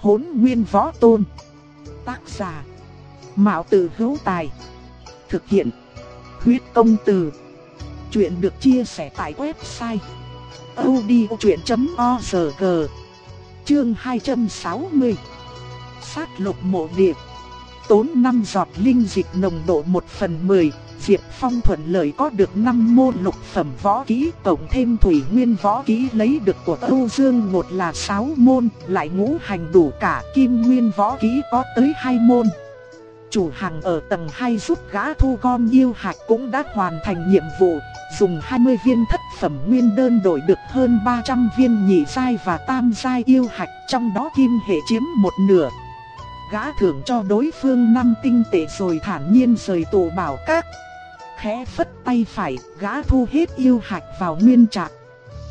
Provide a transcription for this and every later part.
Hốn nguyên võ tôn. Tác giả. Mạo tử hữu tài. Thực hiện. Huyết công từ. Chuyện được chia sẻ tại website. odchuyện.org Chương 260 Sát lục mộ địa Tốn 5 giọt linh dịch nồng độ 1 phần 10 Diệp Phong thuận lợi có được 5 môn lục phẩm võ kỹ, cộng thêm thủy nguyên võ kỹ lấy được của Âu Dương một là 6 môn, lại ngũ hành đủ cả kim nguyên võ kỹ có tới 2 môn. Chủ hàng ở tầng 2 giúp gã thu gom yêu hạch cũng đã hoàn thành nhiệm vụ, dùng 20 viên thất phẩm nguyên đơn đổi được hơn 300 viên nhị giai và tam giai yêu hạch, trong đó kim hệ chiếm một nửa. Gã thưởng cho đối phương 5 tinh tệ rồi thản nhiên rời tổ bảo các khẽ phất tay phải, gã thu hết yêu hạch vào nguyên trạng.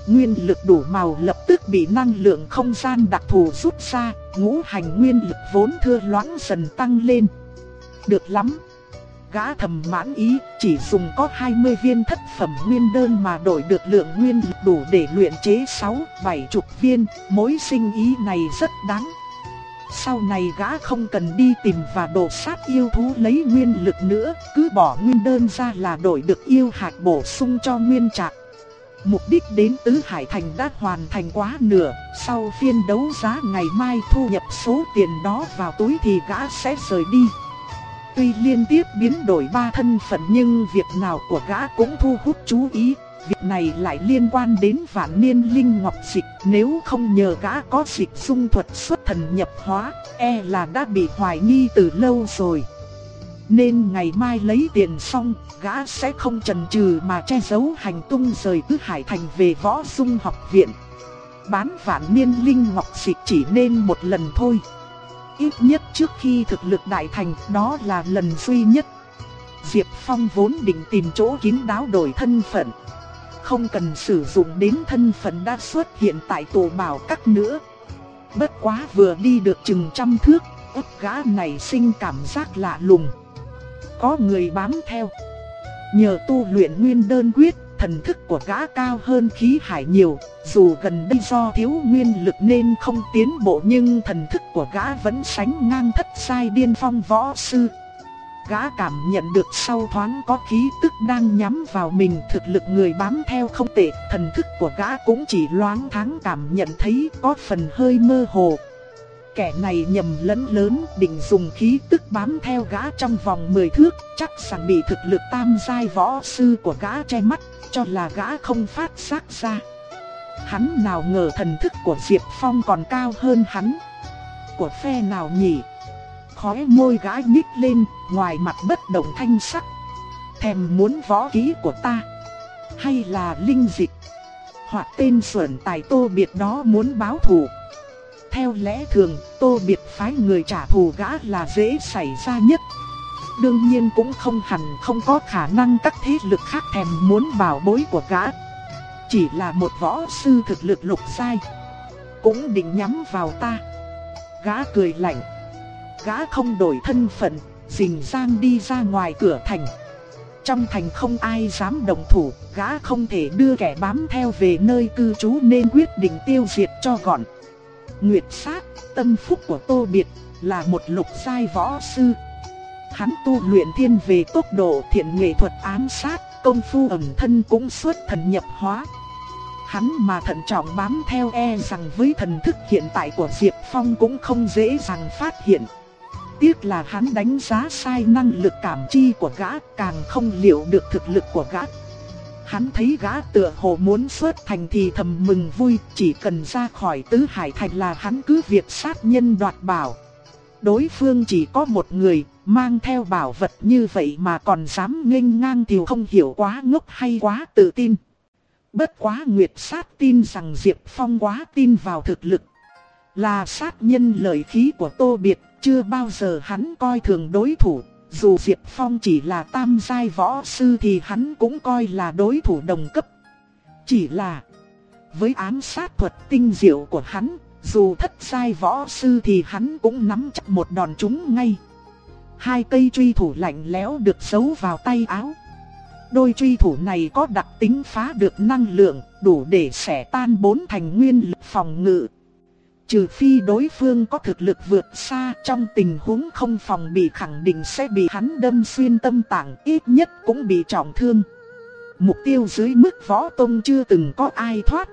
Nguyên lực đủ màu lập tức bị năng lượng không gian đặc thù rút ra, ngũ hành nguyên lực vốn thưa loãng dần tăng lên. Được lắm. Gã thầm mãn ý, chỉ dùng có 20 viên thất phẩm nguyên đơn mà đổi được lượng nguyên lực đủ để luyện chế 6, 7 chục viên, mối sinh ý này rất đáng sau này gã không cần đi tìm và đổ sát yêu thú lấy nguyên lực nữa, cứ bỏ nguyên đơn ra là đổi được yêu hạt bổ sung cho nguyên trạng. Mục đích đến Tứ Hải Thành đã hoàn thành quá nửa, sau phiên đấu giá ngày mai thu nhập số tiền đó vào túi thì gã sẽ rời đi. Tuy liên tiếp biến đổi ba thân phận nhưng việc nào của gã cũng thu hút chú ý, Việc này lại liên quan đến vạn niên linh ngọc dịch. Nếu không nhờ gã có dịch dung thuật xuất thần nhập hóa E là đã bị hoài nghi từ lâu rồi. Nên ngày mai lấy tiền xong, Gã sẽ không chần chừ mà che giấu hành tung rời tứ hải thành về võ dung học viện. Bán vạn niên linh ngọc dịch chỉ nên một lần thôi. Ít nhất trước khi thực lực đại thành, đó là lần duy nhất. Diệp Phong vốn định tìm chỗ kín đáo đổi thân phận không cần sử dụng đến thân phận đã xuất hiện tại tổ bảo các nữa. Bất quá vừa đi được chừng trăm thước, ức gã này sinh cảm giác lạ lùng. Có người bám theo. Nhờ tu luyện nguyên đơn quyết, thần thức của gã cao hơn khí hải nhiều, dù gần đây do thiếu nguyên lực nên không tiến bộ nhưng thần thức của gã vẫn sánh ngang thất sai điên phong võ sư. Gã cảm nhận được sau thoáng có khí tức đang nhắm vào mình thực lực người bám theo không tệ, thần thức của gã cũng chỉ loáng thoáng cảm nhận thấy có phần hơi mơ hồ. Kẻ này nhầm lẫn lớn định dùng khí tức bám theo gã trong vòng 10 thước, chắc rằng bị thực lực tam giai võ sư của gã che mắt, cho là gã không phát giác ra. Hắn nào ngờ thần thức của Diệp Phong còn cao hơn hắn. Của phe nào nhỉ? Khóe môi gái nhích lên, ngoài mặt bất động thanh sắc. Thèm muốn võ ký của ta, hay là linh dịch, hoặc tên xuẩn tài tô biệt đó muốn báo thù. Theo lẽ thường, tô biệt phái người trả thù gã là dễ xảy ra nhất. Đương nhiên cũng không hẳn không có khả năng các thế lực khác thèm muốn bảo bối của gã. Chỉ là một võ sư thực lực lục sai. Cũng định nhắm vào ta. Gã cười lạnh gã không đổi thân phận, rình rang đi ra ngoài cửa thành. Trong thành không ai dám đồng thủ, gã không thể đưa kẻ bám theo về nơi cư trú nên quyết định tiêu diệt cho gọn. Nguyệt sát, tâm phúc của Tô Biệt, là một lục sai võ sư. Hắn tu luyện thiên về tốc độ thiện nghệ thuật ám sát, công phu ẩn thân cũng xuất thần nhập hóa. Hắn mà thận trọng bám theo e rằng với thần thức hiện tại của Diệp Phong cũng không dễ dàng phát hiện. Tiếc là hắn đánh giá sai năng lực cảm chi của gã càng không liệu được thực lực của gã. Hắn thấy gã tựa hồ muốn xuất thành thì thầm mừng vui, chỉ cần ra khỏi tứ hải thành là hắn cứ việc sát nhân đoạt bảo. Đối phương chỉ có một người, mang theo bảo vật như vậy mà còn dám nghênh ngang thì không hiểu quá ngốc hay quá tự tin. Bất quá Nguyệt sát tin rằng Diệp Phong quá tin vào thực lực. Là sát nhân lợi khí của Tô Biệt chưa bao giờ hắn coi thường đối thủ, dù Diệp Phong chỉ là tam giai võ sư thì hắn cũng coi là đối thủ đồng cấp. Chỉ là, với ám sát thuật tinh diệu của hắn, dù thất giai võ sư thì hắn cũng nắm chắc một đòn trúng ngay. Hai cây truy thủ lạnh lẽo được giấu vào tay áo. Đôi truy thủ này có đặc tính phá được năng lượng, đủ để xẻ tan bốn thành nguyên lực phòng ngự. Trừ phi đối phương có thực lực vượt xa trong tình huống không phòng bị khẳng định sẽ bị hắn đâm xuyên tâm tạng ít nhất cũng bị trọng thương. Mục tiêu dưới mức võ tông chưa từng có ai thoát.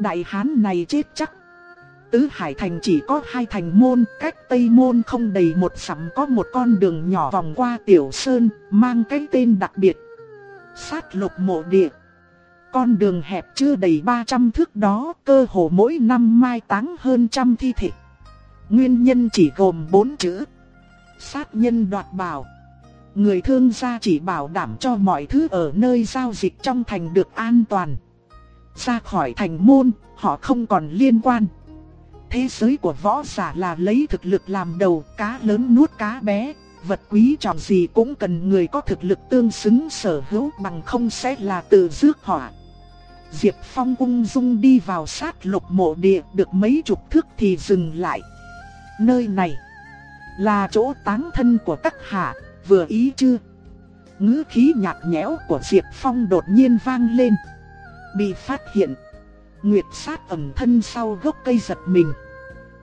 Đại hán này chết chắc. Tứ Hải Thành chỉ có hai thành môn, cách Tây Môn không đầy một sắm có một con đường nhỏ vòng qua Tiểu Sơn, mang cái tên đặc biệt. Sát lục mộ địa. Con đường hẹp chưa đầy 300 thước đó, cơ hồ mỗi năm mai táng hơn trăm thi thể. Nguyên nhân chỉ gồm 4 chữ. Sát nhân đoạt bảo. Người thương gia chỉ bảo đảm cho mọi thứ ở nơi giao dịch trong thành được an toàn. Ra khỏi thành môn, họ không còn liên quan. Thế giới của võ giả là lấy thực lực làm đầu, cá lớn nuốt cá bé, vật quý trọng gì cũng cần người có thực lực tương xứng sở hữu bằng không sẽ là tự rước họa. Diệp Phong ung dung đi vào sát lục mộ địa được mấy chục thước thì dừng lại. Nơi này là chỗ táng thân của các hạ, vừa ý chưa? Ngữ khí nhạt nhẽo của Diệp Phong đột nhiên vang lên. Bị phát hiện. Nguyệt sát ẩn thân sau gốc cây giật mình.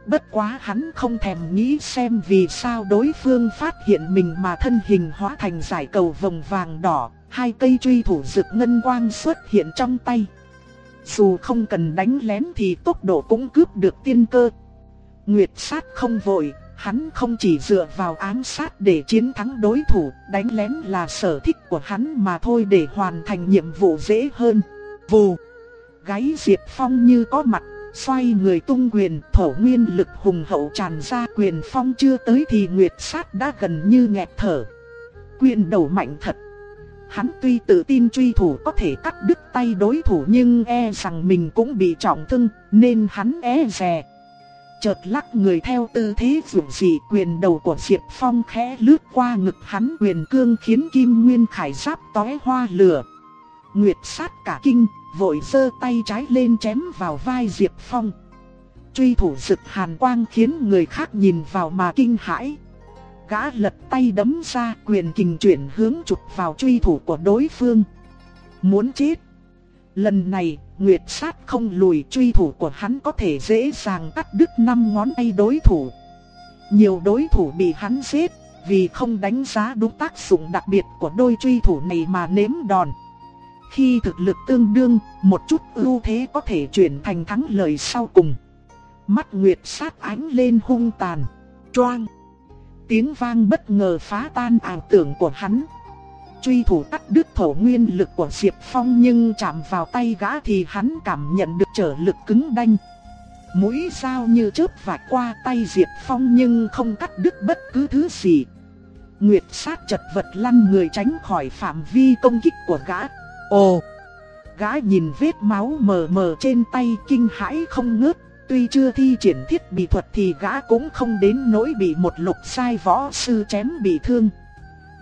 Bất quá hắn không thèm nghĩ xem vì sao đối phương phát hiện mình mà thân hình hóa thành giải cầu vòng vàng đỏ, hai cây truy thủ rực ngân quang xuất hiện trong tay. Dù không cần đánh lén thì tốc độ cũng cướp được tiên cơ. Nguyệt sát không vội, hắn không chỉ dựa vào ám sát để chiến thắng đối thủ, đánh lén là sở thích của hắn mà thôi để hoàn thành nhiệm vụ dễ hơn. Vù, gáy Diệp Phong như có mặt, xoay người tung quyền, thổ nguyên lực hùng hậu tràn ra quyền phong chưa tới thì Nguyệt sát đã gần như nghẹt thở. Quyền đầu mạnh thật. Hắn tuy tự tin truy thủ có thể cắt đứt tay đối thủ nhưng e rằng mình cũng bị trọng thương nên hắn e rè. Chợt lắc người theo tư thế vượt dị quyền đầu của Diệp Phong khẽ lướt qua ngực hắn quyền cương khiến Kim Nguyên Khải giáp tóe hoa lửa. Nguyệt sát cả kinh, vội giơ tay trái lên chém vào vai Diệp Phong. Truy thủ rực hàn quang khiến người khác nhìn vào mà kinh hãi gã lật tay đấm ra quyền kình chuyển hướng chụp vào truy thủ của đối phương. Muốn chết. Lần này, Nguyệt sát không lùi truy thủ của hắn có thể dễ dàng cắt đứt năm ngón tay đối thủ. Nhiều đối thủ bị hắn giết, vì không đánh giá đúng tác dụng đặc biệt của đôi truy thủ này mà nếm đòn. Khi thực lực tương đương, một chút ưu thế có thể chuyển thành thắng lợi sau cùng. Mắt Nguyệt sát ánh lên hung tàn. Choang! Tiếng vang bất ngờ phá tan ảo tưởng của hắn. Truy thủ cắt đứt thổ nguyên lực của Diệp Phong nhưng chạm vào tay gã thì hắn cảm nhận được trở lực cứng đanh. Mũi dao như chớp vạch qua tay Diệp Phong nhưng không cắt đứt bất cứ thứ gì. Nguyệt sát chật vật lăn người tránh khỏi phạm vi công kích của gã. Ồ! Gã nhìn vết máu mờ mờ trên tay kinh hãi không ngớt Tuy chưa thi triển thiết bị thuật thì gã cũng không đến nỗi bị một lục sai võ sư chém bị thương.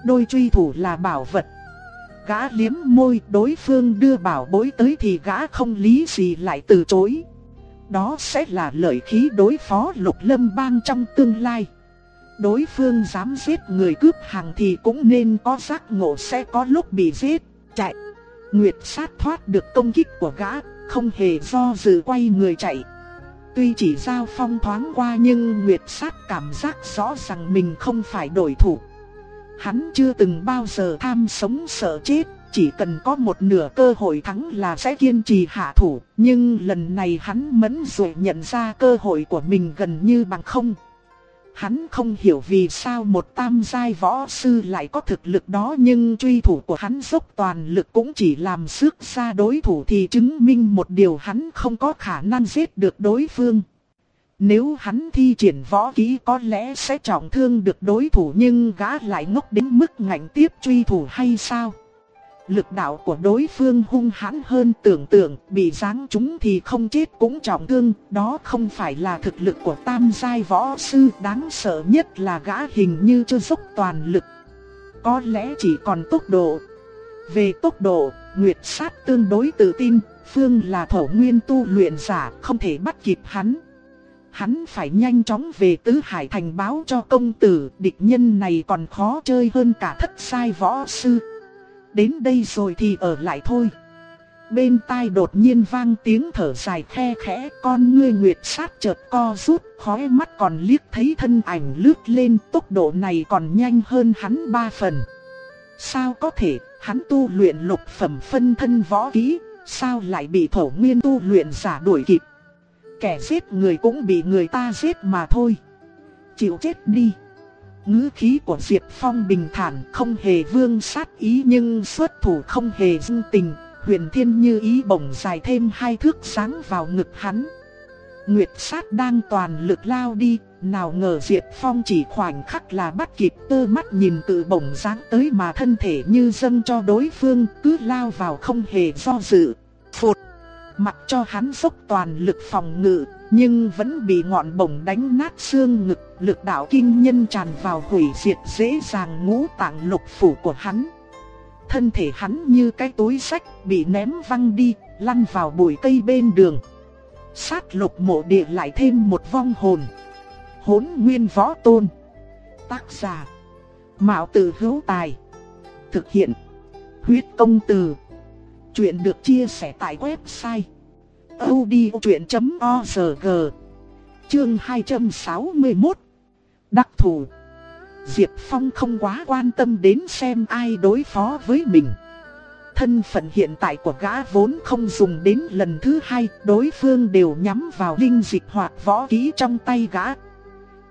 Đôi truy thủ là bảo vật. Gã liếm môi đối phương đưa bảo bối tới thì gã không lý gì lại từ chối. Đó sẽ là lợi khí đối phó lục lâm bang trong tương lai. Đối phương dám giết người cướp hàng thì cũng nên có giác ngộ sẽ có lúc bị giết, chạy. Nguyệt sát thoát được công kích của gã, không hề do dự quay người chạy. Tuy chỉ giao phong thoáng qua nhưng Nguyệt Sát cảm giác rõ rằng mình không phải đối thủ. Hắn chưa từng bao giờ tham sống sợ chết, chỉ cần có một nửa cơ hội thắng là sẽ kiên trì hạ thủ. Nhưng lần này hắn mẫn rồi nhận ra cơ hội của mình gần như bằng không. Hắn không hiểu vì sao một tam giai võ sư lại có thực lực đó nhưng truy thủ của hắn dốc toàn lực cũng chỉ làm sức xa đối thủ thì chứng minh một điều hắn không có khả năng giết được đối phương. Nếu hắn thi triển võ kỹ có lẽ sẽ trọng thương được đối thủ nhưng gã lại ngốc đến mức ngạnh tiếp truy thủ hay sao? Lực đạo của đối phương hung hãn hơn tưởng tượng, bị giáng chúng thì không chết cũng trọng thương, đó không phải là thực lực của tam giai võ sư, đáng sợ nhất là gã hình như chưa dốc toàn lực. Có lẽ chỉ còn tốc độ. Về tốc độ, Nguyệt Sát tương đối tự tin, Phương là thổ nguyên tu luyện giả, không thể bắt kịp hắn. Hắn phải nhanh chóng về Tứ Hải Thành báo cho công tử, địch nhân này còn khó chơi hơn cả thất sai võ sư. Đến đây rồi thì ở lại thôi. Bên tai đột nhiên vang tiếng thở dài khe khẽ, con ngươi nguyệt sát chợt co rút, khóe mắt còn liếc thấy thân ảnh lướt lên, tốc độ này còn nhanh hơn hắn ba phần. Sao có thể, hắn tu luyện lục phẩm phân thân võ kỹ, sao lại bị thổ nguyên tu luyện giả đuổi kịp. Kẻ giết người cũng bị người ta giết mà thôi. Chịu chết đi. Ngữ khí của Diệp Phong bình thản không hề vương sát ý nhưng xuất thủ không hề dưng tình, huyền thiên như ý bổng dài thêm hai thước sáng vào ngực hắn. Nguyệt sát đang toàn lực lao đi, nào ngờ Diệp Phong chỉ khoảnh khắc là bắt kịp tơ mắt nhìn tự bổng dáng tới mà thân thể như dâng cho đối phương cứ lao vào không hề do dự. Phụt! Mặc cho hắn dốc toàn lực phòng ngự, nhưng vẫn bị ngọn bổng đánh nát xương ngực, lực đạo kinh nhân tràn vào hủy diệt dễ dàng ngũ tạng lục phủ của hắn. Thân thể hắn như cái túi sách bị ném văng đi, lăn vào bụi cây bên đường. Sát lục mộ địa lại thêm một vong hồn. Hốn nguyên võ tôn. Tác giả. Mạo tử hữu tài. Thực hiện. Huyết công từ. Chuyện được chia sẻ tại website odchuyện.org Chương 261 đặc thù. Diệp Phong không quá quan tâm đến xem ai đối phó với mình. Thân phận hiện tại của gã vốn không dùng đến lần thứ hai, Đối phương đều nhắm vào linh dịch hoặc võ ký trong tay gã.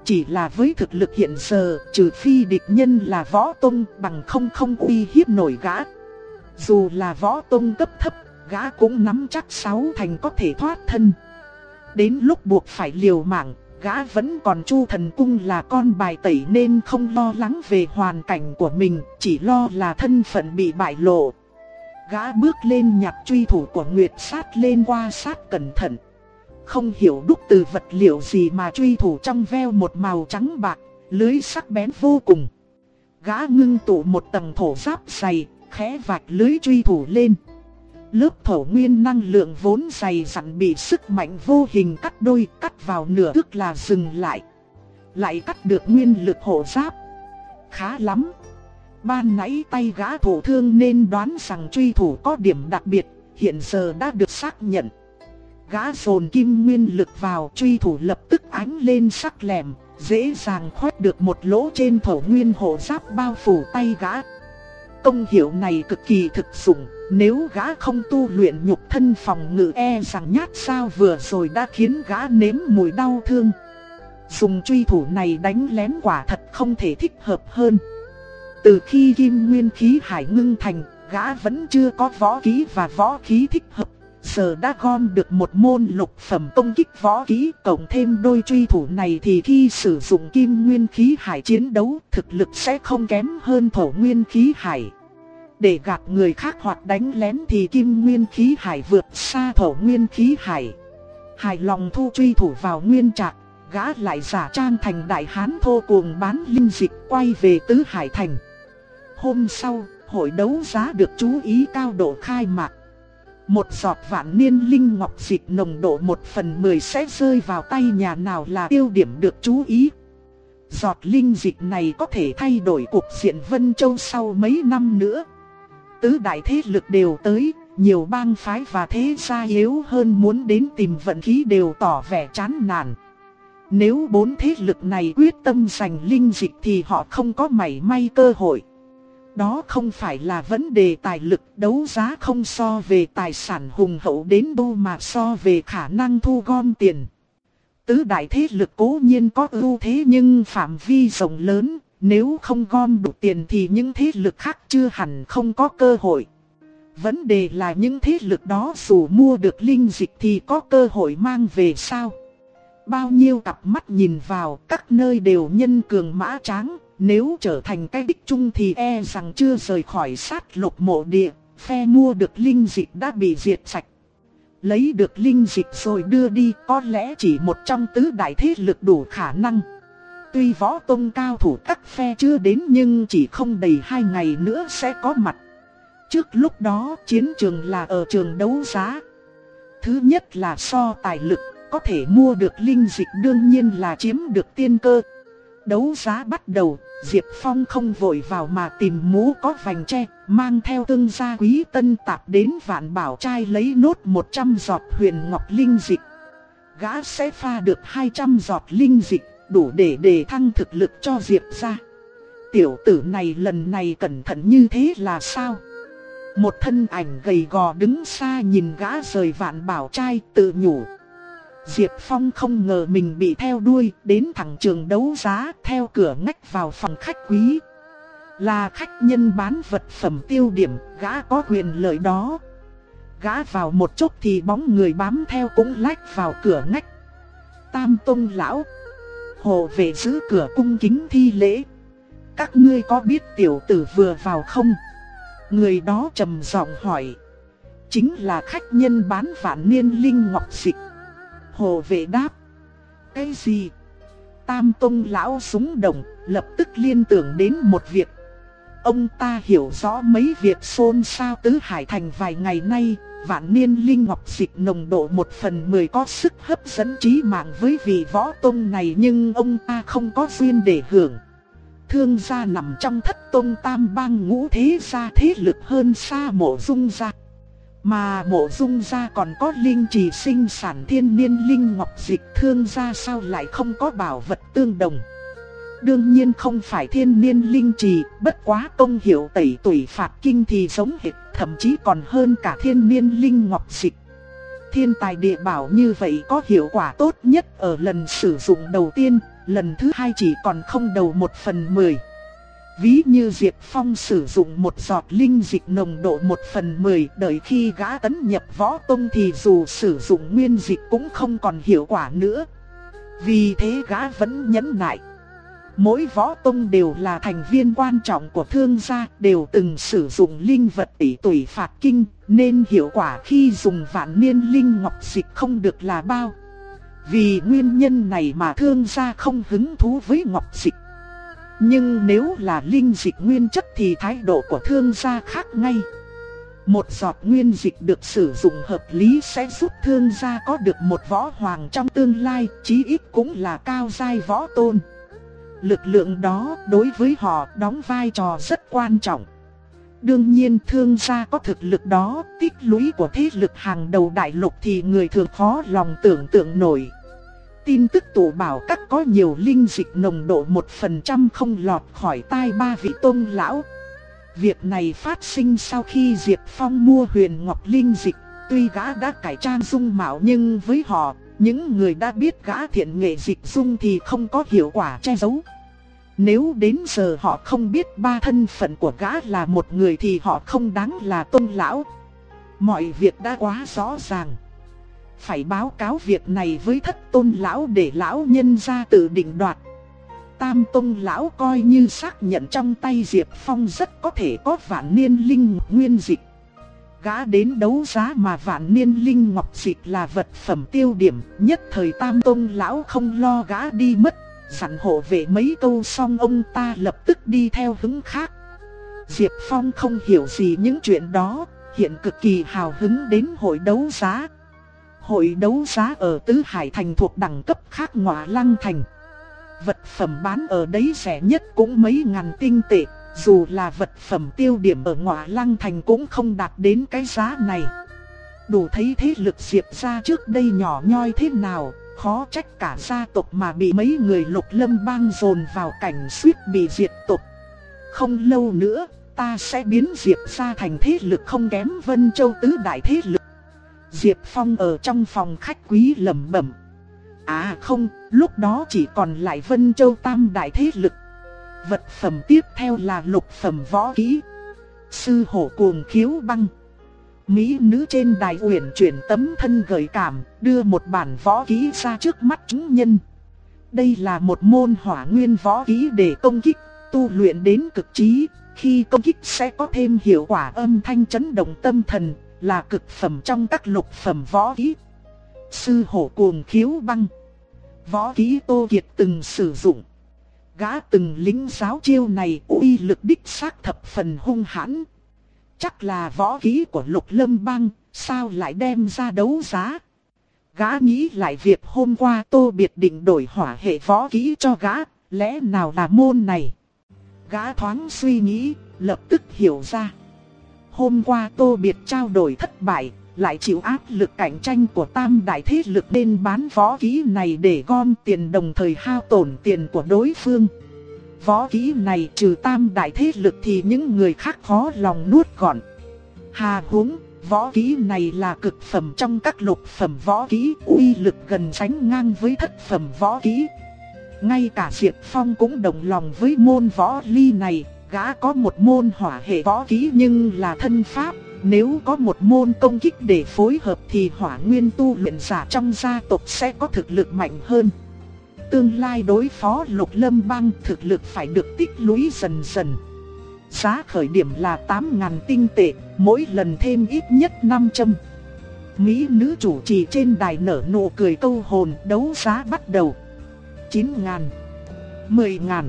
Chỉ là với thực lực hiện giờ, Trừ phi địch nhân là võ tông bằng không không uy hiếp nổi gã. Dù là võ tông cấp thấp gã cũng nắm chắc sáu thành có thể thoát thân. Đến lúc buộc phải liều mạng, gã vẫn còn chu thần cung là con bài tẩy nên không lo lắng về hoàn cảnh của mình, chỉ lo là thân phận bị bại lộ. Gã bước lên nhặt truy thủ của Nguyệt sát lên qua sát cẩn thận. Không hiểu đúc từ vật liệu gì mà truy thủ trong veo một màu trắng bạc, lưới sắc bén vô cùng. Gã ngưng tụ một tầng thổ giáp dày, khẽ vạch lưới truy thủ lên. Lớp thổ nguyên năng lượng vốn dày dặn bị sức mạnh vô hình cắt đôi cắt vào nửa tức là dừng lại. Lại cắt được nguyên lực hộ giáp. Khá lắm. Ban nãy tay gã thủ thương nên đoán rằng truy thủ có điểm đặc biệt, hiện giờ đã được xác nhận. Gã dồn kim nguyên lực vào truy thủ lập tức ánh lên sắc lẻm, dễ dàng khoét được một lỗ trên thổ nguyên hộ giáp bao phủ tay gã. Công hiệu này cực kỳ thực dụng, nếu gã không tu luyện nhục thân phòng ngự e rằng nhát sao vừa rồi đã khiến gã nếm mùi đau thương. Dùng truy thủ này đánh lén quả thật không thể thích hợp hơn. Từ khi kim nguyên khí hải ngưng thành, gã vẫn chưa có võ khí và võ khí thích hợp. Giờ đã gom được một môn lục phẩm công kích võ khí cộng thêm đôi truy thủ này thì khi sử dụng kim nguyên khí hải chiến đấu thực lực sẽ không kém hơn thổ nguyên khí hải. Để gạt người khác hoặc đánh lén thì kim nguyên khí hải vượt xa thổ nguyên khí hải. Hài lòng thu truy thủ vào nguyên trạc, gã lại giả trang thành đại hán thô cuồng bán linh dịch quay về tứ hải thành. Hôm sau, hội đấu giá được chú ý cao độ khai mạc. Một giọt vạn niên linh ngọc dịch nồng độ 1 phần 10 sẽ rơi vào tay nhà nào là tiêu điểm được chú ý. Giọt linh dịch này có thể thay đổi cuộc diện Vân Châu sau mấy năm nữa. Tứ đại thế lực đều tới, nhiều bang phái và thế gia yếu hơn muốn đến tìm vận khí đều tỏ vẻ chán nản. Nếu bốn thế lực này quyết tâm giành linh dịch thì họ không có mảy may cơ hội. Đó không phải là vấn đề tài lực đấu giá không so về tài sản hùng hậu đến đâu mà so về khả năng thu gom tiền. Tứ đại thế lực cố nhiên có ưu thế nhưng phạm vi rộng lớn, nếu không gom đủ tiền thì những thế lực khác chưa hẳn không có cơ hội. Vấn đề là những thế lực đó dù mua được linh dịch thì có cơ hội mang về sao? Bao nhiêu cặp mắt nhìn vào các nơi đều nhân cường mã tráng, nếu trở thành cái đích chung thì e rằng chưa rời khỏi sát lục mộ địa, phe mua được linh dịch đã bị diệt sạch. Lấy được linh dịch rồi đưa đi có lẽ chỉ một trong tứ đại thế lực đủ khả năng. Tuy võ tông cao thủ các phe chưa đến nhưng chỉ không đầy hai ngày nữa sẽ có mặt. Trước lúc đó chiến trường là ở trường đấu giá. Thứ nhất là so tài lực, có thể mua được linh dịch đương nhiên là chiếm được tiên cơ. đấu giá bắt đầu, Diệp Phong không vội vào mà tìm mũ có vành tre, mang theo tương gia quý tân tạp đến vạn bảo trai lấy nốt 100 giọt huyền ngọc linh dịch. Gã sẽ pha được 200 giọt linh dịch, đủ để đề thăng thực lực cho Diệp ra. Tiểu tử này lần này cẩn thận như thế là sao? Một thân ảnh gầy gò đứng xa nhìn gã rời vạn bảo trai tự nhủ. Diệp Phong không ngờ mình bị theo đuôi đến thẳng trường đấu giá theo cửa ngách vào phòng khách quý. Là khách nhân bán vật phẩm tiêu điểm, gã có quyền lợi đó. Gã vào một chút thì bóng người bám theo cũng lách vào cửa ngách. Tam Tông Lão Hồ vệ giữ cửa cung kính thi lễ. Các ngươi có biết tiểu tử vừa vào không? Người đó trầm giọng hỏi. Chính là khách nhân bán vạn niên linh ngọc dịch. Hồ vệ đáp. Cái gì? Tam Tông lão súng đồng lập tức liên tưởng đến một việc. Ông ta hiểu rõ mấy việc xôn xao tứ hải thành vài ngày nay, vạn niên linh ngọc dịch nồng độ một phần mười có sức hấp dẫn trí mạng với vị võ tông này nhưng ông ta không có duyên để hưởng. Thương gia nằm trong thất tông tam bang ngũ thế gia thế lực hơn xa mộ dung gia. Mà mộ dung gia còn có linh trì sinh sản thiên niên linh ngọc dịch thương gia sao lại không có bảo vật tương đồng. Đương nhiên không phải thiên niên linh trì, bất quá công hiệu tẩy tuổi phạt kinh thì giống hệt, thậm chí còn hơn cả thiên niên linh ngọc dịch. Thiên tài địa bảo như vậy có hiệu quả tốt nhất ở lần sử dụng đầu tiên, lần thứ hai chỉ còn không đầu một phần mười. Ví như Diệp Phong sử dụng một giọt linh dịch nồng độ một phần mười đợi khi gã tấn nhập võ tông thì dù sử dụng nguyên dịch cũng không còn hiệu quả nữa. Vì thế gã vẫn nhẫn nại. Mỗi võ tông đều là thành viên quan trọng của thương gia, đều từng sử dụng linh vật tỷ tuổi phạt kinh, nên hiệu quả khi dùng vạn niên linh ngọc dịch không được là bao. Vì nguyên nhân này mà thương gia không hứng thú với ngọc dịch. Nhưng nếu là linh dịch nguyên chất thì thái độ của thương gia khác ngay. Một giọt nguyên dịch được sử dụng hợp lý sẽ giúp thương gia có được một võ hoàng trong tương lai, chí ít cũng là cao giai võ tôn. Lực lượng đó đối với họ đóng vai trò rất quan trọng. Đương nhiên thương gia có thực lực đó, tích lũy của thế lực hàng đầu đại lục thì người thường khó lòng tưởng tượng nổi. Tin tức tụ bảo các có nhiều linh dịch nồng độ 1% không lọt khỏi tai ba vị tôn lão. Việc này phát sinh sau khi Diệp Phong mua huyền ngọc linh dịch, tuy gã đã cải trang dung mạo nhưng với họ, những người đã biết gã thiện nghệ dịch dung thì không có hiệu quả che giấu. Nếu đến giờ họ không biết ba thân phận của gã là một người thì họ không đáng là tôn lão. Mọi việc đã quá rõ ràng. Phải báo cáo việc này với thất tôn lão để lão nhân ra tự định đoạt. Tam tôn lão coi như xác nhận trong tay Diệp Phong rất có thể có vạn niên linh nguyên dịch. Gã đến đấu giá mà vạn niên linh ngọc dịch là vật phẩm tiêu điểm, nhất thời tam tôn lão không lo gã đi mất, dặn hộ vệ mấy câu xong ông ta lập tức đi theo hướng khác. Diệp Phong không hiểu gì những chuyện đó, hiện cực kỳ hào hứng đến hội đấu giá. Hội đấu giá ở Tứ Hải Thành thuộc đẳng cấp khác ngọa lăng thành. Vật phẩm bán ở đấy rẻ nhất cũng mấy ngàn tinh tệ, dù là vật phẩm tiêu điểm ở ngọa lăng thành cũng không đạt đến cái giá này. Đủ thấy thế lực diệp ra trước đây nhỏ nhoi thế nào, khó trách cả gia tộc mà bị mấy người lục lâm bang dồn vào cảnh suýt bị diệt tộc. Không lâu nữa, ta sẽ biến diệp ra thành thế lực không kém Vân Châu tứ đại thế lực. Diệp Phong ở trong phòng khách quý lẩm bẩm. À không, lúc đó chỉ còn lại Vân Châu tam đại thế lực. Vật phẩm tiếp theo là lục phẩm võ kỹ. Sư hổ cuồng khiếu băng. Mỹ nữ trên đài uyển chuyển tấm thân gợi cảm, đưa một bản võ kỹ ra trước mắt chúng nhân. Đây là một môn hỏa nguyên võ kỹ để công kích, tu luyện đến cực trí, khi công kích sẽ có thêm hiệu quả âm thanh chấn động tâm thần, là cực phẩm trong các lục phẩm võ kỹ. Sư hổ cuồng khiếu băng. Võ kỹ Tô Kiệt từng sử dụng. Gã từng lính giáo chiêu này uy lực đích xác thập phần hung hãn. Chắc là võ kỹ của lục lâm băng, sao lại đem ra đấu giá. Gã nghĩ lại việc hôm qua Tô Biệt định đổi hỏa hệ võ kỹ cho gã, lẽ nào là môn này? Gã thoáng suy nghĩ, lập tức hiểu ra. Hôm qua Tô Biệt trao đổi thất bại, lại chịu áp lực cạnh tranh của tam đại thế lực nên bán võ kỹ này để gom tiền đồng thời hao tổn tiền của đối phương. Võ kỹ này trừ tam đại thế lực thì những người khác khó lòng nuốt gọn. Hà húng, võ kỹ này là cực phẩm trong các lục phẩm võ kỹ, uy lực gần sánh ngang với thất phẩm võ kỹ. Ngay cả Diệp Phong cũng đồng lòng với môn võ ly này, gã có một môn hỏa hệ võ kỹ nhưng là thân pháp, nếu có một môn công kích để phối hợp thì hỏa nguyên tu luyện giả trong gia tộc sẽ có thực lực mạnh hơn. Tương lai đối phó lục lâm băng thực lực phải được tích lũy dần dần. Giá khởi điểm là 8.000 tinh tệ, mỗi lần thêm ít nhất 500. Mỹ nữ chủ trì trên đài nở nụ cười câu hồn đấu giá bắt đầu. 9.000, 10.000.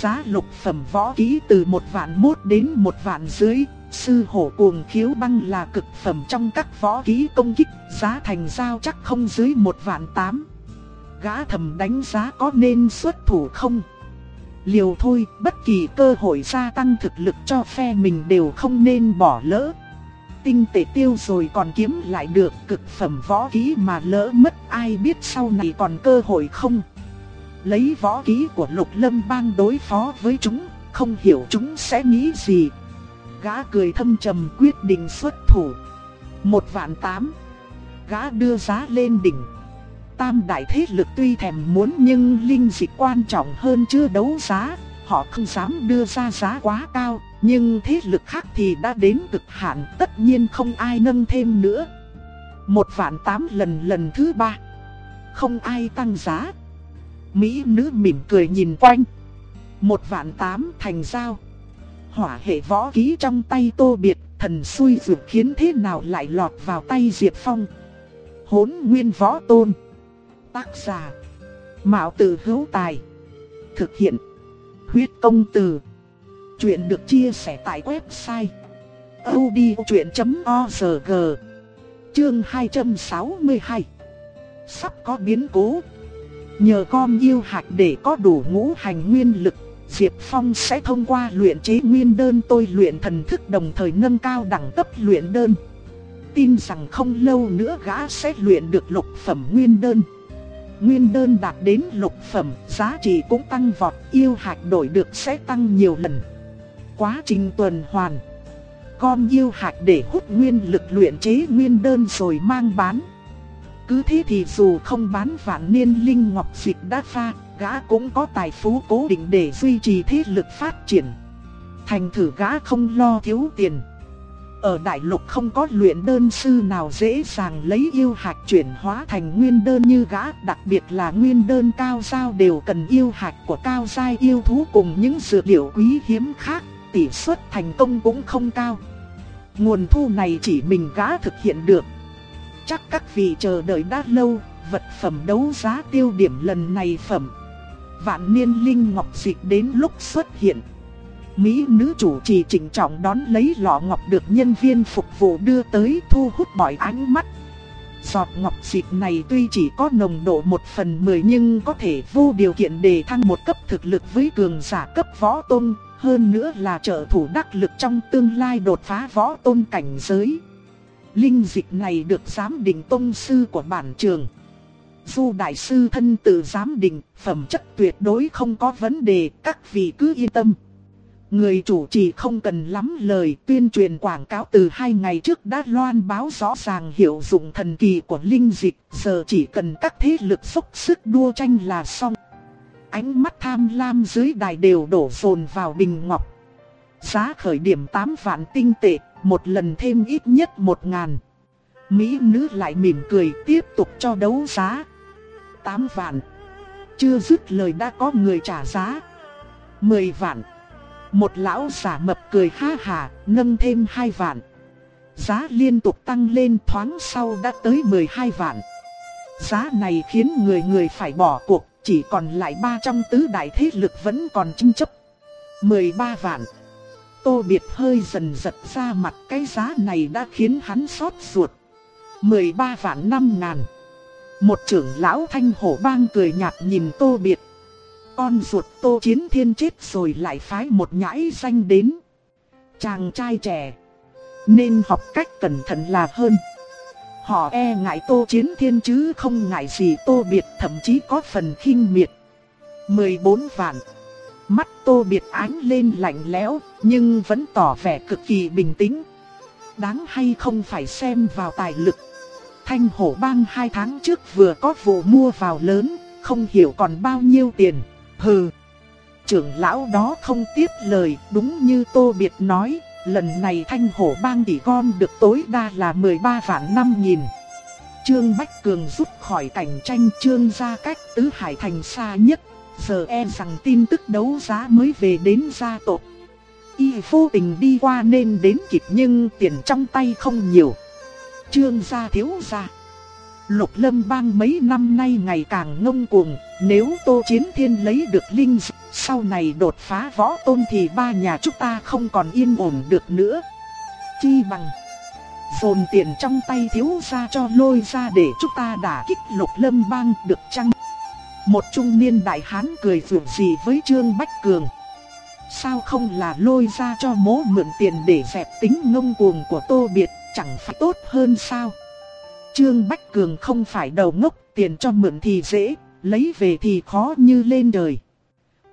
Giá lục phẩm võ ký từ một vạn mốt đến một vạn dưới, sư hổ cuồng khiếu băng là cực phẩm trong các võ kỹ công kích, giá thành giao chắc không dưới một vạn tám. Gã thầm đánh giá có nên xuất thủ không? Liều thôi, bất kỳ cơ hội gia tăng thực lực cho phe mình đều không nên bỏ lỡ. Tinh tệ tiêu rồi còn kiếm lại được cực phẩm võ kỹ mà lỡ mất ai biết sau này còn cơ hội không? Lấy võ kỹ của lục lâm bang đối phó với chúng, không hiểu chúng sẽ nghĩ gì. Gã cười thâm trầm quyết định xuất thủ. Một vạn tám. Gã đưa giá lên đỉnh. Tam đại thế lực tuy thèm muốn nhưng linh dịch quan trọng hơn chưa đấu giá. Họ không dám đưa ra giá quá cao. Nhưng thế lực khác thì đã đến cực hạn, tất nhiên không ai nâng thêm nữa. Một vạn tám lần lần thứ ba. Không ai tăng giá. Mỹ nữ mỉm cười nhìn quanh. Một vạn tám thành giao hỏa hệ võ ký trong tay Tô Biệt, thần xui dược khiến thế nào lại lọt vào tay Diệp Phong. Hốn nguyên võ tôn. Tác giả. Mạo tử hữu tài. Thực hiện. Huyết công từ. Chuyện được chia sẻ tại website. odchuyện.org Chương 262 Sắp có biến cố Nhờ con yêu hạt để có đủ ngũ hành nguyên lực Diệp Phong sẽ thông qua luyện chế nguyên đơn tôi luyện thần thức đồng thời nâng cao đẳng cấp luyện đơn. Tin rằng không lâu nữa gã sẽ luyện được lục phẩm nguyên đơn. Nguyên đơn đạt đến lục phẩm, giá trị cũng tăng vọt, yêu hạt đổi được sẽ tăng nhiều lần. Quá trình tuần hoàn. Con yêu hạt để hút nguyên lực luyện chế nguyên đơn rồi mang bán. Cứ thế thì dù không bán vạn niên linh ngọc dịch đã pha, gã cũng có tài phú cố định để duy trì thế lực phát triển. Thành thử gã không lo thiếu tiền. Ở đại lục không có luyện đơn sư nào dễ dàng lấy yêu hạt chuyển hóa thành nguyên đơn như gã, đặc biệt là nguyên đơn cao sao đều cần yêu hạt của cao giai yêu thú cùng những dược liệu quý hiếm khác, tỷ suất thành công cũng không cao. Nguồn thu này chỉ mình gã thực hiện được. Chắc các vị chờ đợi đã lâu, vật phẩm đấu giá tiêu điểm lần này phẩm Vạn niên linh ngọc dịch đến lúc xuất hiện. Mỹ nữ chủ trì chỉnh trọng đón lấy lọ ngọc được nhân viên phục vụ đưa tới thu hút mọi ánh mắt. Giọt ngọc dịch này tuy chỉ có nồng độ 1 phần 10 nhưng có thể vô điều kiện để thăng một cấp thực lực với cường giả cấp võ tôn, hơn nữa là trợ thủ đắc lực trong tương lai đột phá võ tôn cảnh giới. Linh dịch này được giám định tôn sư của bản trường. Du đại sư thân tự giám định, phẩm chất tuyệt đối không có vấn đề, các vị cứ yên tâm. Người chủ trì không cần lắm lời tuyên truyền quảng cáo từ hai ngày trước đã loan báo rõ ràng hiệu dụng thần kỳ của linh dịch, giờ chỉ cần các thế lực xúc sức đua tranh là xong. Ánh mắt tham lam dưới đài đều đổ dồn vào bình ngọc. Giá khởi điểm 8 vạn tinh tệ, một lần thêm ít nhất 1 ngàn. Mỹ nữ lại mỉm cười tiếp tục cho đấu giá, 8 vạn. Chưa dứt lời đã có người trả giá. 10 vạn. Một lão giả mập cười ha hà, nâng thêm 2 vạn. Giá liên tục tăng lên thoáng sau đã tới 12 vạn. Giá này khiến người người phải bỏ cuộc, chỉ còn lại ba trong tứ đại thế lực vẫn còn tranh chấp. 13 vạn. Tô Biệt hơi dần giật ra mặt cái giá này đã khiến hắn xót ruột. 13 vạn 5 ngàn. Một trưởng lão thanh hổ bang cười nhạt nhìn tô biệt. con ruột Tô Chiến Thiên chết rồi lại phái một nhãi danh đến. Chàng trai trẻ, nên học cách cẩn thận là hơn. Họ e ngại Tô Chiến Thiên chứ không ngại gì Tô Biệt thậm chí có phần khinh miệt. 14 vạn. Mắt Tô Biệt ánh lên lạnh lẽo, nhưng vẫn tỏ vẻ cực kỳ bình tĩnh. Đáng hay không phải xem vào tài lực. Thanh hổ bang hai tháng trước vừa có vụ mua vào lớn, không hiểu còn bao nhiêu tiền. Hừ. Trưởng lão đó không tiếp lời, đúng như Tô Biệt nói, lần này thanh hổ bang tỷ con được tối đa là 13 vạn 5 nghìn. Trương Bách Cường rút khỏi cảnh tranh trương ra cách tứ hải thành xa nhất, giờ e rằng tin tức đấu giá mới về đến gia tộc. Y vô tình đi qua nên đến kịp nhưng tiền trong tay không nhiều. Trương gia thiếu gia. Lục lâm bang mấy năm nay ngày càng ngông cuồng, nếu Tô Chiến Thiên lấy được linh sau này đột phá võ tôn thì ba nhà chúng ta không còn yên ổn được nữa. Chi bằng dồn tiền trong tay thiếu gia cho lôi ra để chúng ta đả kích lục lâm bang được chăng? Một trung niên đại hán cười vượt gì với Trương Bách Cường. Sao không là lôi ra cho mố mượn tiền để dẹp tính ngông cuồng của Tô Biệt, chẳng phải tốt hơn sao? Trương Bách Cường không phải đầu ngốc, tiền cho mượn thì dễ, lấy về thì khó như lên đời.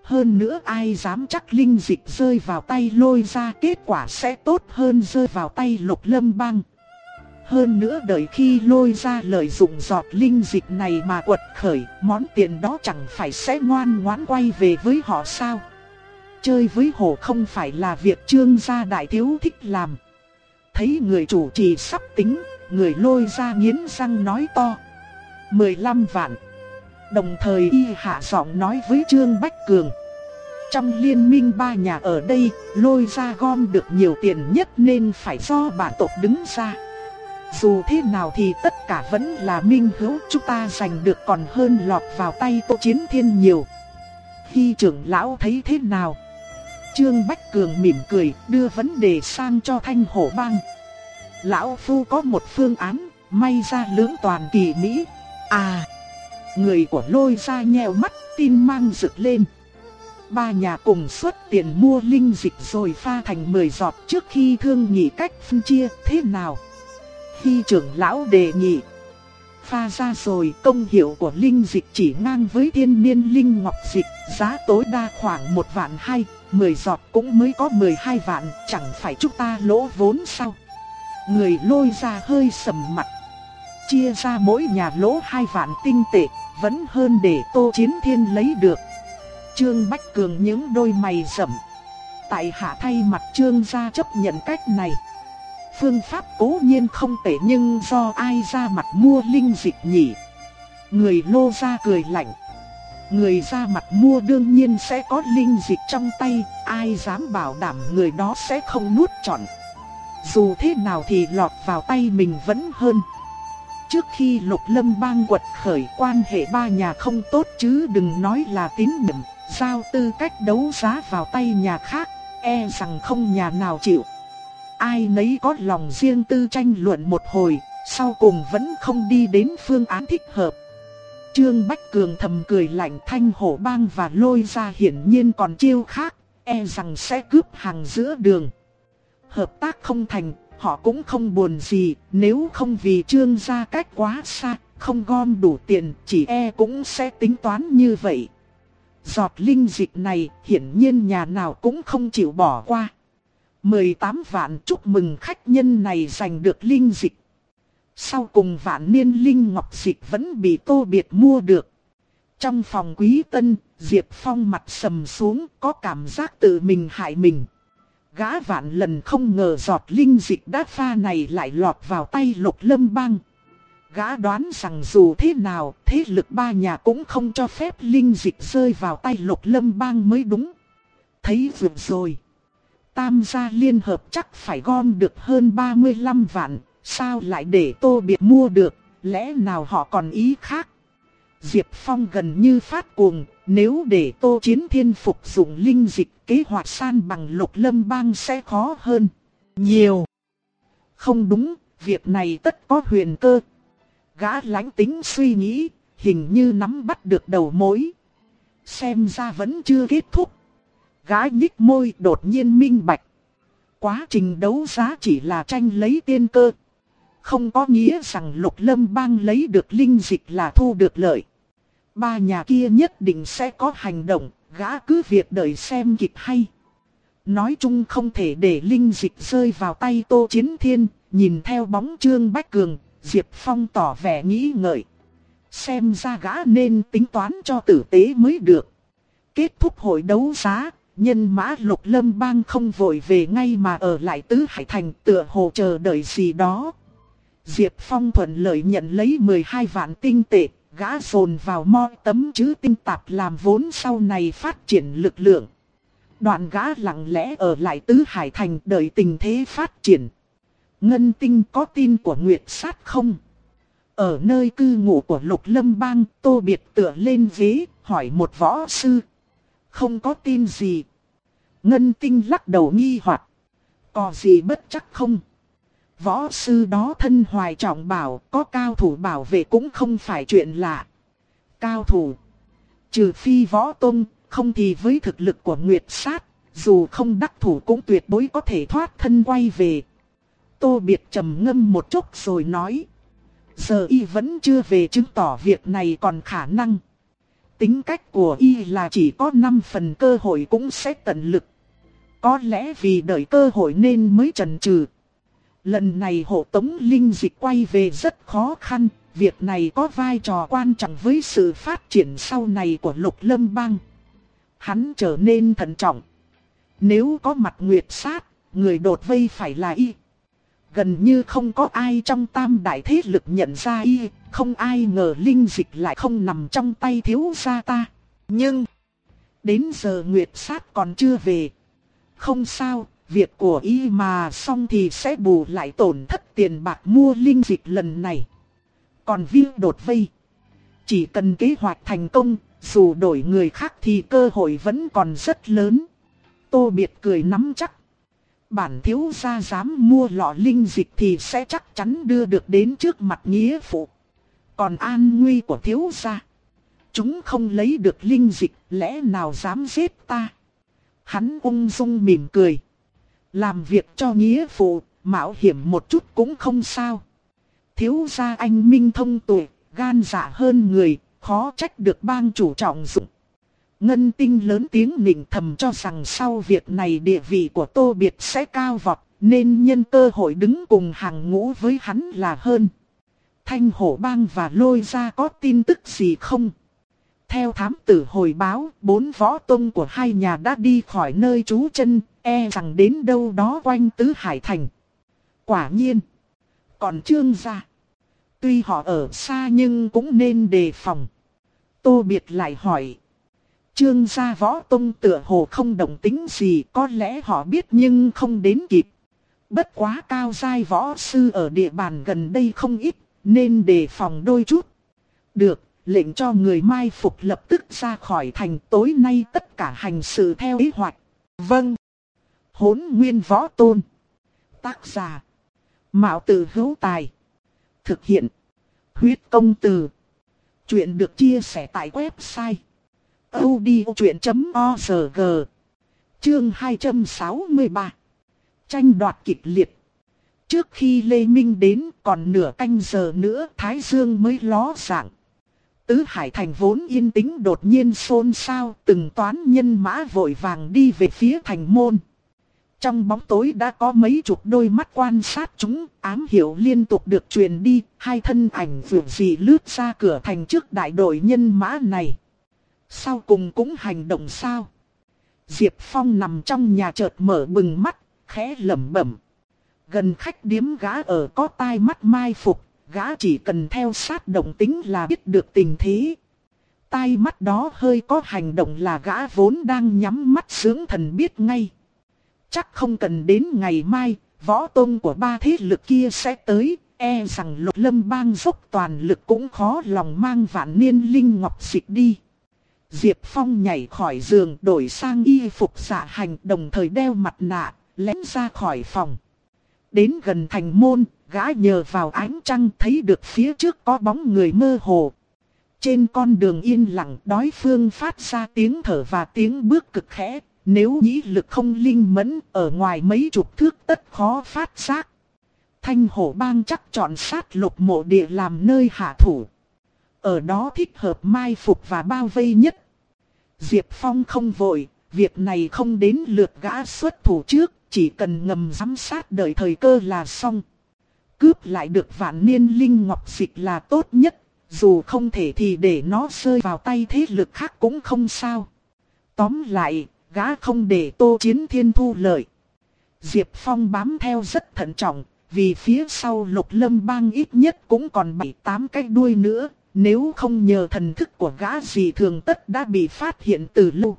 Hơn nữa ai dám chắc linh dịch rơi vào tay lôi ra kết quả sẽ tốt hơn rơi vào tay lục lâm băng. Hơn nữa đợi khi lôi ra lợi dụng giọt linh dịch này mà quật khởi, món tiền đó chẳng phải sẽ ngoan ngoãn quay về với họ sao. Chơi với hổ không phải là việc trương gia đại thiếu thích làm. Thấy người chủ trì sắp tính, người lôi ra nghiến răng nói to. 15 vạn. Đồng thời y hạ giọng nói với Trương Bách Cường. Trong liên minh ba nhà ở đây, lôi ra gom được nhiều tiền nhất nên phải do bản tộc đứng ra. Dù thế nào thì tất cả vẫn là minh hữu chúng ta giành được còn hơn lọt vào tay Tô Chiến Thiên nhiều. Khi trưởng lão thấy thế nào? Trương Bách Cường mỉm cười đưa vấn đề sang cho Thanh Hổ Bang. Lão Phu có một phương án, may ra lưỡng toàn kỳ Mỹ. À, người của lôi ra nheo mắt tin mang rực lên. Ba nhà cùng xuất tiền mua linh dịch rồi pha thành 10 giọt trước khi thương nghị cách phân chia thế nào. Khi trưởng lão đề nghị, pha ra rồi công hiệu của linh dịch chỉ ngang với thiên niên linh ngọc dịch, giá tối đa khoảng một vạn 2. 10 giọt cũng mới có 12 vạn, chẳng phải chúng ta lỗ vốn sao? Người lôi ra hơi sầm mặt. Chia ra mỗi nhà lỗ hai vạn tinh tệ, vẫn hơn để Tô Chiến Thiên lấy được. Trương Bách Cường những đôi mày rậm. Tại hạ thay mặt Trương gia chấp nhận cách này. Phương pháp cố nhiên không tệ nhưng do ai ra mặt mua linh dịch nhỉ? Người lô ra cười lạnh. Người ra mặt mua đương nhiên sẽ có linh dịch trong tay, ai dám bảo đảm người đó sẽ không nuốt trọn. Dù thế nào thì lọt vào tay mình vẫn hơn. Trước khi lục lâm bang quật khởi quan hệ ba nhà không tốt chứ đừng nói là tín nhiệm, giao tư cách đấu giá vào tay nhà khác, e rằng không nhà nào chịu. Ai nấy có lòng riêng tư tranh luận một hồi, sau cùng vẫn không đi đến phương án thích hợp. Trương Bách Cường thầm cười lạnh thanh hổ bang và lôi ra hiển nhiên còn chiêu khác, e rằng sẽ cướp hàng giữa đường. Hợp tác không thành, họ cũng không buồn gì, nếu không vì trương gia cách quá xa, không gom đủ tiền, chỉ e cũng sẽ tính toán như vậy. Giọt linh dịch này, hiển nhiên nhà nào cũng không chịu bỏ qua. 18 vạn chúc mừng khách nhân này giành được linh dịch. Sau cùng vạn niên linh ngọc dịch vẫn bị tô biệt mua được. Trong phòng quý tân, Diệp Phong mặt sầm xuống có cảm giác tự mình hại mình. Gã vạn lần không ngờ giọt linh dịch đát pha này lại lọt vào tay lục lâm băng. Gã đoán rằng dù thế nào, thế lực ba nhà cũng không cho phép linh dịch rơi vào tay lục lâm bang mới đúng. Thấy vượt rồi. Tam gia liên hợp chắc phải gom được hơn 35 vạn, sao lại để tô biệt mua được, lẽ nào họ còn ý khác. Diệp Phong gần như phát cuồng, nếu để Tô Chiến Thiên phục dụng linh dịch kế hoạch san bằng lục lâm bang sẽ khó hơn. Nhiều. Không đúng, việc này tất có huyền cơ. Gã lánh tính suy nghĩ, hình như nắm bắt được đầu mối. Xem ra vẫn chưa kết thúc. Gái nhích môi đột nhiên minh bạch. Quá trình đấu giá chỉ là tranh lấy tiên cơ. Không có nghĩa rằng lục lâm bang lấy được linh dịch là thu được lợi. Ba nhà kia nhất định sẽ có hành động, gã cứ việc đợi xem kịch hay. Nói chung không thể để linh dịch rơi vào tay Tô Chiến Thiên, nhìn theo bóng Trương Bách Cường, Diệp Phong tỏ vẻ nghĩ ngợi. Xem ra gã nên tính toán cho tử tế mới được. Kết thúc hội đấu giá, nhân mã lục lâm bang không vội về ngay mà ở lại tứ hải thành tựa hồ chờ đợi gì đó. Diệp Phong thuận lợi nhận lấy 12 vạn tinh tệ, gã dồn vào mo tấm chữ tinh tạp làm vốn sau này phát triển lực lượng. Đoạn gã lặng lẽ ở lại tứ hải thành đợi tình thế phát triển. Ngân tinh có tin của Nguyệt Sát không? Ở nơi cư ngụ của Lục Lâm Bang, Tô Biệt tựa lên ghế, hỏi một võ sư. Không có tin gì. Ngân tinh lắc đầu nghi hoặc Có gì bất chắc không? Võ sư đó thân hoài trọng bảo, có cao thủ bảo vệ cũng không phải chuyện lạ. Cao thủ. Trừ phi võ tôn, không thì với thực lực của Nguyệt Sát, dù không đắc thủ cũng tuyệt đối có thể thoát thân quay về. Tô Biệt trầm ngâm một chút rồi nói. Giờ y vẫn chưa về chứng tỏ việc này còn khả năng. Tính cách của y là chỉ có 5 phần cơ hội cũng sẽ tận lực. Có lẽ vì đợi cơ hội nên mới trần trừ. Lần này hộ tống linh dịch quay về rất khó khăn, việc này có vai trò quan trọng với sự phát triển sau này của lục lâm bang. Hắn trở nên thận trọng. Nếu có mặt nguyệt sát, người đột vây phải là y. Gần như không có ai trong tam đại thế lực nhận ra y, không ai ngờ linh dịch lại không nằm trong tay thiếu gia ta. Nhưng, đến giờ nguyệt sát còn chưa về. Không sao, việc của y mà xong thì sẽ bù lại tổn thất tiền bạc mua linh dịch lần này. Còn viên đột vây, chỉ cần kế hoạch thành công, dù đổi người khác thì cơ hội vẫn còn rất lớn. Tô Biệt cười nắm chắc. Bản thiếu gia dám mua lọ linh dịch thì sẽ chắc chắn đưa được đến trước mặt nghĩa phụ. Còn an nguy của thiếu gia. Chúng không lấy được linh dịch lẽ nào dám giết ta. Hắn ung dung mỉm cười. Làm việc cho nghĩa phụ, mạo hiểm một chút cũng không sao. Thiếu gia anh minh thông tuệ, gan dạ hơn người, khó trách được bang chủ trọng dụng. Ngân tinh lớn tiếng nịnh thầm cho rằng sau việc này địa vị của Tô Biệt sẽ cao vọt, nên nhân cơ hội đứng cùng hàng ngũ với hắn là hơn. Thanh hổ bang và lôi ra có tin tức gì không? Theo thám tử hồi báo, bốn võ tông của hai nhà đã đi khỏi nơi trú chân, e rằng đến đâu đó quanh tứ hải thành. Quả nhiên, còn trương gia. Tuy họ ở xa nhưng cũng nên đề phòng. Tô Biệt lại hỏi. Trương gia võ tông tựa hồ không đồng tính gì có lẽ họ biết nhưng không đến kịp. Bất quá cao giai võ sư ở địa bàn gần đây không ít nên đề phòng đôi chút. Được, lệnh cho người mai phục lập tức ra khỏi thành, tối nay tất cả hành sự theo ý hoạch. Vâng. Hốn nguyên võ tôn. Tác giả. Mạo tử hữu tài. Thực hiện. Huyết công từ. Chuyện được chia sẻ tại website odchuyện.org Chương 263 Tranh đoạt kịch liệt Trước khi Lê Minh đến còn nửa canh giờ nữa, Thái Dương mới ló dạng. Tứ Hải Thành vốn yên tĩnh đột nhiên xôn xao từng toán nhân mã vội vàng đi về phía thành môn. Trong bóng tối đã có mấy chục đôi mắt quan sát chúng, ám hiểu liên tục được truyền đi, hai thân ảnh vượt dị lướt ra cửa thành trước đại đội nhân mã này. Sau cùng cũng hành động sao? Diệp Phong nằm trong nhà chợt mở bừng mắt, khẽ lẩm bẩm. Gần khách điếm gã ở có tai mắt mai phục, gã chỉ cần theo sát động tính là biết được tình thế. Tai mắt đó hơi có hành động là gã vốn đang nhắm mắt sướng thần biết ngay. Chắc không cần đến ngày mai, võ tôn của ba thế lực kia sẽ tới, e rằng lục lâm bang dốc toàn lực cũng khó lòng mang vạn niên linh ngọc dịch đi. Diệp Phong nhảy khỏi giường đổi sang y phục giả hành đồng thời đeo mặt nạ, lén ra khỏi phòng. Đến gần thành môn, gã nhờ vào ánh trăng thấy được phía trước có bóng người mơ hồ. Trên con đường yên lặng đối phương phát ra tiếng thở và tiếng bước cực khẽ, nếu nhĩ lực không linh mẫn ở ngoài mấy chục thước tất khó phát giác. Thanh hổ bang chắc chọn sát lục mộ địa làm nơi hạ thủ. Ở đó thích hợp mai phục và bao vây nhất. Diệp Phong không vội, việc này không đến lượt gã xuất thủ trước, chỉ cần ngầm giám sát đợi thời cơ là xong. Cướp lại được vạn niên linh ngọc dịch là tốt nhất, dù không thể thì để nó rơi vào tay thế lực khác cũng không sao. Tóm lại, gã không để tô chiến thiên thu lợi. Diệp Phong bám theo rất thận trọng, vì phía sau lục lâm bang ít nhất cũng còn 7-8 cái đuôi nữa, nếu không nhờ thần thức của gã gì thường tất đã bị phát hiện từ lâu.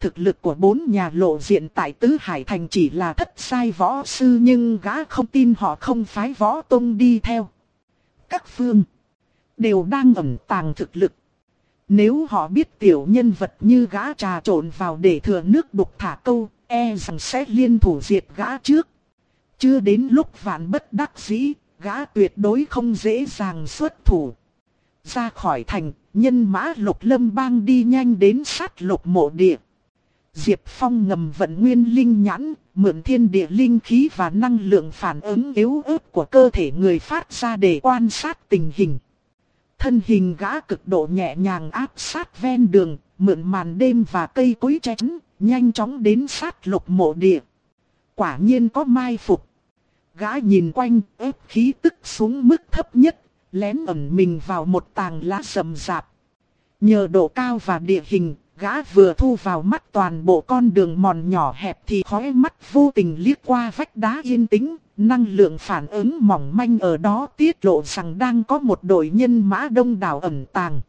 Thực lực của bốn nhà lộ diện tại Tứ Hải Thành chỉ là thất sai võ sư nhưng gã không tin họ không phái võ tông đi theo. Các phương đều đang ẩn tàng thực lực. Nếu họ biết tiểu nhân vật như gã trà trộn vào để thừa nước đục thả câu, e rằng sẽ liên thủ diệt gã trước. Chưa đến lúc vạn bất đắc dĩ, gã tuyệt đối không dễ dàng xuất thủ. Ra khỏi thành, nhân mã lục lâm bang đi nhanh đến sát lục mộ địa. Diệp Phong ngầm vận nguyên linh nhãn, mượn thiên địa linh khí và năng lượng phản ứng yếu ớt của cơ thể người phát ra để quan sát tình hình. Thân hình gã cực độ nhẹ nhàng áp sát ven đường, mượn màn đêm và cây cối chén, nhanh chóng đến sát lục mộ địa. Quả nhiên có mai phục. Gã nhìn quanh, ép khí tức xuống mức thấp nhất, lén ẩn mình vào một tàng lá sầm rạp. Nhờ độ cao và địa hình, gã vừa thu vào mắt toàn bộ con đường mòn nhỏ hẹp thì khói mắt vô tình liếc qua vách đá yên tĩnh, năng lượng phản ứng mỏng manh ở đó tiết lộ rằng đang có một đội nhân mã đông đảo ẩn tàng.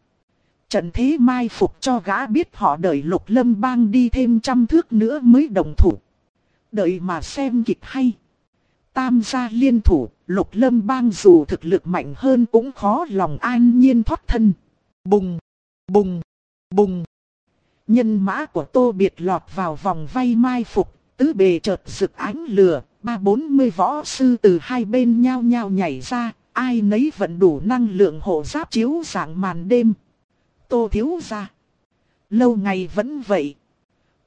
Trận thế mai phục cho gã biết họ đợi lục lâm bang đi thêm trăm thước nữa mới đồng thủ. Đợi mà xem kịch hay. Tam gia liên thủ, lục lâm bang dù thực lực mạnh hơn cũng khó lòng an nhiên thoát thân. Bùng, bùng, bùng. Nhân mã của tô biệt lọt vào vòng vây mai phục, tứ bề chợt rực ánh lửa, ba bốn mươi võ sư từ hai bên nhau nhau nhảy ra, ai nấy vẫn đủ năng lượng hộ giáp chiếu dạng màn đêm. Tô thiếu ra. Lâu ngày vẫn vậy.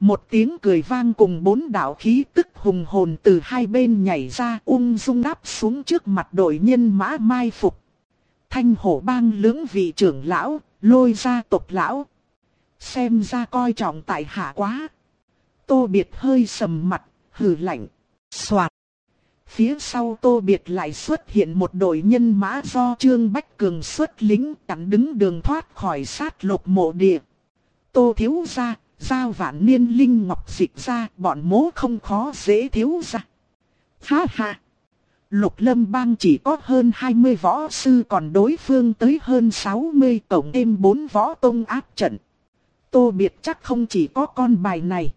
Một tiếng cười vang cùng bốn đạo khí tức hùng hồn từ hai bên nhảy ra ung dung đáp xuống trước mặt đội nhân mã mai phục. Thanh hổ bang lưỡng vị trưởng lão, lôi ra tộc lão. Xem ra coi trọng tại hạ quá. Tô biệt hơi sầm mặt, hừ lạnh. Xoạt. Phía sau Tô Biệt lại xuất hiện một đội nhân mã do Trương Bách Cường xuất lính chặn đứng đường thoát khỏi sát lục mộ địa. Tô thiếu ra, giao vạn niên linh ngọc dịch ra, bọn mố không khó dễ thiếu ra. Ha ha! Lục lâm bang chỉ có hơn 20 võ sư còn đối phương tới hơn 60 tổng thêm 4 võ tông áp trận. Tô Biệt chắc không chỉ có con bài này.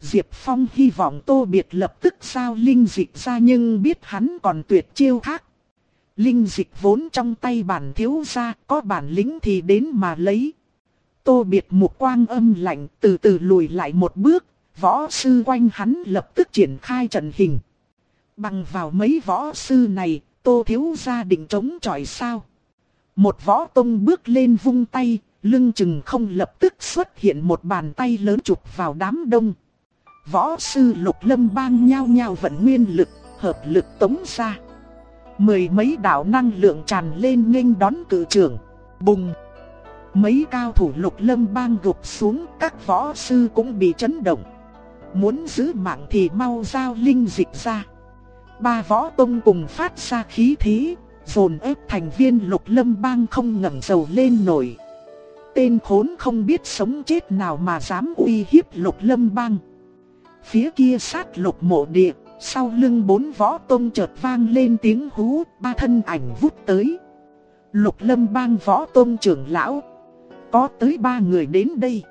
Diệp Phong hy vọng Tô Biệt lập tức sao linh dịch ra nhưng biết hắn còn tuyệt chiêu khác. Linh dịch vốn trong tay bản thiếu gia, có bản lĩnh thì đến mà lấy. Tô Biệt một quang âm lạnh từ từ lùi lại một bước, võ sư quanh hắn lập tức triển khai trận hình. Bằng vào mấy võ sư này, Tô thiếu gia định chống chọi sao? Một võ tông bước lên vung tay, lưng chừng không lập tức xuất hiện một bàn tay lớn chụp vào đám đông. Võ sư lục lâm bang nhao nhao vận nguyên lực, hợp lực tống ra. Mười mấy đạo năng lượng tràn lên nghênh đón cử trưởng. Bùng! Mấy cao thủ lục lâm bang gục xuống, các võ sư cũng bị chấn động. Muốn giữ mạng thì mau giao linh dịch ra. Ba võ tông cùng phát ra khí thế, dồn ép thành viên lục lâm bang không ngẩng dầu lên nổi. Tên khốn không biết sống chết nào mà dám uy hiếp lục lâm bang. Phía kia sát lục mộ địa, sau lưng bốn võ tông chợt vang lên tiếng hú, ba thân ảnh vút tới. Lục lâm bang võ tông trưởng lão. Có tới ba người đến đây.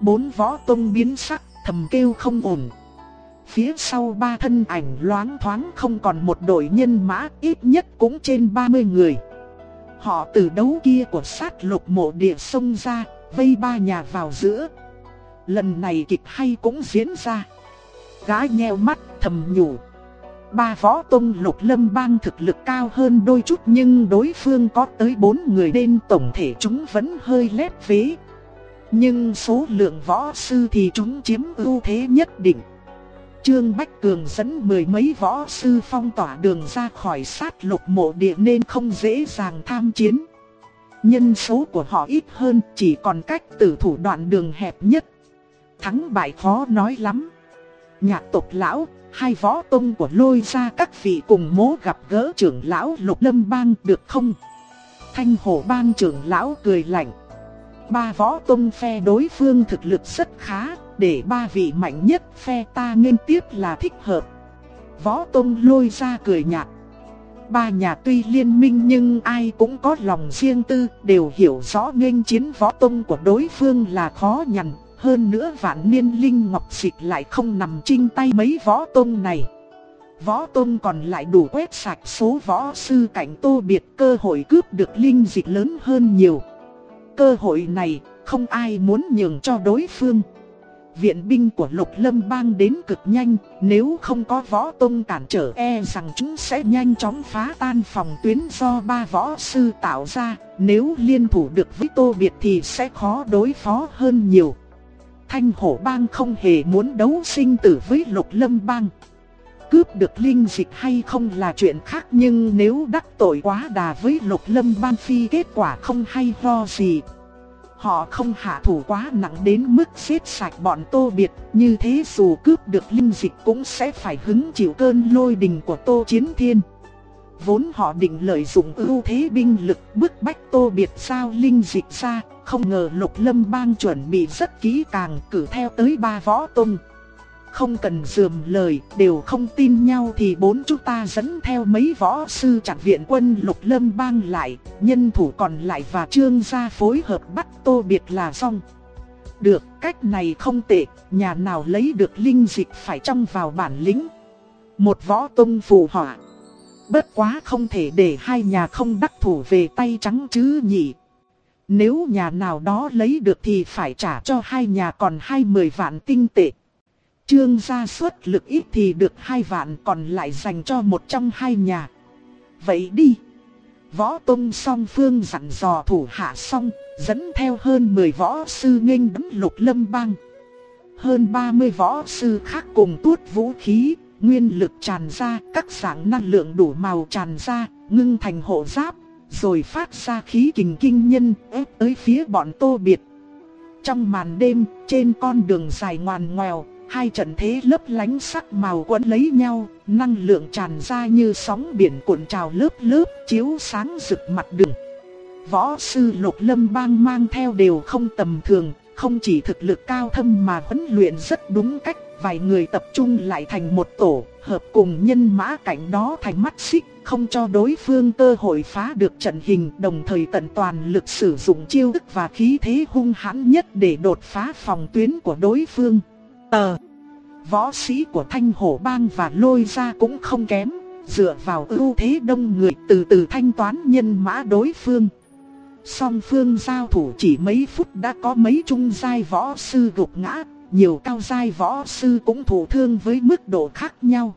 Bốn võ tông biến sắc, thầm kêu không ổn. Phía sau ba thân ảnh loáng thoáng không còn một đội nhân mã, ít nhất cũng trên 30 người. Họ từ đấu kia của sát lục mộ địa sông ra, vây ba nhà vào giữa. Lần này kịch hay cũng diễn ra. Gái nheo mắt thầm nhủ. Ba võ tông lục lâm bang thực lực cao hơn đôi chút nhưng đối phương có tới bốn người nên tổng thể chúng vẫn hơi lép vế. Nhưng số lượng võ sư thì chúng chiếm ưu thế nhất định. Trương Bách Cường dẫn mười mấy võ sư phong tỏa đường ra khỏi sát lục mộ địa nên không dễ dàng tham chiến. Nhân số của họ ít hơn chỉ còn cách tử thủ đoạn đường hẹp nhất. Thắng bại khó nói lắm. Nhạc tộc lão, hai võ tông của lôi ra các vị cùng mố gặp gỡ trưởng lão lục lâm bang được không? Thanh hổ bang trưởng lão cười lạnh. Ba võ tông phe đối phương thực lực rất khá, để ba vị mạnh nhất phe ta nghiên tiếp là thích hợp. Võ tông lôi ra cười nhạt. Ba nhà tuy liên minh nhưng ai cũng có lòng riêng tư, đều hiểu rõ nghênh chiến võ tông của đối phương là khó nhằn. Hơn nữa vạn niên linh ngọc dịch lại không nằm trinh tay mấy võ tông này. Võ tông còn lại đủ quét sạch số võ sư cảnh tô biệt cơ hội cướp được linh dịch lớn hơn nhiều. Cơ hội này không ai muốn nhường cho đối phương. Viện binh của lục lâm bang đến cực nhanh, nếu không có võ tông cản trở e rằng chúng sẽ nhanh chóng phá tan phòng tuyến do ba võ sư tạo ra, nếu liên thủ được với tô biệt thì sẽ khó đối phó hơn nhiều. Thanh hổ bang không hề muốn đấu sinh tử với lục lâm bang. Cướp được linh dịch hay không là chuyện khác nhưng nếu đắc tội quá đà với lục lâm bang phi kết quả không hay ho gì. Họ không hạ thủ quá nặng đến mức xếp sạch bọn tô biệt, như thế dù cướp được linh dịch cũng sẽ phải hứng chịu cơn lôi đình của tô chiến thiên. Vốn họ định lợi dụng ưu thế binh lực bức bách tô biệt sao linh dịch ra, không ngờ lục lâm bang chuẩn bị rất kỹ càng cử theo tới ba võ tung. Không cần dườm lời, đều không tin nhau thì bốn chúng ta dẫn theo mấy võ sư chặn viện quân lục lâm bang lại, nhân thủ còn lại và trương gia phối hợp bắt tô biệt là xong. Được, cách này không tệ, nhà nào lấy được linh dịch phải trong vào bản lĩnh. Một võ tông phù họa. Bất quá không thể để hai nhà không đắc thủ về tay trắng chứ nhỉ. Nếu nhà nào đó lấy được thì phải trả cho hai nhà còn hai mười vạn tinh tệ. Trương gia suất lực ít thì được hai vạn còn lại dành cho một trong hai nhà. Vậy đi. Võ Tông song phương dặn dò thủ hạ xong, dẫn theo hơn 10 võ sư nghênh đấm lục lâm bang. Hơn 30 võ sư khác cùng tuốt vũ khí, nguyên lực tràn ra, các dạng năng lượng đủ màu tràn ra, ngưng thành hộ giáp, rồi phát ra khí kình kinh nhân ép tới phía bọn tô biệt. Trong màn đêm, trên con đường dài ngoằn ngoèo, hai trận thế lấp lánh sắc màu quấn lấy nhau, năng lượng tràn ra như sóng biển cuộn trào lớp lớp, chiếu sáng rực mặt đường. Võ sư lục lâm bang mang theo đều không tầm thường, không chỉ thực lực cao thâm mà huấn luyện rất đúng cách, vài người tập trung lại thành một tổ, hợp cùng nhân mã cảnh đó thành mắt xích, không cho đối phương cơ hội phá được trận hình, đồng thời tận toàn lực sử dụng chiêu thức và khí thế hung hãn nhất để đột phá phòng tuyến của đối phương. Tờ Võ sĩ của Thanh Hổ Bang và Lôi Gia cũng không kém, dựa vào ưu thế đông người từ từ thanh toán nhân mã đối phương. Song phương giao thủ chỉ mấy phút đã có mấy trung giai võ sư gục ngã, nhiều cao giai võ sư cũng thụ thương với mức độ khác nhau.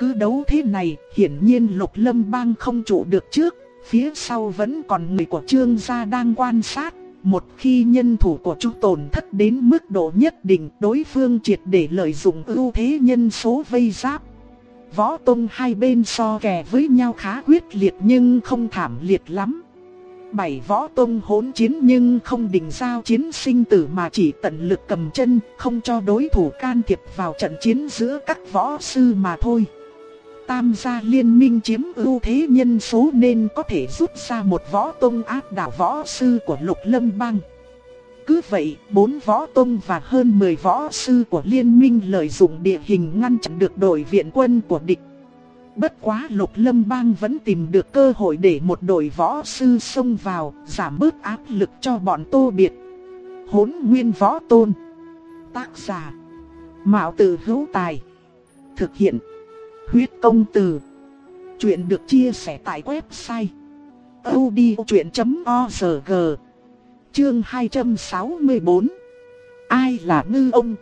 Cứ đấu thế này, hiển nhiên lục lâm bang không trụ được trước, phía sau vẫn còn người của trương gia đang quan sát. Một khi nhân thủ của chúng tổn thất đến mức độ nhất định, đối phương triệt để lợi dụng ưu thế nhân số vây giáp. Võ tông hai bên so kè với nhau khá quyết liệt nhưng không thảm liệt lắm. Bảy võ tông hỗn chiến nhưng không định giao chiến sinh tử mà chỉ tận lực cầm chân, không cho đối thủ can thiệp vào trận chiến giữa các võ sư mà thôi. Tam gia liên minh chiếm ưu thế nhân số nên có thể rút ra một võ tông áp đảo võ sư của lục lâm bang. Cứ vậy, bốn võ tông và hơn 10 võ sư của liên minh lợi dụng địa hình ngăn chặn được đội viện quân của địch. Bất quá lục lâm bang vẫn tìm được cơ hội để một đội võ sư xông vào, giảm bớt áp lực cho bọn tô biệt. Hốn nguyên võ tôn. Tác giả. Mạo tử hữu tài. Thực hiện. Huyết công từ. Chuyện được chia sẻ tại website. odchuyện.org Chương 264 Ai là ngư ông?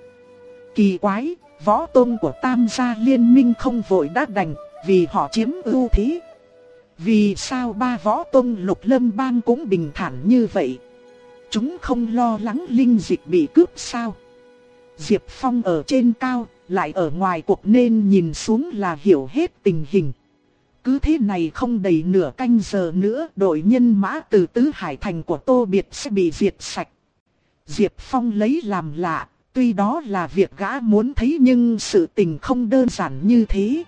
kỳ quái, võ tôn của tam gia liên minh không vội đã đành, vì họ chiếm ưu thế. Vì sao ba võ tôn lục lâm bang cũng bình thản như vậy? Chúng không lo lắng linh dịch bị cướp sao? Diệp Phong ở trên cao, lại ở ngoài cuộc nên nhìn xuống là hiểu hết tình hình. Cứ thế này không đầy nửa canh giờ nữa đội nhân mã từ Tứ Hải Thành của Tô Biệt sẽ bị diệt sạch. Diệp Phong lấy làm lạ, tuy đó là việc gã muốn thấy nhưng sự tình không đơn giản như thế.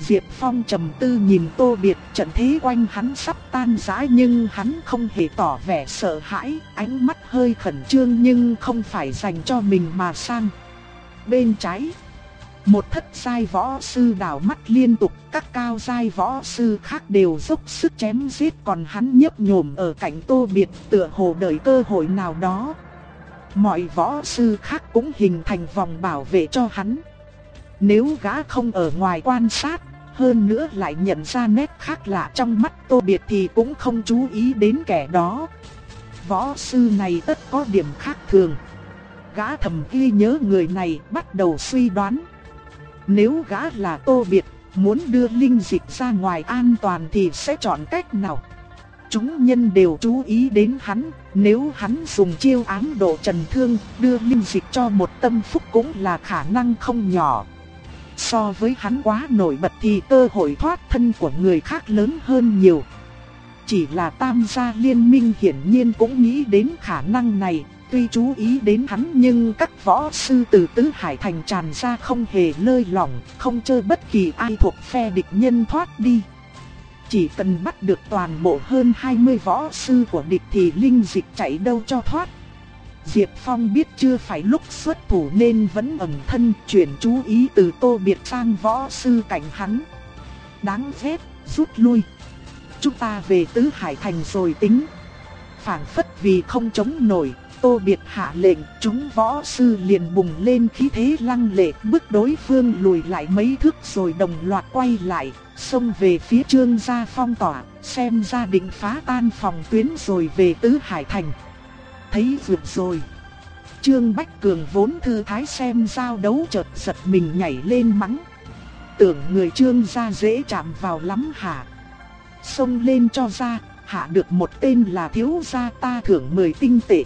Diệp Phong trầm tư nhìn Tô Biệt trận thế quanh hắn sắp tan rã nhưng hắn không hề tỏ vẻ sợ hãi, ánh mắt hơi khẩn trương nhưng không phải dành cho mình mà sang. Bên trái, một thất sai võ sư đảo mắt liên tục, các cao sai võ sư khác đều dốc sức chém giết còn hắn nhấp nhổm ở cạnh Tô Biệt tựa hồ đợi cơ hội nào đó. Mọi võ sư khác cũng hình thành vòng bảo vệ cho hắn. Nếu gã không ở ngoài quan sát, hơn nữa lại nhận ra nét khác lạ trong mắt Tô Biệt thì cũng không chú ý đến kẻ đó. Võ sư này tất có điểm khác thường. Gã thầm ghi nhớ người này bắt đầu suy đoán. Nếu gã là Tô Biệt, muốn đưa linh dịch ra ngoài an toàn thì sẽ chọn cách nào? Chúng nhân đều chú ý đến hắn, nếu hắn dùng chiêu ám độ trần thương, đưa linh dịch cho một tâm phúc cũng là khả năng không nhỏ. So với hắn quá nổi bật thì cơ hội thoát thân của người khác lớn hơn nhiều. Chỉ là tam gia liên minh hiển nhiên cũng nghĩ đến khả năng này, tuy chú ý đến hắn nhưng các võ sư từ tứ hải thành tràn ra không hề lơi lỏng, không chơi bất kỳ ai thuộc phe địch nhân thoát đi. Chỉ cần bắt được toàn bộ hơn 20 võ sư của địch thì linh dịch chạy đâu cho thoát. Diệp Phong biết chưa phải lúc xuất thủ nên vẫn ẩn thân chuyển chú ý từ tô biệt sang võ sư cảnh hắn. Đáng ghét, rút lui. Chúng ta về tứ hải thành rồi tính. Phản phất vì không chống nổi, tô biệt hạ lệnh, chúng võ sư liền bùng lên khí thế lăng lệ, bước đối phương lùi lại mấy thước rồi đồng loạt quay lại, xông về phía trương gia phong tỏa, xem ra định phá tan phòng tuyến rồi về tứ hải thành. Thấy vượt rồi. Trương Bách Cường vốn thư thái xem giao đấu chợt giật mình nhảy lên mắng. Tưởng người trương gia dễ chạm vào lắm hả? Xông lên cho ra, hạ được một tên là thiếu gia ta thưởng 10 tinh tệ.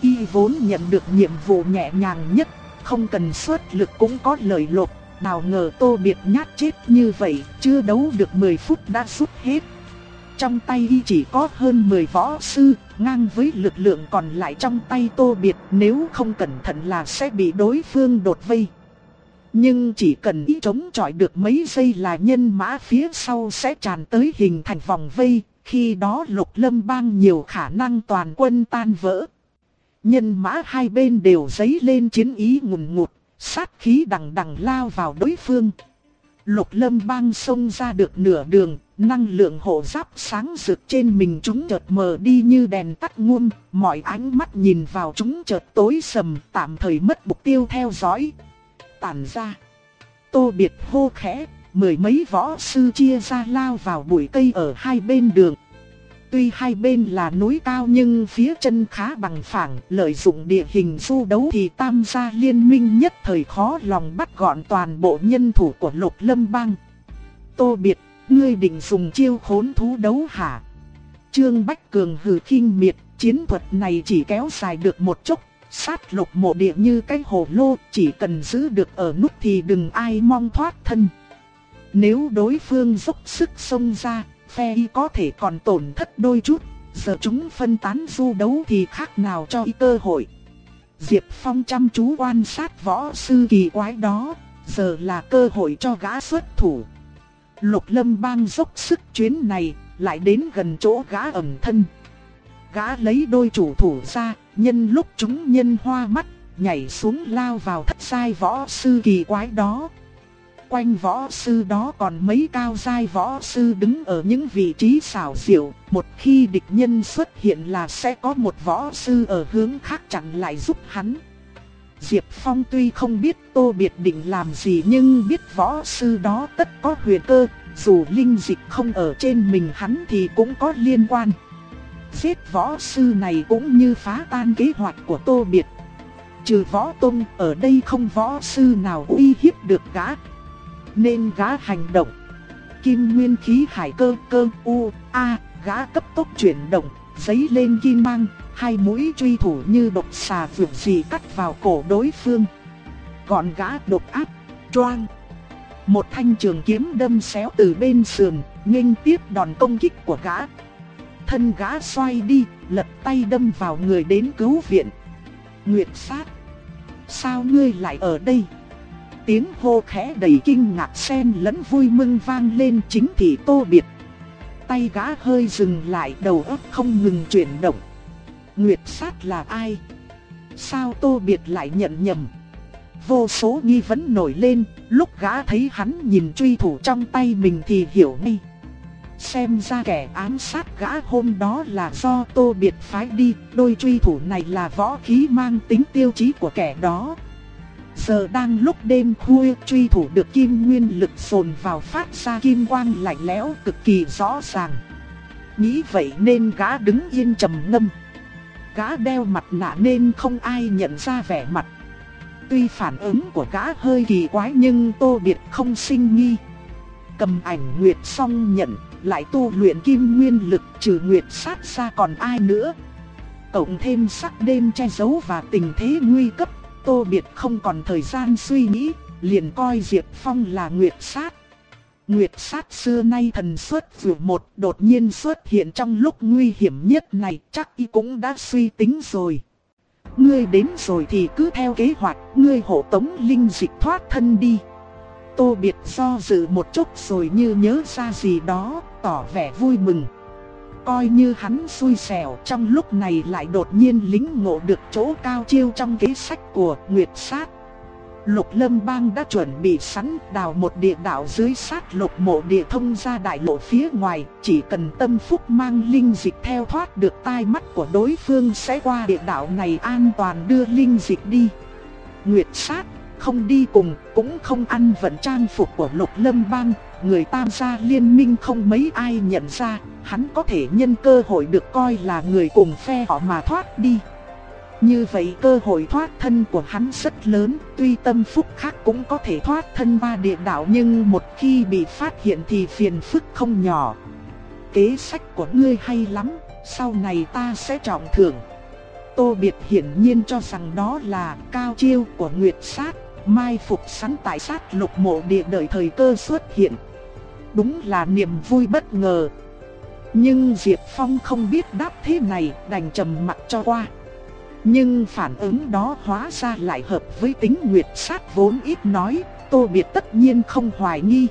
Y vốn nhận được nhiệm vụ nhẹ nhàng nhất, không cần xuất lực cũng có lời lột. Nào ngờ tô biệt nhát chết như vậy, chưa đấu được 10 phút đã rút hết. Trong tay y chỉ có hơn 10 võ sư, ngang với lực lượng còn lại trong tay tô biệt nếu không cẩn thận là sẽ bị đối phương đột vây. Nhưng chỉ cần y chống chọi được mấy giây là nhân mã phía sau sẽ tràn tới hình thành vòng vây, khi đó lục lâm bang nhiều khả năng toàn quân tan vỡ. Nhân mã hai bên đều dấy lên chiến ý ngùn ngụt, sát khí đằng đằng lao vào đối phương. Lục lâm bang xông ra được nửa đường, năng lượng hộ giáp sáng rực trên mình chúng chợt mờ đi như đèn tắt nguông, mọi ánh mắt nhìn vào chúng chợt tối sầm, tạm thời mất mục tiêu theo dõi. Tản ra, tô biệt hô khẽ, mười mấy võ sư chia ra lao vào bụi cây ở hai bên đường. Tuy hai bên là núi cao nhưng phía chân khá bằng phẳng, lợi dụng địa hình du đấu thì tam gia liên minh nhất thời khó lòng bắt gọn toàn bộ nhân thủ của lục lâm bang. Tô biệt, ngươi định dùng chiêu khốn thú đấu hả? Trương Bách Cường hừ khinh miệt, chiến thuật này chỉ kéo dài được một chút, sát lục mộ địa như cái hồ lô, chỉ cần giữ được ở nút thì đừng ai mong thoát thân. Nếu đối phương dốc sức xông ra, phe y có thể còn tổn thất đôi chút, giờ chúng phân tán du đấu thì khác nào cho y cơ hội. Diệp Phong chăm chú quan sát võ sư kỳ quái đó, giờ là cơ hội cho gã xuất thủ. Lục lâm bang dốc sức chuyến này, lại đến gần chỗ gã ẩn thân. Gã lấy đôi chủ thủ ra, nhân lúc chúng nhân hoa mắt, nhảy xuống lao vào thất sai võ sư kỳ quái đó quanh võ sư đó còn mấy cao giai võ sư đứng ở những vị trí xảo diệu, một khi địch nhân xuất hiện là sẽ có một võ sư ở hướng khác chặn lại giúp hắn. Diệp Phong tuy không biết Tô Biệt định làm gì nhưng biết võ sư đó tất có huyền cơ, dù linh dịch không ở trên mình hắn thì cũng có liên quan. Giết võ sư này cũng như phá tan kế hoạch của Tô Biệt. trừ võ tông ở đây không võ sư nào uy hiếp được gã. Nên gã hành động. Kim nguyên khí hải cơ cơ u a gã cấp tốc chuyển động, giấy lên kim mang, hai mũi truy thủ như độc xà vượt gì cắt vào cổ đối phương. Gọn gã độc áp, choang. Một thanh trường kiếm đâm xéo từ bên sườn, nghênh tiếp đòn công kích của gã. Thân gã xoay đi, lật tay đâm vào người đến cứu viện. Nguyệt sát. Sao ngươi lại ở đây? Tiếng hô khẽ đầy kinh ngạc xen lẫn vui mừng vang lên chính thị tô biệt. Tay gã hơi dừng lại đầu óc không ngừng chuyển động. Nguyệt sát là ai? Sao tô biệt lại nhận nhầm? Vô số nghi vấn nổi lên, lúc gã thấy hắn nhìn truy thủ trong tay mình thì hiểu ngay. Xem ra kẻ ám sát gã hôm đó là do tô biệt phái đi, đôi truy thủ này là võ khí mang tính tiêu chí của kẻ đó. Giờ đang lúc đêm khuya truy thủ được kim nguyên lực phồn vào phát ra kim quang lạnh lẽo cực kỳ rõ ràng. Nghĩ vậy nên gã đứng yên trầm ngâm. Gã đeo mặt nạ nên không ai nhận ra vẻ mặt. Tuy phản ứng của gã hơi kỳ quái nhưng tô biệt không sinh nghi. Cầm ảnh nguyệt song nhận lại tu luyện kim nguyên lực trừ nguyệt sát ra còn ai nữa. Cộng thêm sắc đêm che giấu và tình thế nguy cấp, Tô Biệt không còn thời gian suy nghĩ, liền coi Diệp Phong là nguyệt sát. Nguyệt sát xưa nay thần xuất vừa một đột nhiên xuất hiện trong lúc nguy hiểm nhất này chắc y cũng đã suy tính rồi. Ngươi đến rồi thì cứ theo kế hoạch, ngươi hộ tống linh dịch thoát thân đi. Tô Biệt do dự một chút rồi như nhớ ra gì đó, tỏ vẻ vui mừng. Coi như hắn xui xẻo trong lúc này lại đột nhiên lính ngộ được chỗ cao chiêu trong kế sách của Nguyệt Sát. Lục Lâm Bang đã chuẩn bị sẵn đào một địa đạo dưới sát lục mộ địa thông ra đại lộ phía ngoài, chỉ cần tâm phúc mang linh dịch theo thoát được tai mắt của đối phương sẽ qua địa đạo này an toàn đưa linh dịch đi. Nguyệt Sát không đi cùng, cũng không ăn vận trang phục của Lục Lâm Bang, người tam gia liên minh không mấy ai nhận ra, hắn có thể nhân cơ hội được coi là người cùng phe họ mà thoát đi. Như vậy cơ hội thoát thân của hắn rất lớn, tuy tâm phúc khác cũng có thể thoát thân ba địa đạo nhưng một khi bị phát hiện thì phiền phức không nhỏ. Kế sách của ngươi hay lắm, sau này ta sẽ trọng thưởng. Tô Biệt hiển nhiên cho rằng đó là cao chiêu của Nguyệt Sát, mai phục sẵn tại sát lục mộ địa đợi thời cơ xuất hiện. Đúng là niềm vui bất ngờ. Nhưng Diệp Phong không biết đáp thế này, đành trầm mặt cho qua. Nhưng phản ứng đó hóa ra lại hợp với tính nguyệt sát vốn ít nói, Tô Biệt tất nhiên không hoài nghi.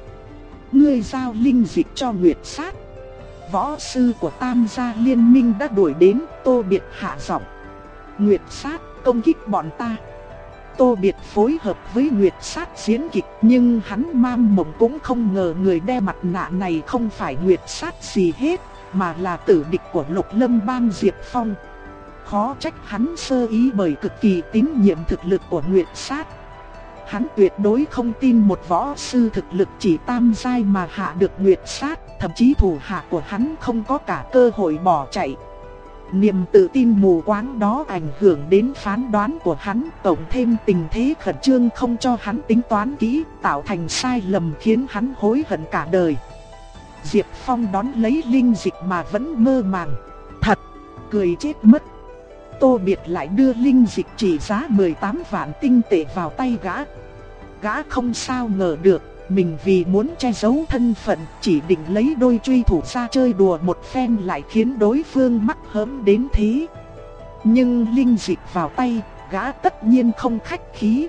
Ngươi giao linh dịch cho nguyệt sát. Võ sư của Tam gia liên minh đã đuổi đến, Tô Biệt hạ giọng. Nguyệt sát công kích bọn ta. Tô Biệt phối hợp với Nguyệt sát diễn kịch nhưng hắn mam mộng cũng không ngờ người đe mặt nạ này không phải Nguyệt sát gì hết, mà là tử địch của Lục Lâm Bang Diệp Phong. Khó trách hắn sơ ý bởi cực kỳ tín nhiệm thực lực của Nguyệt sát. Hắn tuyệt đối không tin một võ sư thực lực chỉ tam giai mà hạ được Nguyệt sát, thậm chí thủ hạ của hắn không có cả cơ hội bỏ chạy. Niềm tự tin mù quáng đó ảnh hưởng đến phán đoán của hắn, tổng thêm tình thế khẩn trương không cho hắn tính toán kỹ, tạo thành sai lầm khiến hắn hối hận cả đời. Diệp Phong đón lấy linh dịch mà vẫn mơ màng. Thật, cười chết mất. Tô Biệt lại đưa linh dịch chỉ giá 18 vạn tinh tệ vào tay gã. Gã không sao ngờ được, mình vì muốn che giấu thân phận chỉ định lấy đôi truy thủ ra chơi đùa một phen lại khiến đối phương mắc hớm đến thế. Nhưng linh dịch vào tay, gã tất nhiên không khách khí.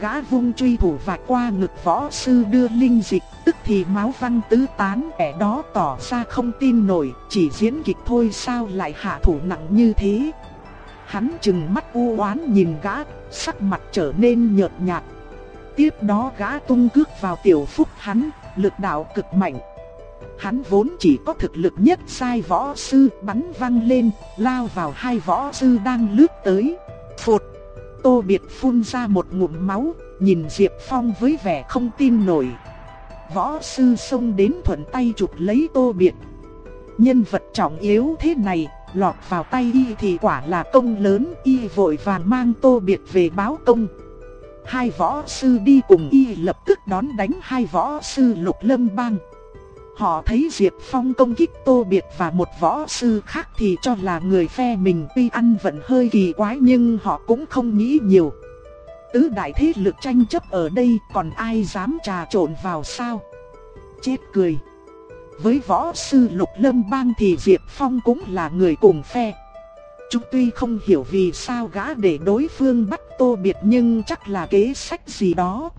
Gã vung truy thủ vạch qua ngực võ sư đưa linh dịch, tức thì máu văng tứ tán. Kẻ đó tỏ ra không tin nổi, chỉ diễn kịch thôi sao lại hạ thủ nặng như thế. Hắn chừng mắt u oán nhìn gã, sắc mặt trở nên nhợt nhạt, Tiếp đó gã tung cước vào tiểu phúc hắn, lực đạo cực mạnh. Hắn vốn chỉ có thực lực nhất sai võ sư bắn văng lên, lao vào hai võ sư đang lướt tới. Phụt! Tô Biệt phun ra một ngụm máu, nhìn Diệp Phong với vẻ không tin nổi. Võ sư xông đến thuận tay chụp lấy Tô Biệt. Nhân vật trọng yếu thế này, lọt vào tay y thì quả là công lớn, y vội vàng mang Tô Biệt về báo công. Hai võ sư đi cùng y lập tức đón đánh hai võ sư lục lâm bang. Họ thấy Diệp Phong công kích Tô Biệt và một võ sư khác thì cho là người phe mình tuy ăn vẫn hơi kỳ quái nhưng họ cũng không nghĩ nhiều. Tứ đại thế lực tranh chấp ở đây còn ai dám trà trộn vào sao? Chết cười. Với võ sư lục lâm bang thì Diệp Phong cũng là người cùng phe. Chúng tuy không hiểu vì sao gã để đối phương bắt Tô Biệt nhưng chắc là kế sách gì đó.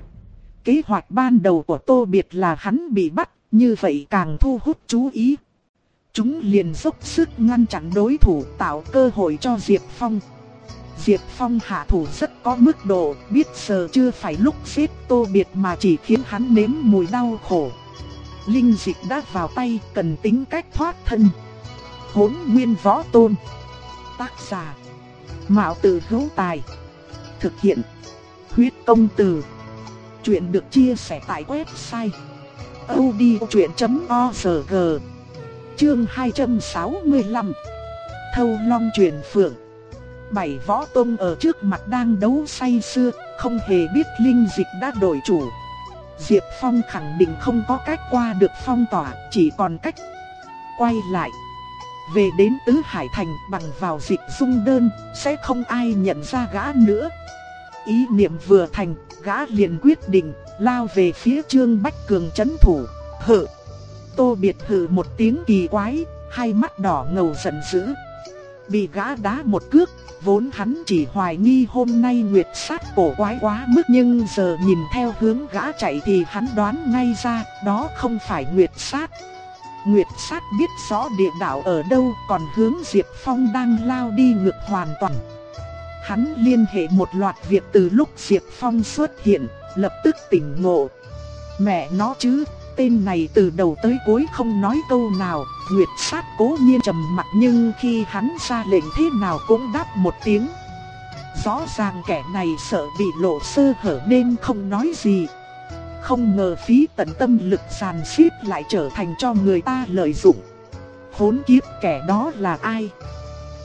Kế hoạch ban đầu của Tô Biệt là hắn bị bắt, như vậy càng thu hút chú ý. Chúng liền dốc sức ngăn chặn đối thủ tạo cơ hội cho Diệp Phong. Diệp Phong hạ thủ rất có mức độ, biết giờ chưa phải lúc giết Tô Biệt mà chỉ khiến hắn nếm mùi đau khổ. Linh dịch đã vào tay, cần tính cách thoát thân. Hốn nguyên võ tôn. Tác giả. Mạo từ hữu tài. Thực hiện. Huyết công từ. Chuyện được chia sẻ tại website. odchuyện.org Chương 265 Thâu Long truyền phượng Bảy võ tông ở trước mặt đang đấu say xưa, không hề biết linh dịch đã đổi chủ. Diệp Phong khẳng định không có cách qua được phong tỏa, chỉ còn cách quay lại. Về đến Tứ Hải Thành bằng vào dịch dung đơn, sẽ không ai nhận ra gã nữa. Ý niệm vừa thành, gã liền quyết định, lao về phía Trương Bách Cường chấn thủ, hự. Tô biệt hự một tiếng kỳ quái, hai mắt đỏ ngầu giận dữ. Bị gã đá một cước, vốn hắn chỉ hoài nghi hôm nay Nguyệt sát cổ quái quá mức nhưng giờ nhìn theo hướng gã chạy thì hắn đoán ngay ra đó không phải Nguyệt sát. Nguyệt sát biết rõ địa đạo ở đâu còn hướng Diệp Phong đang lao đi ngược hoàn toàn. Hắn liên hệ một loạt việc từ lúc Diệp Phong xuất hiện, lập tức tỉnh ngộ. Mẹ nó chứ, tên này từ đầu tới cuối không nói câu nào, Nguyệt sát cố nhiên trầm mặt nhưng khi hắn ra lệnh thế nào cũng đáp một tiếng. Rõ ràng kẻ này sợ bị lộ sơ hở nên không nói gì. Không ngờ phí tận tâm lực sàn xếp lại trở thành cho người ta lợi dụng. Hốn kiếp kẻ đó là ai?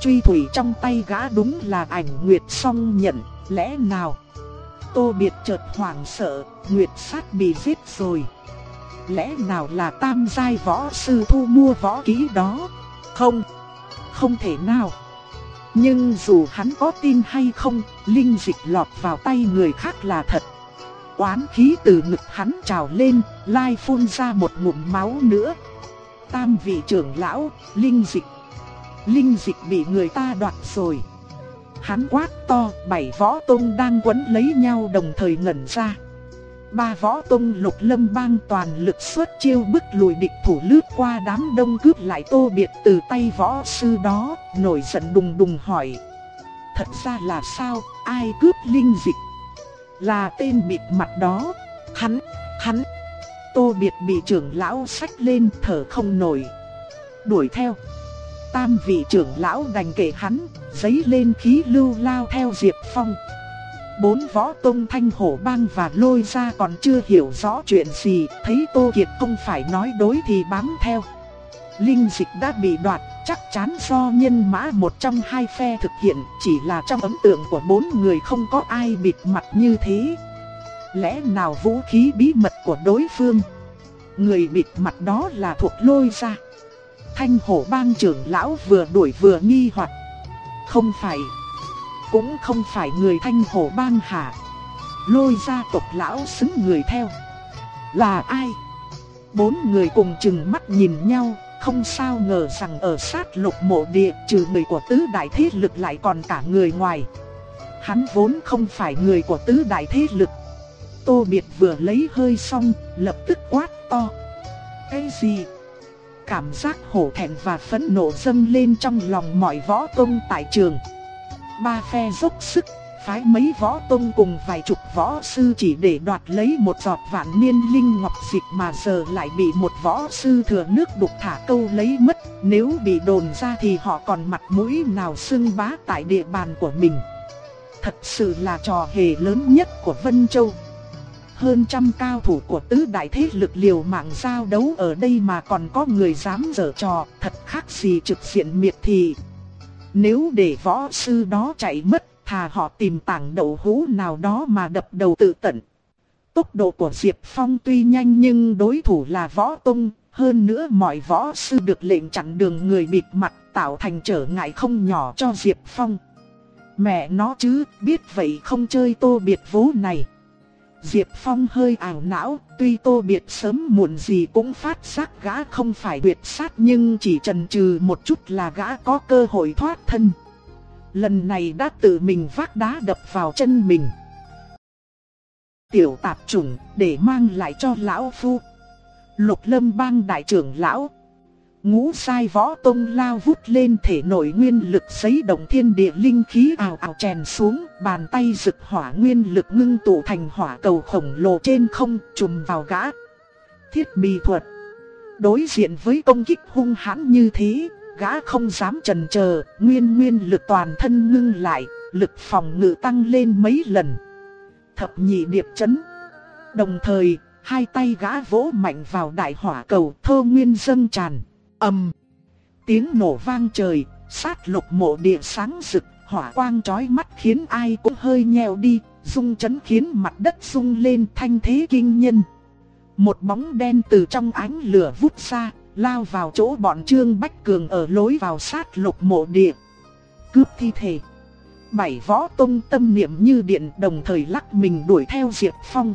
Truy thủy trong tay gã đúng là ảnh Nguyệt song nhận, lẽ nào? Tô biệt chợt hoảng sợ, Nguyệt sát bị giết rồi lẽ nào là tam giai võ sư thu mua võ ký đó? Không, không thể nào. Nhưng dù hắn có tin hay không, linh dịch lọt vào tay người khác là thật. Oán khí từ ngực hắn trào lên, lai phun ra một ngụm máu nữa. Tam vị trưởng lão, linh dịch. Linh dịch bị người ta đoạt rồi. Hắn quát to, bảy võ tôn đang quấn lấy nhau đồng thời ngẩn ra. Ba võ tông lục lâm bang toàn lực xuất chiêu bức lùi địch thủ lướt qua đám đông cướp lại tô biệt từ tay võ sư đó, nổi giận đùng đùng hỏi. Thật ra là sao, ai cướp linh dịch? Là tên bịt mặt đó, hắn, hắn. Tô biệt bị trưởng lão sách lên thở không nổi. Đuổi theo. Tam vị trưởng lão đành kể hắn, giấy lên khí lưu lao theo Diệp Phong. Bốn võ tông thanh hổ bang và lôi ra còn chưa hiểu rõ chuyện gì, thấy Tô Kiệt không phải nói đối thì bám theo. Linh dịch đã bị đoạt, chắc chắn do nhân mã một trong hai phe thực hiện, chỉ là trong ấn tượng của bốn người không có ai bịt mặt như thế. Lẽ nào vũ khí bí mật của đối phương? Người bịt mặt đó là thuộc lôi ra. Thanh hổ bang trưởng lão vừa đuổi vừa nghi hoặc Không phải cũng không phải người thanh hổ bang hạ. Lôi ra tộc lão xứng người theo. Là ai? Bốn người cùng chừng mắt nhìn nhau, không sao ngờ rằng ở sát lục mộ địa trừ người của tứ đại thế lực lại còn cả người ngoài. Hắn vốn không phải người của tứ đại thế lực. Tô Biệt vừa lấy hơi xong, lập tức quát to. Cái gì? Cảm giác hổ thẹn và phẫn nộ dâng lên trong lòng mọi võ công tại trường ba phe dốc sức, phái mấy võ tông cùng vài chục võ sư chỉ để đoạt lấy một giọt vạn niên linh ngọc dịch mà giờ lại bị một võ sư thừa nước đục thả câu lấy mất, nếu bị đồn ra thì họ còn mặt mũi nào xưng bá tại địa bàn của mình. Thật sự là trò hề lớn nhất của Vân Châu. Hơn trăm cao thủ của tứ đại thế lực liều mạng giao đấu ở đây mà còn có người dám dở trò, thật khác gì trực diện miệt thị. Nếu để võ sư đó chạy mất, thà họ tìm tảng đậu hũ nào đó mà đập đầu tự tận. Tốc độ của Diệp Phong tuy nhanh nhưng đối thủ là võ tung, hơn nữa mọi võ sư được lệnh chặn đường người bịt mặt tạo thành trở ngại không nhỏ cho Diệp Phong. Mẹ nó chứ, biết vậy không chơi tô biệt vố này. Diệp Phong hơi ảo não, tuy tô biệt sớm muộn gì cũng phát giác gã không phải tuyệt sát nhưng chỉ trần trừ một chút là gã có cơ hội thoát thân. Lần này đã tự mình vác đá đập vào chân mình. Tiểu tạp chủng để mang lại cho lão phu. Lục lâm bang đại trưởng lão. Ngũ sai võ tông lao vút lên thể nội nguyên lực giấy động thiên địa linh khí ào ào chèn xuống, bàn tay rực hỏa nguyên lực ngưng tụ thành hỏa cầu khổng lồ trên không trùm vào gã. Thiết bị thuật Đối diện với công kích hung hãn như thế, gã không dám chần chờ, nguyên nguyên lực toàn thân ngưng lại, lực phòng ngự tăng lên mấy lần. Thập nhị điệp chấn Đồng thời, hai tay gã vỗ mạnh vào đại hỏa cầu thơ nguyên dâng tràn ầm, tiếng nổ vang trời, sát lục mộ địa sáng rực, hỏa quang chói mắt khiến ai cũng hơi nhèo đi, rung chấn khiến mặt đất rung lên thanh thế kinh nhân. Một bóng đen từ trong ánh lửa vút ra, lao vào chỗ bọn Trương Bách Cường ở lối vào sát lục mộ địa. Cướp thi thể. Bảy võ tông tâm niệm như điện đồng thời lắc mình đuổi theo Diệp Phong.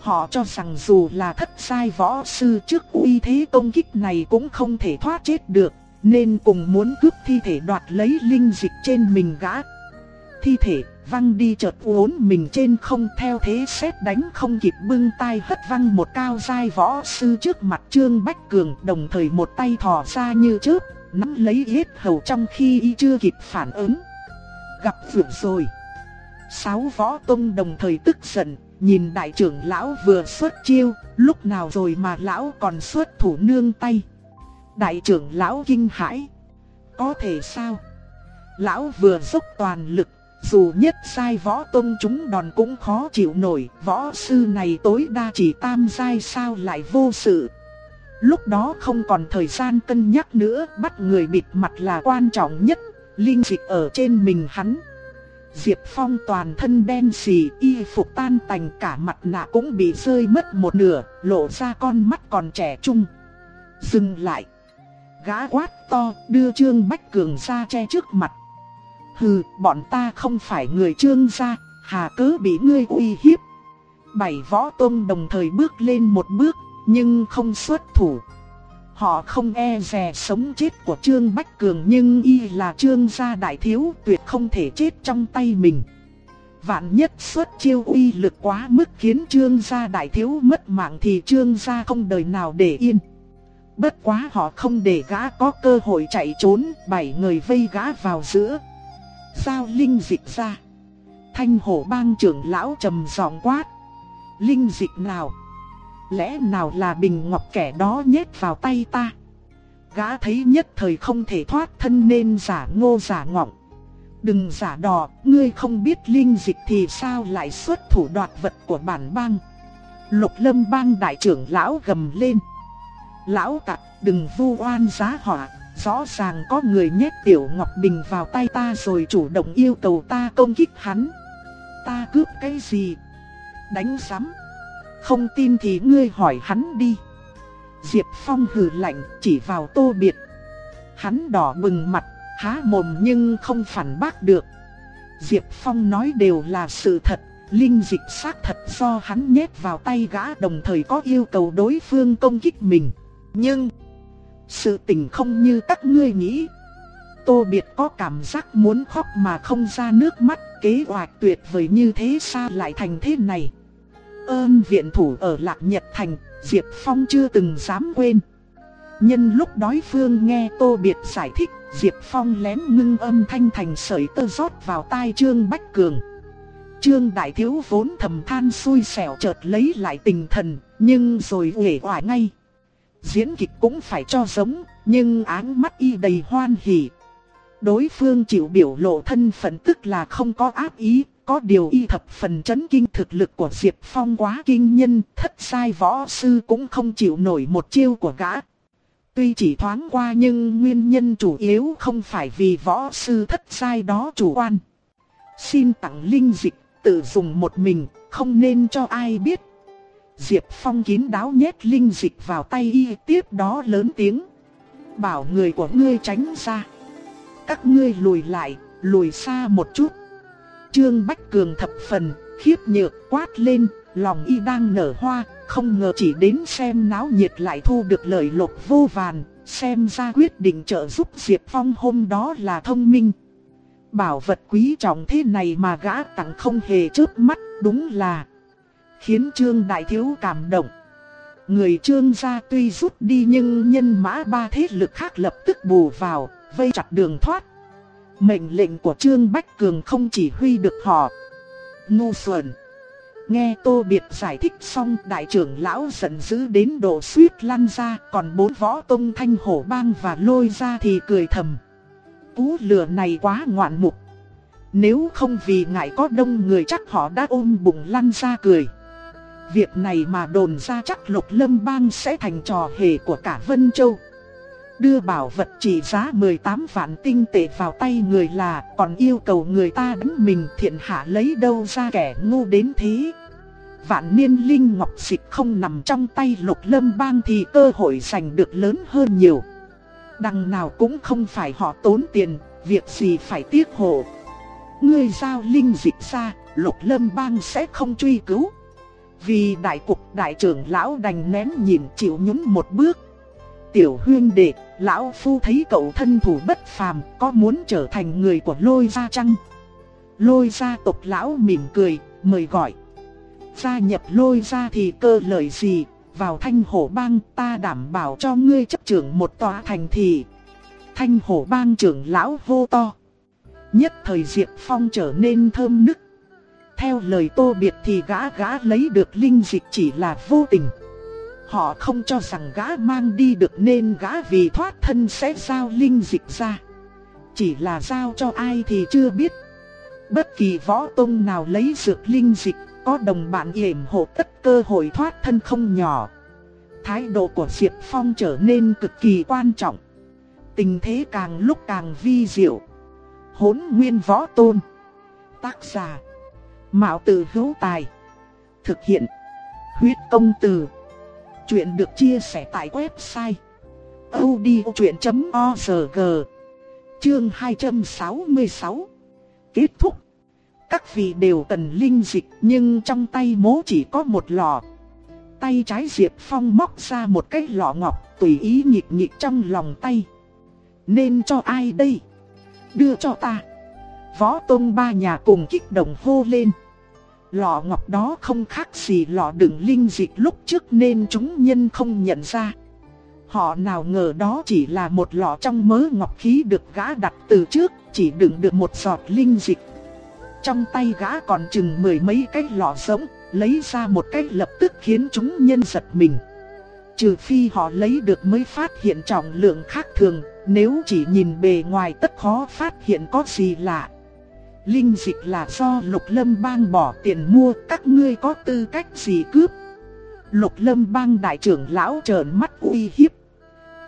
Họ cho rằng dù là thất sai võ sư trước uy thế công kích này cũng không thể thoát chết được, nên cùng muốn cướp thi thể đoạt lấy linh dịch trên mình gã. Thi thể văng đi chợt uốn mình trên không theo thế xét đánh không kịp bưng tay hất văng một cao giai võ sư trước mặt Trương Bách Cường đồng thời một tay thò ra như chớp, nắm lấy yết hầu trong khi y chưa kịp phản ứng. Gặp vượt rồi. Sáu võ tông đồng thời tức giận, Nhìn đại trưởng lão vừa xuất chiêu, lúc nào rồi mà lão còn xuất thủ nương tay. Đại trưởng lão kinh hãi. Có thể sao? Lão vừa dốc toàn lực, dù nhất sai võ tông chúng đòn cũng khó chịu nổi, võ sư này tối đa chỉ tam sai sao lại vô sự. Lúc đó không còn thời gian cân nhắc nữa, bắt người bịt mặt là quan trọng nhất, linh dịch ở trên mình hắn. Diệp Phong toàn thân đen xì, y phục tan tành cả mặt nạ cũng bị rơi mất một nửa, lộ ra con mắt còn trẻ trung. Dừng lại. Gã quát to, đưa Trương Bách Cường ra che trước mặt. Hừ, bọn ta không phải người Trương gia, hà cớ bị ngươi uy hiếp. Bảy võ tôn đồng thời bước lên một bước, nhưng không xuất thủ. Họ không e dè sống chết của Trương Bách Cường nhưng y là Trương gia đại thiếu tuyệt không thể chết trong tay mình. Vạn nhất xuất chiêu uy lực quá mức khiến Trương gia đại thiếu mất mạng thì Trương gia không đời nào để yên. Bất quá họ không để gã có cơ hội chạy trốn, bảy người vây gã vào giữa. Giao linh dịch ra. Thanh hổ bang trưởng lão trầm giọng quát. Linh dịch nào? Lẽ nào là bình ngọc kẻ đó nhét vào tay ta? Gã thấy nhất thời không thể thoát thân nên giả ngô giả ngọng. Đừng giả đò, ngươi không biết linh dịch thì sao lại xuất thủ đoạt vật của bản bang. Lục lâm bang đại trưởng lão gầm lên. Lão tặc đừng vu oan giá họa, rõ ràng có người nhét tiểu ngọc bình vào tay ta rồi chủ động yêu cầu ta công kích hắn. Ta cướp cái gì? Đánh sắm. Không tin thì ngươi hỏi hắn đi. Diệp Phong hừ lạnh chỉ vào tô biệt. Hắn đỏ bừng mặt, há mồm nhưng không phản bác được. Diệp Phong nói đều là sự thật, linh dịch xác thật do hắn nhét vào tay gã đồng thời có yêu cầu đối phương công kích mình. Nhưng, sự tình không như các ngươi nghĩ. Tô Biệt có cảm giác muốn khóc mà không ra nước mắt, kế hoạch tuyệt vời như thế sao lại thành thế này. Ơn viện thủ ở Lạc Nhật Thành, Diệp Phong chưa từng dám quên. Nhân lúc đối phương nghe Tô Biệt giải thích, Diệp Phong lén ngưng âm thanh thành sợi tơ rót vào tai Trương Bách Cường. Trương Đại Thiếu vốn thầm than xui xẻo chợt lấy lại tình thần, nhưng rồi uể oải ngay. Diễn kịch cũng phải cho giống, nhưng áng mắt y đầy hoan hỉ. Đối phương chịu biểu lộ thân phận tức là không có ác ý, có điều y thập phần chấn kinh thực lực của Diệp Phong quá kinh nhân, thất sai võ sư cũng không chịu nổi một chiêu của gã. Tuy chỉ thoáng qua nhưng nguyên nhân chủ yếu không phải vì võ sư thất sai đó chủ quan. Xin tặng linh dịch, tự dùng một mình, không nên cho ai biết. Diệp Phong kín đáo nhét linh dịch vào tay y tiếp đó lớn tiếng. Bảo người của ngươi tránh ra. Các ngươi lùi lại, lùi xa một chút. Trương Bách Cường thập phần, khiếp nhược quát lên, lòng y đang nở hoa, không ngờ chỉ đến xem náo nhiệt lại thu được lời lộc vô vàn, xem ra quyết định trợ giúp Diệp Phong hôm đó là thông minh. Bảo vật quý trọng thế này mà gã tặng không hề chớp mắt, đúng là khiến Trương Đại Thiếu cảm động. Người Trương gia tuy rút đi nhưng nhân mã ba thế lực khác lập tức bù vào, vây chặt đường thoát. Mệnh lệnh của Trương Bách Cường không chỉ huy được họ. Ngu xuẩn. Nghe Tô Biệt giải thích xong đại trưởng lão giận dữ đến độ suýt lăn ra Còn bốn võ tông thanh hổ bang và lôi ra thì cười thầm Cú lừa này quá ngoạn mục Nếu không vì ngại có đông người chắc họ đã ôm bụng lăn ra cười Việc này mà đồn ra chắc lục lâm bang sẽ thành trò hề của cả Vân Châu Đưa bảo vật trị giá 18 vạn tinh tệ vào tay người là còn yêu cầu người ta đánh mình thiện hạ lấy đâu ra kẻ ngu đến thế. Vạn niên linh ngọc dịch không nằm trong tay lục lâm bang thì cơ hội giành được lớn hơn nhiều. Đằng nào cũng không phải họ tốn tiền, việc gì phải tiếc hộ. Ngươi giao linh dịch ra, lục lâm bang sẽ không truy cứu. Vì đại cục đại trưởng lão đành nén nhìn chịu nhún một bước tiểu huyên đệ, lão phu thấy cậu thân thủ bất phàm, có muốn trở thành người của lôi gia chăng? Lôi gia tộc lão mỉm cười, mời gọi. Gia nhập lôi gia thì cơ lời gì, vào thanh hổ bang ta đảm bảo cho ngươi chấp trưởng một tòa thành thị. Thanh hổ bang trưởng lão vô to. Nhất thời Diệp Phong trở nên thơm nức. Theo lời tô biệt thì gã gã lấy được linh dịch chỉ là vô tình. Họ không cho rằng gã mang đi được nên gã vì thoát thân sẽ giao linh dịch ra. Chỉ là giao cho ai thì chưa biết. Bất kỳ võ tông nào lấy dược linh dịch, có đồng bạn yểm hộ tất cơ hội thoát thân không nhỏ. Thái độ của Diệp Phong trở nên cực kỳ quan trọng. Tình thế càng lúc càng vi diệu. Hốn nguyên võ tôn. Tác giả. Mạo tử hữu tài. Thực hiện. Huyết công từ. Chuyện được chia sẻ tại website odchuyện.org Chương 266 Kết thúc Các vị đều cần linh dịch, nhưng trong tay mố chỉ có một lọ Tay trái Diệp Phong móc ra một cái lọ ngọc, tùy ý nhịp nhịp trong lòng tay Nên cho ai đây? Đưa cho ta Võ Tông ba nhà cùng kích động hô lên Lọ ngọc đó không khác gì lọ đựng linh dịch lúc trước nên chúng nhân không nhận ra. Họ nào ngờ đó chỉ là một lọ trong mớ ngọc khí được gã đặt từ trước, chỉ đựng được một giọt linh dịch. Trong tay gã còn chừng mười mấy cái lọ giống, lấy ra một cái lập tức khiến chúng nhân giật mình. Trừ phi họ lấy được mới phát hiện trọng lượng khác thường, nếu chỉ nhìn bề ngoài tất khó phát hiện có gì lạ. Linh dịch là do Lục Lâm Bang bỏ tiền mua, các ngươi có tư cách gì cướp? Lục Lâm Bang đại trưởng lão trợn mắt uy hiếp.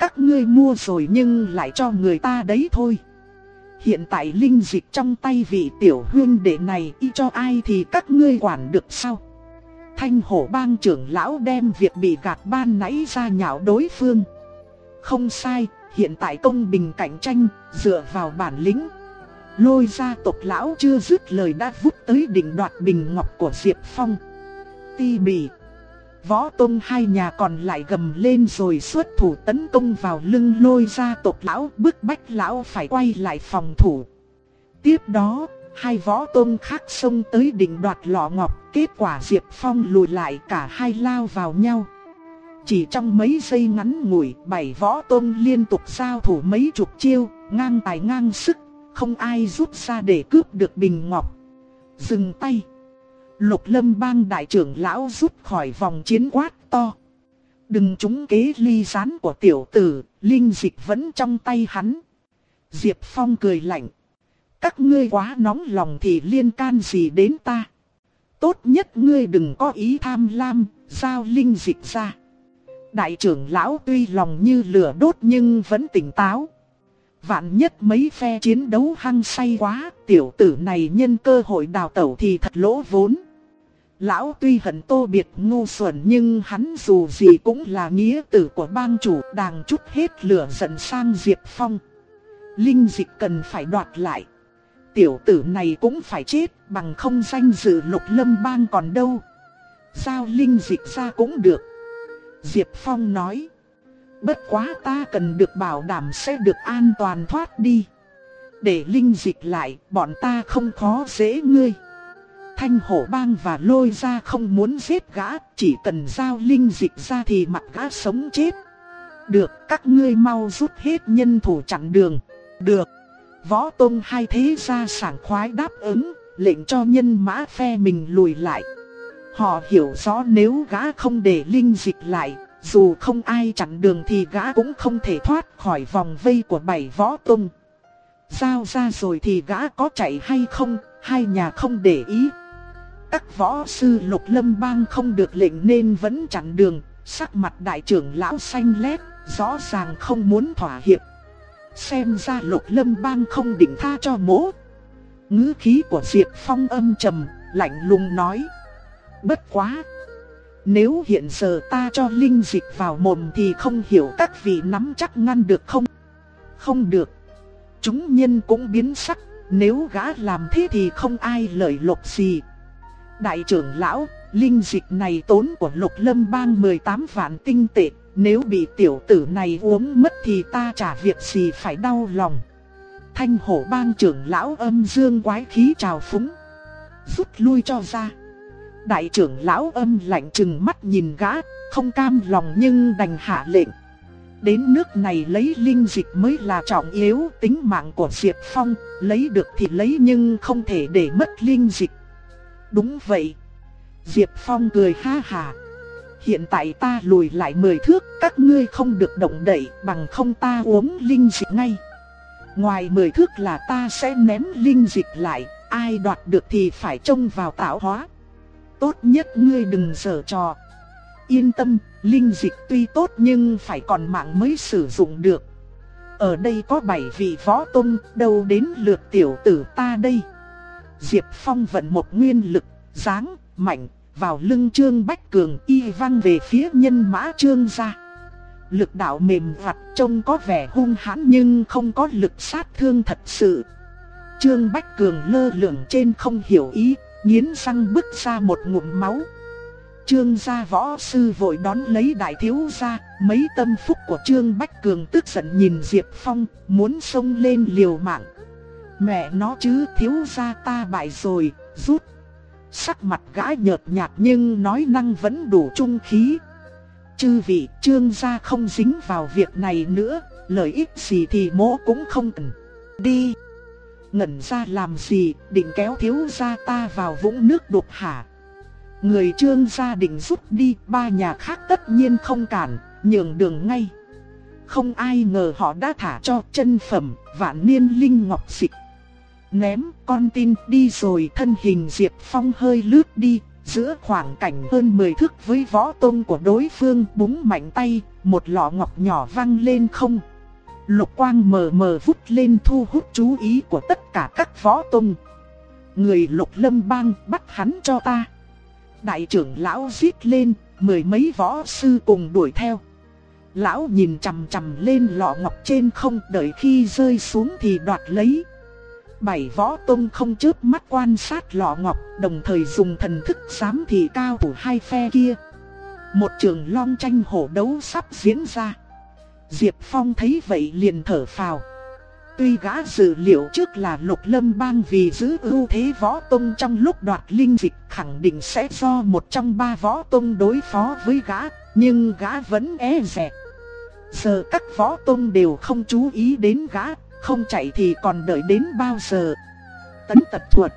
Các ngươi mua rồi nhưng lại cho người ta đấy thôi. Hiện tại linh dịch trong tay vị tiểu huyên đệ này y cho ai thì các ngươi quản được sao? Thanh hổ bang trưởng lão đem việc bị gạt ban nãy ra nhạo đối phương. Không sai, hiện tại công bình cạnh tranh, dựa vào bản lĩnh, Lôi ra tộc lão chưa dứt lời đã vút tới đỉnh đoạt bình ngọc của Diệp Phong. Ti bì. Võ Tông hai nhà còn lại gầm lên rồi xuất thủ tấn công vào lưng lôi ra tộc lão bức bách lão phải quay lại phòng thủ. Tiếp đó, hai võ tôn khác xông tới đỉnh đoạt lọ ngọc, kết quả Diệp Phong lùi lại cả hai lao vào nhau. Chỉ trong mấy giây ngắn ngủi, bảy võ tôn liên tục giao thủ mấy chục chiêu, ngang tài ngang sức không ai rút ra để cướp được bình ngọc. Dừng tay. Lục lâm bang đại trưởng lão rút khỏi vòng chiến quát to. Đừng trúng kế ly rán của tiểu tử, linh dịch vẫn trong tay hắn. Diệp Phong cười lạnh. Các ngươi quá nóng lòng thì liên can gì đến ta. Tốt nhất ngươi đừng có ý tham lam, giao linh dịch ra. Đại trưởng lão tuy lòng như lửa đốt nhưng vẫn tỉnh táo. Vạn nhất mấy phe chiến đấu hăng say quá, tiểu tử này nhân cơ hội đào tẩu thì thật lỗ vốn. Lão tuy hận tô biệt ngu xuẩn nhưng hắn dù gì cũng là nghĩa tử của bang chủ đang chút hết lửa giận sang Diệp Phong. Linh dịch cần phải đoạt lại. Tiểu tử này cũng phải chết bằng không danh dự lục lâm bang còn đâu. Giao linh dịch ra cũng được. Diệp Phong nói. Bất quá ta cần được bảo đảm sẽ được an toàn thoát đi. Để linh dịch lại, bọn ta không khó dễ ngươi. Thanh hổ bang và lôi ra không muốn giết gã, chỉ cần giao linh dịch ra thì mặc gã sống chết. Được, các ngươi mau rút hết nhân thủ chặn đường. Được. Võ tôn hai thế gia sảng khoái đáp ứng, lệnh cho nhân mã phe mình lùi lại. Họ hiểu rõ nếu gã không để linh dịch lại, dù không ai chặn đường thì gã cũng không thể thoát khỏi vòng vây của bảy võ tung. Giao ra rồi thì gã có chạy hay không, hai nhà không để ý. Các võ sư lục lâm bang không được lệnh nên vẫn chặn đường, sắc mặt đại trưởng lão xanh lét, rõ ràng không muốn thỏa hiệp. Xem ra lục lâm bang không định tha cho mỗ. ngữ khí của Diệp Phong âm trầm, lạnh lùng nói. Bất quá! Nếu hiện giờ ta cho linh dịch vào mồm thì không hiểu các vị nắm chắc ngăn được không? Không được. Chúng nhân cũng biến sắc, nếu gã làm thế thì không ai lợi lộc gì. Đại trưởng lão, linh dịch này tốn của lục lâm bang 18 vạn tinh tệ, nếu bị tiểu tử này uống mất thì ta trả việc gì phải đau lòng. Thanh hổ bang trưởng lão âm dương quái khí trào phúng. Rút lui cho ra. Đại trưởng lão âm lạnh chừng mắt nhìn gã, không cam lòng nhưng đành hạ lệnh. Đến nước này lấy linh dịch mới là trọng yếu tính mạng của Diệp Phong, lấy được thì lấy nhưng không thể để mất linh dịch. Đúng vậy. Diệp Phong cười ha hà. Hiện tại ta lùi lại 10 thước, các ngươi không được động đậy bằng không ta uống linh dịch ngay. Ngoài 10 thước là ta sẽ ném linh dịch lại, ai đoạt được thì phải trông vào tạo hóa. Tốt nhất ngươi đừng dở trò. Yên tâm, linh dịch tuy tốt nhưng phải còn mạng mới sử dụng được. Ở đây có 7 vị võ tôn, đâu đến lượt tiểu tử ta đây. Diệp Phong vận một nguyên lực, dáng, mạnh, vào lưng Trương Bách Cường y văng về phía nhân mã Trương ra. Lực đạo mềm vặt trông có vẻ hung hãn nhưng không có lực sát thương thật sự. Trương Bách Cường lơ lửng trên không hiểu ý, nghiến răng bứt ra một ngụm máu. Trương gia võ sư vội đón lấy đại thiếu gia, mấy tâm phúc của Trương Bách Cường tức giận nhìn Diệp Phong, muốn xông lên liều mạng. Mẹ nó chứ thiếu gia ta bại rồi, rút. Sắc mặt gã nhợt nhạt nhưng nói năng vẫn đủ trung khí. Chư vị trương gia không dính vào việc này nữa, lợi ích gì thì mỗ cũng không cần. Đi! Ngẩn ra làm gì, định kéo thiếu gia ta vào vũng nước đục hả? Người trương gia định rút đi, ba nhà khác tất nhiên không cản, nhường đường ngay. Không ai ngờ họ đã thả cho chân phẩm, vạn niên linh ngọc dịch. Ném con tin đi rồi thân hình Diệp Phong hơi lướt đi, giữa khoảng cảnh hơn 10 thước với võ tôn của đối phương búng mạnh tay, một lọ ngọc nhỏ văng lên không. Lục quang mờ mờ vút lên thu hút chú ý của tất cả các võ tôn. Người lục lâm bang bắt hắn cho ta. Đại trưởng lão viết lên, mười mấy võ sư cùng đuổi theo. Lão nhìn chằm chằm lên lọ ngọc trên không đợi khi rơi xuống thì đoạt lấy. Bảy võ tông không chớp mắt quan sát lọ ngọc, đồng thời dùng thần thức giám thị cao thủ hai phe kia. Một trường long tranh hổ đấu sắp diễn ra. Diệp Phong thấy vậy liền thở phào. Tuy gã dự liệu trước là lục lâm bang vì giữ ưu thế võ tông trong lúc đoạt linh dịch khẳng định sẽ do một trong ba võ tông đối phó với gã, nhưng gã vẫn e dè. Giờ các võ tông đều không chú ý đến gã, không chạy thì còn đợi đến bao giờ. Tấn tật thuật.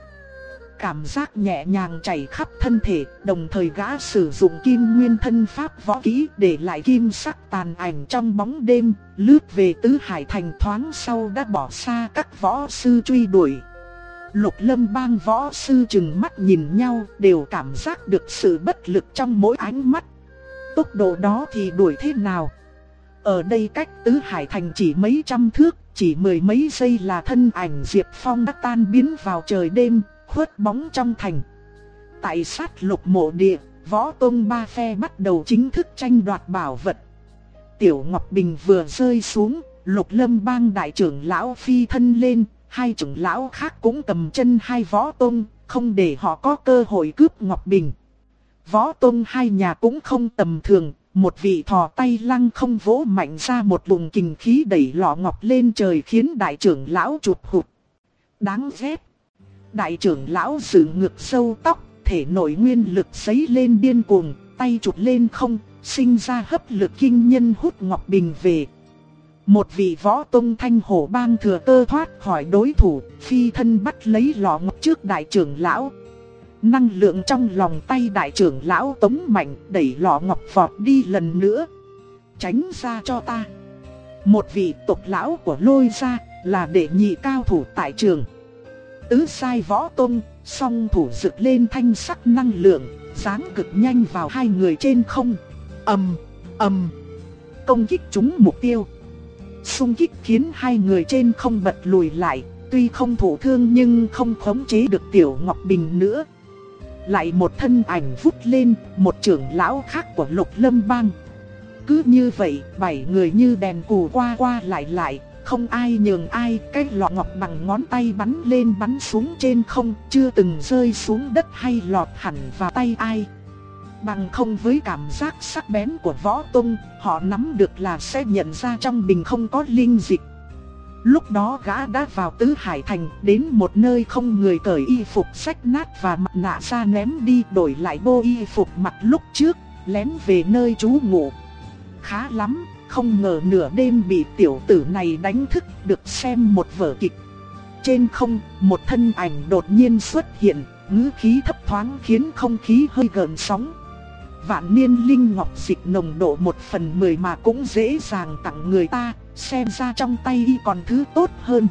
Cảm giác nhẹ nhàng chảy khắp thân thể, đồng thời gã sử dụng kim nguyên thân pháp võ kỹ để lại kim sắc tàn ảnh trong bóng đêm, lướt về tứ hải thành thoáng sau đã bỏ xa các võ sư truy đuổi. Lục lâm bang võ sư chừng mắt nhìn nhau đều cảm giác được sự bất lực trong mỗi ánh mắt. tốc độ đó thì đuổi thế nào? Ở đây cách Tứ Hải Thành chỉ mấy trăm thước, chỉ mười mấy giây là thân ảnh Diệp Phong đã tan biến vào trời đêm, khuất bóng trong thành. Tại sát lục mộ địa, võ tôn ba phe bắt đầu chính thức tranh đoạt bảo vật. Tiểu Ngọc Bình vừa rơi xuống, lục lâm bang đại trưởng lão phi thân lên, hai trưởng lão khác cũng cầm chân hai võ tôn, không để họ có cơ hội cướp Ngọc Bình. Võ tôn hai nhà cũng không tầm thường, một vị thò tay lăng không vỗ mạnh ra một vùng kình khí đẩy lọ ngọc lên trời khiến đại trưởng lão chụp hụt. Đáng ghét. Đại trưởng lão giữ ngược sâu tóc, thể nội nguyên lực sấy lên điên cuồng, tay chụp lên không, sinh ra hấp lực kinh nhân hút Ngọc Bình về. Một vị võ tông thanh hổ bang thừa cơ thoát khỏi đối thủ, phi thân bắt lấy lọ ngọc trước đại trưởng lão. Năng lượng trong lòng tay đại trưởng lão tống mạnh đẩy lọ ngọc vọt đi lần nữa. Tránh ra cho ta. Một vị tộc lão của lôi ra là đệ nhị cao thủ tại trường. Tứ sai võ tôn song thủ dựng lên thanh sắc năng lượng, giáng cực nhanh vào hai người trên không. ầm ầm Công kích chúng mục tiêu. Xung kích khiến hai người trên không bật lùi lại, tuy không thụ thương nhưng không khống chế được Tiểu Ngọc Bình nữa. Lại một thân ảnh vút lên, một trưởng lão khác của Lục Lâm Bang. Cứ như vậy, bảy người như đèn cù qua qua lại lại, không ai nhường ai, cái lọ ngọc bằng ngón tay bắn lên bắn xuống trên không, chưa từng rơi xuống đất hay lọt hẳn vào tay ai. Bằng không với cảm giác sắc bén của võ tung, họ nắm được là sẽ nhận ra trong bình không có linh dịch. Lúc đó gã đã vào tứ hải thành, đến một nơi không người cởi y phục sách nát và mặt nạ ra ném đi đổi lại bộ y phục mặt lúc trước, lén về nơi trú ngụ. Khá lắm, không ngờ nửa đêm bị tiểu tử này đánh thức được xem một vở kịch. Trên không, một thân ảnh đột nhiên xuất hiện, ngữ khí thấp thoáng khiến không khí hơi gợn sóng. Vạn niên linh ngọc dịch nồng độ một phần mười mà cũng dễ dàng tặng người ta, xem ra trong tay y còn thứ tốt hơn.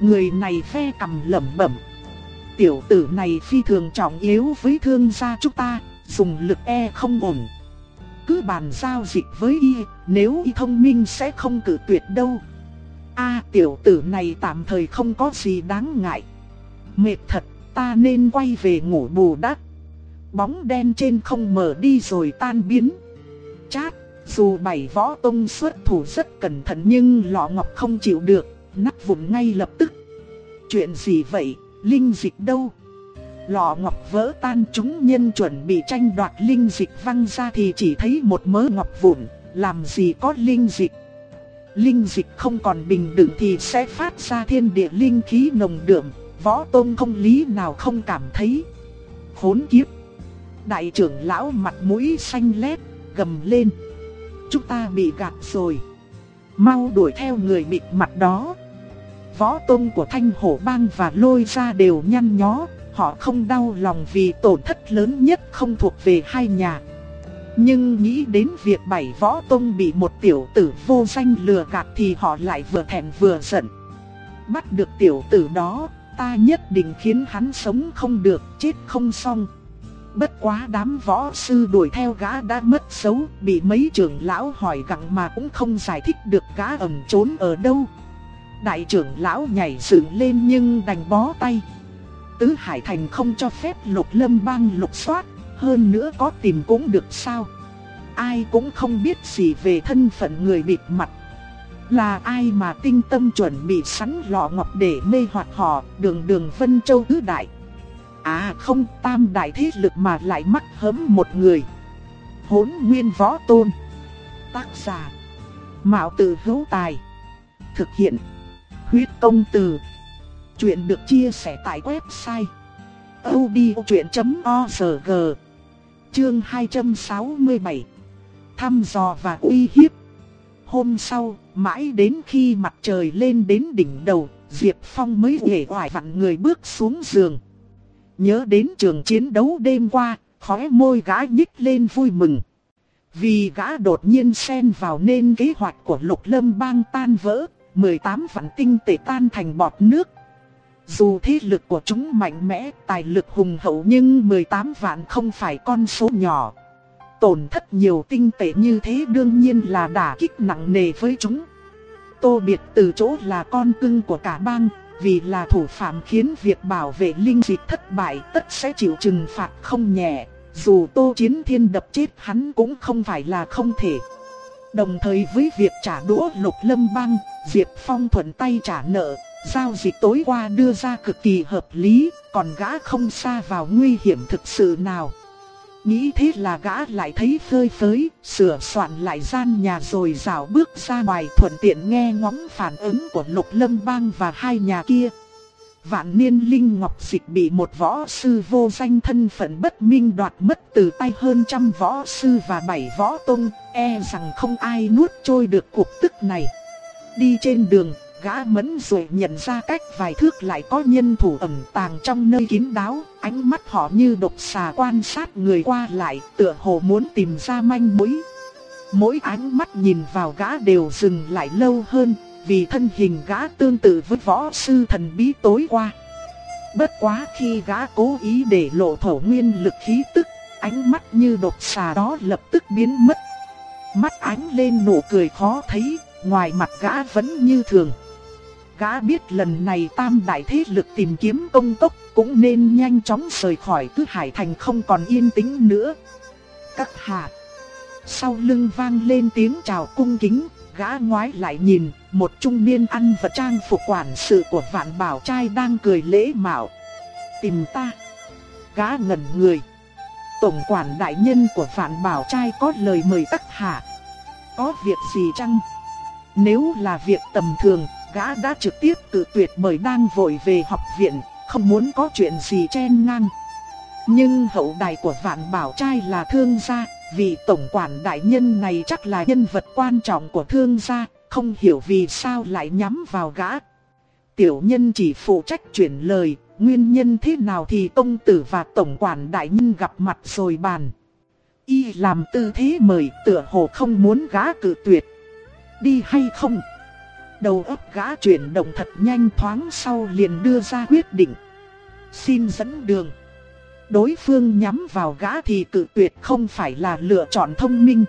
Người này phe cầm lẩm bẩm. Tiểu tử này phi thường trọng yếu với thương gia chúng ta, dùng lực e không ổn. Cứ bàn giao dịch với y, nếu y thông minh sẽ không cử tuyệt đâu. A tiểu tử này tạm thời không có gì đáng ngại. Mệt thật, ta nên quay về ngủ bù đắp. Bóng đen trên không mở đi rồi tan biến. Chát, dù bảy võ tông xuất thủ rất cẩn thận nhưng lọ ngọc không chịu được, nắp vụn ngay lập tức. Chuyện gì vậy, linh dịch đâu? Lọ ngọc vỡ tan chúng nhân chuẩn bị tranh đoạt linh dịch văng ra thì chỉ thấy một mớ ngọc vụn, làm gì có linh dịch. Linh dịch không còn bình đựng thì sẽ phát ra thiên địa linh khí nồng đượm, võ tôn không lý nào không cảm thấy. Khốn kiếp! Đại trưởng lão mặt mũi xanh lét, gầm lên. Chúng ta bị gạt rồi. Mau đuổi theo người bịt mặt đó. Võ tôn của Thanh Hổ Bang và Lôi ra đều nhăn nhó, họ không đau lòng vì tổn thất lớn nhất không thuộc về hai nhà. Nhưng nghĩ đến việc bảy võ tông bị một tiểu tử vô danh lừa gạt thì họ lại vừa thẹn vừa giận. Bắt được tiểu tử đó, ta nhất định khiến hắn sống không được, chết không xong. Bất quá đám võ sư đuổi theo gã đã mất xấu, bị mấy trưởng lão hỏi gặng mà cũng không giải thích được gã ẩn trốn ở đâu. Đại trưởng lão nhảy dựng lên nhưng đành bó tay. Tứ Hải Thành không cho phép lục lâm bang lục soát, hơn nữa có tìm cũng được sao. Ai cũng không biết gì về thân phận người bịt mặt. Là ai mà tinh tâm chuẩn bị sẵn lọ ngọc để mê hoặc họ, đường đường Vân Châu tứ đại. À không tam đại thế lực mà lại mắc hớm một người. Hốn nguyên võ tôn. Tác giả. Mạo tử hữu tài. Thực hiện. Huyết công từ. Chuyện được chia sẻ tại website odchuyện.org Chương 267 Thăm dò và uy hiếp Hôm sau, mãi đến khi mặt trời lên đến đỉnh đầu, Diệp Phong mới hề hoài vặn người bước xuống giường. Nhớ đến trường chiến đấu đêm qua, khóe môi gã nhích lên vui mừng. Vì gã đột nhiên xen vào nên kế hoạch của lục lâm bang tan vỡ, 18 vạn tinh tệ tan thành bọt nước, dù thế lực của chúng mạnh mẽ, tài lực hùng hậu nhưng 18 vạn không phải con số nhỏ. tổn thất nhiều tinh tệ như thế đương nhiên là đả kích nặng nề với chúng. Tô Biệt từ chỗ là con cưng của cả bang, vì là thủ phạm khiến việc bảo vệ linh dịch thất bại tất sẽ chịu trừng phạt không nhẹ, dù Tô Chiến Thiên đập chết hắn cũng không phải là không thể. Đồng thời với việc trả đũa lục lâm bang, Diệp Phong thuận tay trả nợ, giao dịch tối qua đưa ra cực kỳ hợp lý, còn gã không xa vào nguy hiểm thực sự nào. Nghĩ thế là gã lại thấy phơi phới, sửa soạn lại gian nhà rồi rảo bước ra ngoài thuận tiện nghe ngóng phản ứng của lục lâm bang và hai nhà kia. Vạn niên linh ngọc dịch bị một võ sư vô danh thân phận bất minh đoạt mất từ tay hơn trăm võ sư và bảy võ tông, e rằng không ai nuốt trôi được cuộc tức này. Đi trên đường, gã mẫn rồi nhận ra cách vài thước lại có nhân thủ ẩn tàng trong nơi kín đáo, ánh mắt họ như độc xà quan sát người qua lại, tựa hồ muốn tìm ra manh mối. Mỗi ánh mắt nhìn vào gã đều dừng lại lâu hơn, vì thân hình gã tương tự với võ sư thần bí tối qua. Bất quá khi gã cố ý để lộ thổ nguyên lực khí tức, ánh mắt như độc xà đó lập tức biến mất. Mắt ánh lên nụ cười khó thấy, ngoài mặt gã vẫn như thường. Gã biết lần này tam đại thế lực tìm kiếm công tốc cũng nên nhanh chóng rời khỏi cứ hải thành không còn yên tĩnh nữa. Các hạ. Sau lưng vang lên tiếng chào cung kính, gã ngoái lại nhìn, một trung niên ăn vật trang phục quản sự của vạn bảo trai đang cười lễ mạo. Tìm ta. Gã ngẩn người. Tổng quản đại nhân của vạn bảo trai có lời mời các hạ. Có việc gì chăng? Nếu là việc tầm thường, gã đã trực tiếp tự tuyệt mời đang vội về học viện, không muốn có chuyện gì chen ngang. Nhưng hậu đài của vạn bảo trai là thương gia, vì tổng quản đại nhân này chắc là nhân vật quan trọng của thương gia, không hiểu vì sao lại nhắm vào gã. Tiểu nhân chỉ phụ trách chuyển lời, nguyên nhân thế nào thì công tử và tổng quản đại nhân gặp mặt rồi bàn. Y làm tư thế mời tựa hồ không muốn gã cử tuyệt. Đi hay không? Đầu óc gã chuyển động thật nhanh thoáng sau liền đưa ra quyết định. Xin dẫn đường. Đối phương nhắm vào gã thì cự tuyệt không phải là lựa chọn thông minh.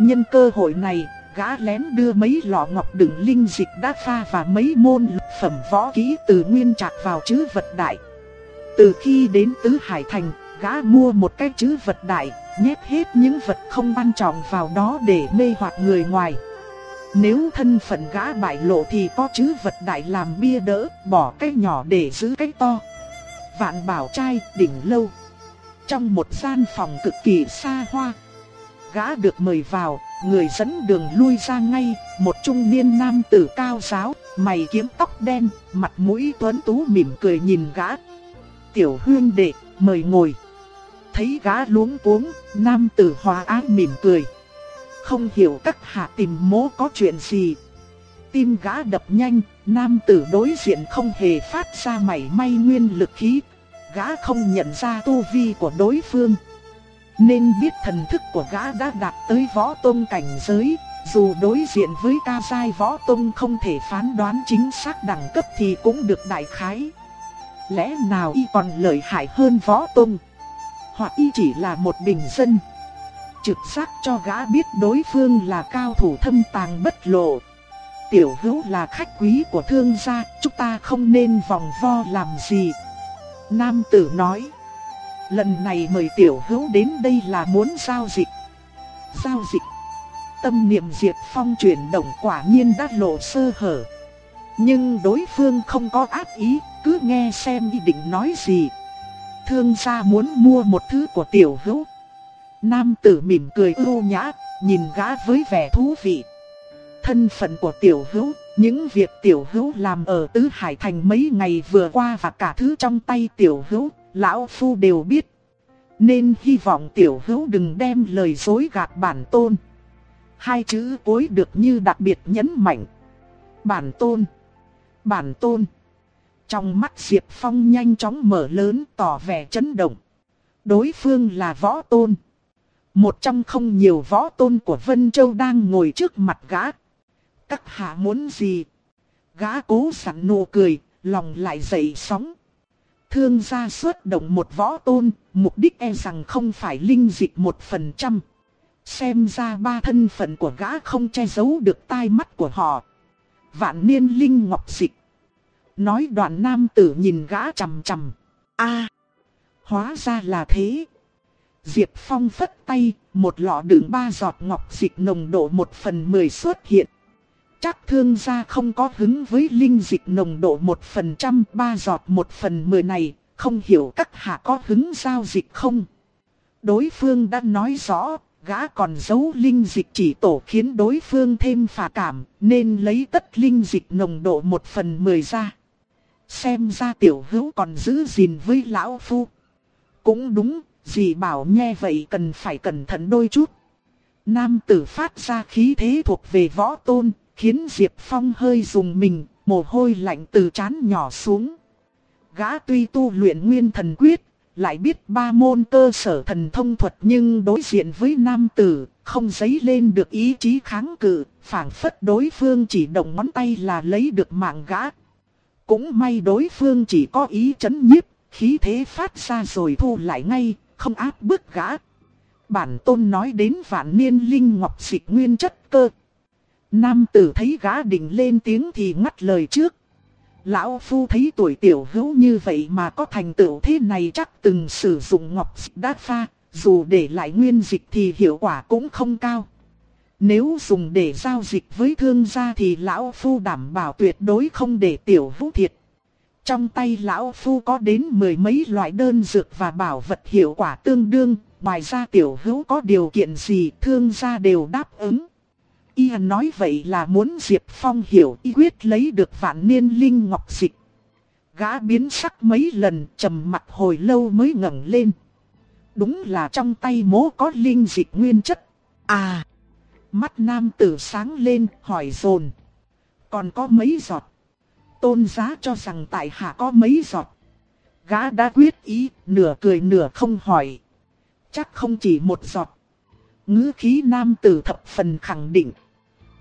Nhân cơ hội này, gã lén đưa mấy lọ ngọc đựng linh dịch đã pha và mấy môn lục phẩm võ kỹ từ nguyên trạc vào chữ vật đại. Từ khi đến Tứ Hải Thành, gã mua một cái chữ vật đại, nhét hết những vật không quan trọng vào đó để mê hoặc người ngoài. Nếu thân phận gã bại lộ thì có chữ vật đại làm bia đỡ, bỏ cái nhỏ để giữ cái to. Vạn bảo trai đỉnh lâu. Trong một gian phòng cực kỳ xa hoa. Gã được mời vào, người dẫn đường lui ra ngay, một trung niên nam tử cao giáo, mày kiếm tóc đen, mặt mũi tuấn tú mỉm cười nhìn gã. Tiểu hương đệ, mời ngồi. Thấy gã luống cuống, nam tử hòa ái mỉm cười. Không hiểu các hạ tìm mố có chuyện gì. Tim gã đập nhanh, nam tử đối diện không hề phát ra mảy may nguyên lực khí. Gã không nhận ra tu vi của đối phương. Nên biết thần thức của gã đã đạt tới võ tôn cảnh giới, dù đối diện với ca giai võ tôn không thể phán đoán chính xác đẳng cấp thì cũng được đại khái. Lẽ nào y còn lợi hại hơn võ tôn? Hoặc y chỉ là một bình dân? Trực giác cho gã biết đối phương là cao thủ thâm tàng bất lộ. Tiểu hữu là khách quý của thương gia, chúng ta không nên vòng vo làm gì. Nam tử nói, lần này mời tiểu hữu đến đây là muốn giao dịch. Giao dịch. Tâm niệm diệt phong chuyển động quả nhiên đã lộ sơ hở. Nhưng đối phương không có ác ý, cứ nghe xem ý định nói gì. Thương gia muốn mua một thứ của tiểu hữu, Nam tử mỉm cười ưu nhã, nhìn gã với vẻ thú vị. Thân phận của tiểu hữu, những việc tiểu hữu làm ở Tứ Hải Thành mấy ngày vừa qua và cả thứ trong tay tiểu hữu, lão phu đều biết. Nên hy vọng tiểu hữu đừng đem lời dối gạt bản tôn. Hai chữ cuối được như đặc biệt nhấn mạnh. Bản tôn. Bản tôn. Trong mắt Diệp Phong nhanh chóng mở lớn tỏ vẻ chấn động. Đối phương là võ tôn. Một trong không nhiều võ tôn của Vân Châu đang ngồi trước mặt gã. Các hạ muốn gì? Gã cố sẵn nụ cười, lòng lại dậy sóng. thương gia xuất động một võ tôn, mục đích e rằng không phải linh dịch một phần trăm. Xem ra ba thân phận của gã không che giấu được tai mắt của họ. Vạn niên linh ngọc dịch. Nói đoạn nam tử nhìn gã chằm chằm. a hóa ra là thế. Diệp Phong phất tay, một lọ đựng ba giọt ngọc dịch nồng độ một phần mười xuất hiện. Chắc thương gia không có hứng với linh dịch nồng độ một phần trăm ba giọt một phần mười này, không hiểu các hạ có hứng giao dịch không? Đối phương đã nói rõ, gã còn giấu linh dịch chỉ tổ khiến đối phương thêm phà cảm, nên lấy tất linh dịch nồng độ một phần mười ra. Xem ra tiểu hữu còn giữ gìn với lão phu. Cũng đúng, dì bảo nghe vậy cần phải cẩn thận đôi chút. Nam tử phát ra khí thế thuộc về võ tôn, khiến Diệp Phong hơi dùng mình, mồ hôi lạnh từ chán nhỏ xuống. Gã tuy tu luyện nguyên thần quyết, lại biết ba môn cơ sở thần thông thuật nhưng đối diện với nam tử, không dấy lên được ý chí kháng cự, phảng phất đối phương chỉ động ngón tay là lấy được mạng gã. Cũng may đối phương chỉ có ý chấn nhiếp, khí thế phát ra rồi thu lại ngay, không áp bức gã. Bản tôn nói đến vạn niên linh ngọc dịch nguyên chất cơ. Nam tử thấy gã định lên tiếng thì ngắt lời trước. Lão Phu thấy tuổi tiểu hữu như vậy mà có thành tựu thế này chắc từng sử dụng ngọc dịch đát pha, dù để lại nguyên dịch thì hiệu quả cũng không cao. Nếu dùng để giao dịch với thương gia thì Lão Phu đảm bảo tuyệt đối không để tiểu hữu thiệt. Trong tay Lão Phu có đến mười mấy loại đơn dược và bảo vật hiệu quả tương đương, ngoài ra tiểu hữu có điều kiện gì thương gia đều đáp ứng. Y nói vậy là muốn Diệp Phong hiểu y quyết lấy được vạn niên linh ngọc dịch. Gã biến sắc mấy lần trầm mặt hồi lâu mới ngẩng lên. Đúng là trong tay mố có linh dịch nguyên chất. À! Mắt nam tử sáng lên hỏi dồn Còn có mấy giọt? Tôn giá cho rằng tại hạ có mấy giọt. Gã đã quyết ý, nửa cười nửa không hỏi. Chắc không chỉ một giọt. Ngữ khí nam tử thập phần khẳng định.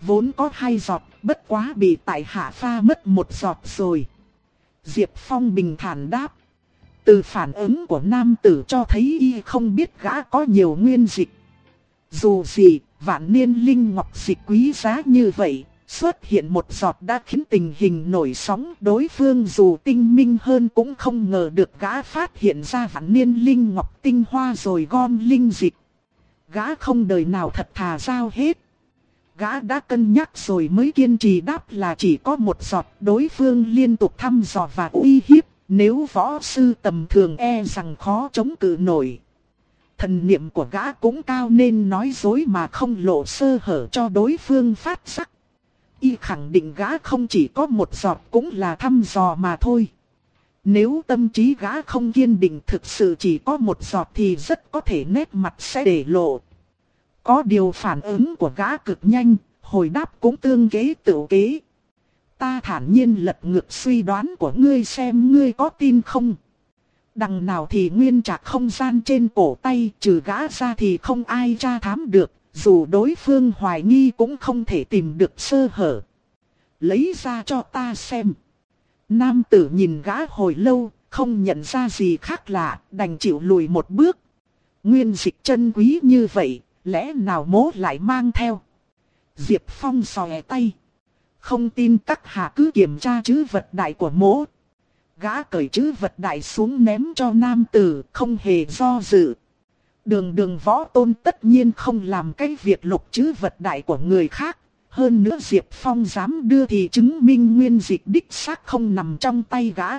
Vốn có hai giọt, bất quá bị tại hạ pha mất một giọt rồi. Diệp Phong bình thản đáp. Từ phản ứng của nam tử cho thấy y không biết gã có nhiều nguyên dịch. Dù gì, vạn niên linh ngọc dịch quý giá như vậy, xuất hiện một giọt đã khiến tình hình nổi sóng. Đối phương dù tinh minh hơn cũng không ngờ được gã phát hiện ra vạn niên linh ngọc tinh hoa rồi gom linh dịch. Gã không đời nào thật thà giao hết. Gã đã cân nhắc rồi mới kiên trì đáp là chỉ có một giọt đối phương liên tục thăm dò và uy hiếp, nếu võ sư tầm thường e rằng khó chống cự nổi. Thần niệm của gã cũng cao nên nói dối mà không lộ sơ hở cho đối phương phát sắc. Y khẳng định gã không chỉ có một giọt cũng là thăm dò mà thôi. Nếu tâm trí gã không kiên định thực sự chỉ có một giọt thì rất có thể nét mặt sẽ để lộ. Có điều phản ứng của gã cực nhanh, hồi đáp cũng tương kế tự kế. Ta thản nhiên lật ngược suy đoán của ngươi xem ngươi có tin không. Đằng nào thì nguyên trạc không gian trên cổ tay trừ gã ra thì không ai tra thám được, dù đối phương hoài nghi cũng không thể tìm được sơ hở. Lấy ra cho ta xem. Nam tử nhìn gã hồi lâu, không nhận ra gì khác lạ, đành chịu lùi một bước. Nguyên dịch chân quý như vậy, lẽ nào mố lại mang theo. Diệp Phong xòe tay. Không tin các hạ cứ kiểm tra chữ vật đại của mố. Gã cởi chữ vật đại xuống ném cho nam tử, không hề do dự. Đường đường võ tôn tất nhiên không làm cái việc lục chứ vật đại của người khác. Hơn nữa Diệp Phong dám đưa thì chứng minh nguyên dịch đích xác không nằm trong tay gã.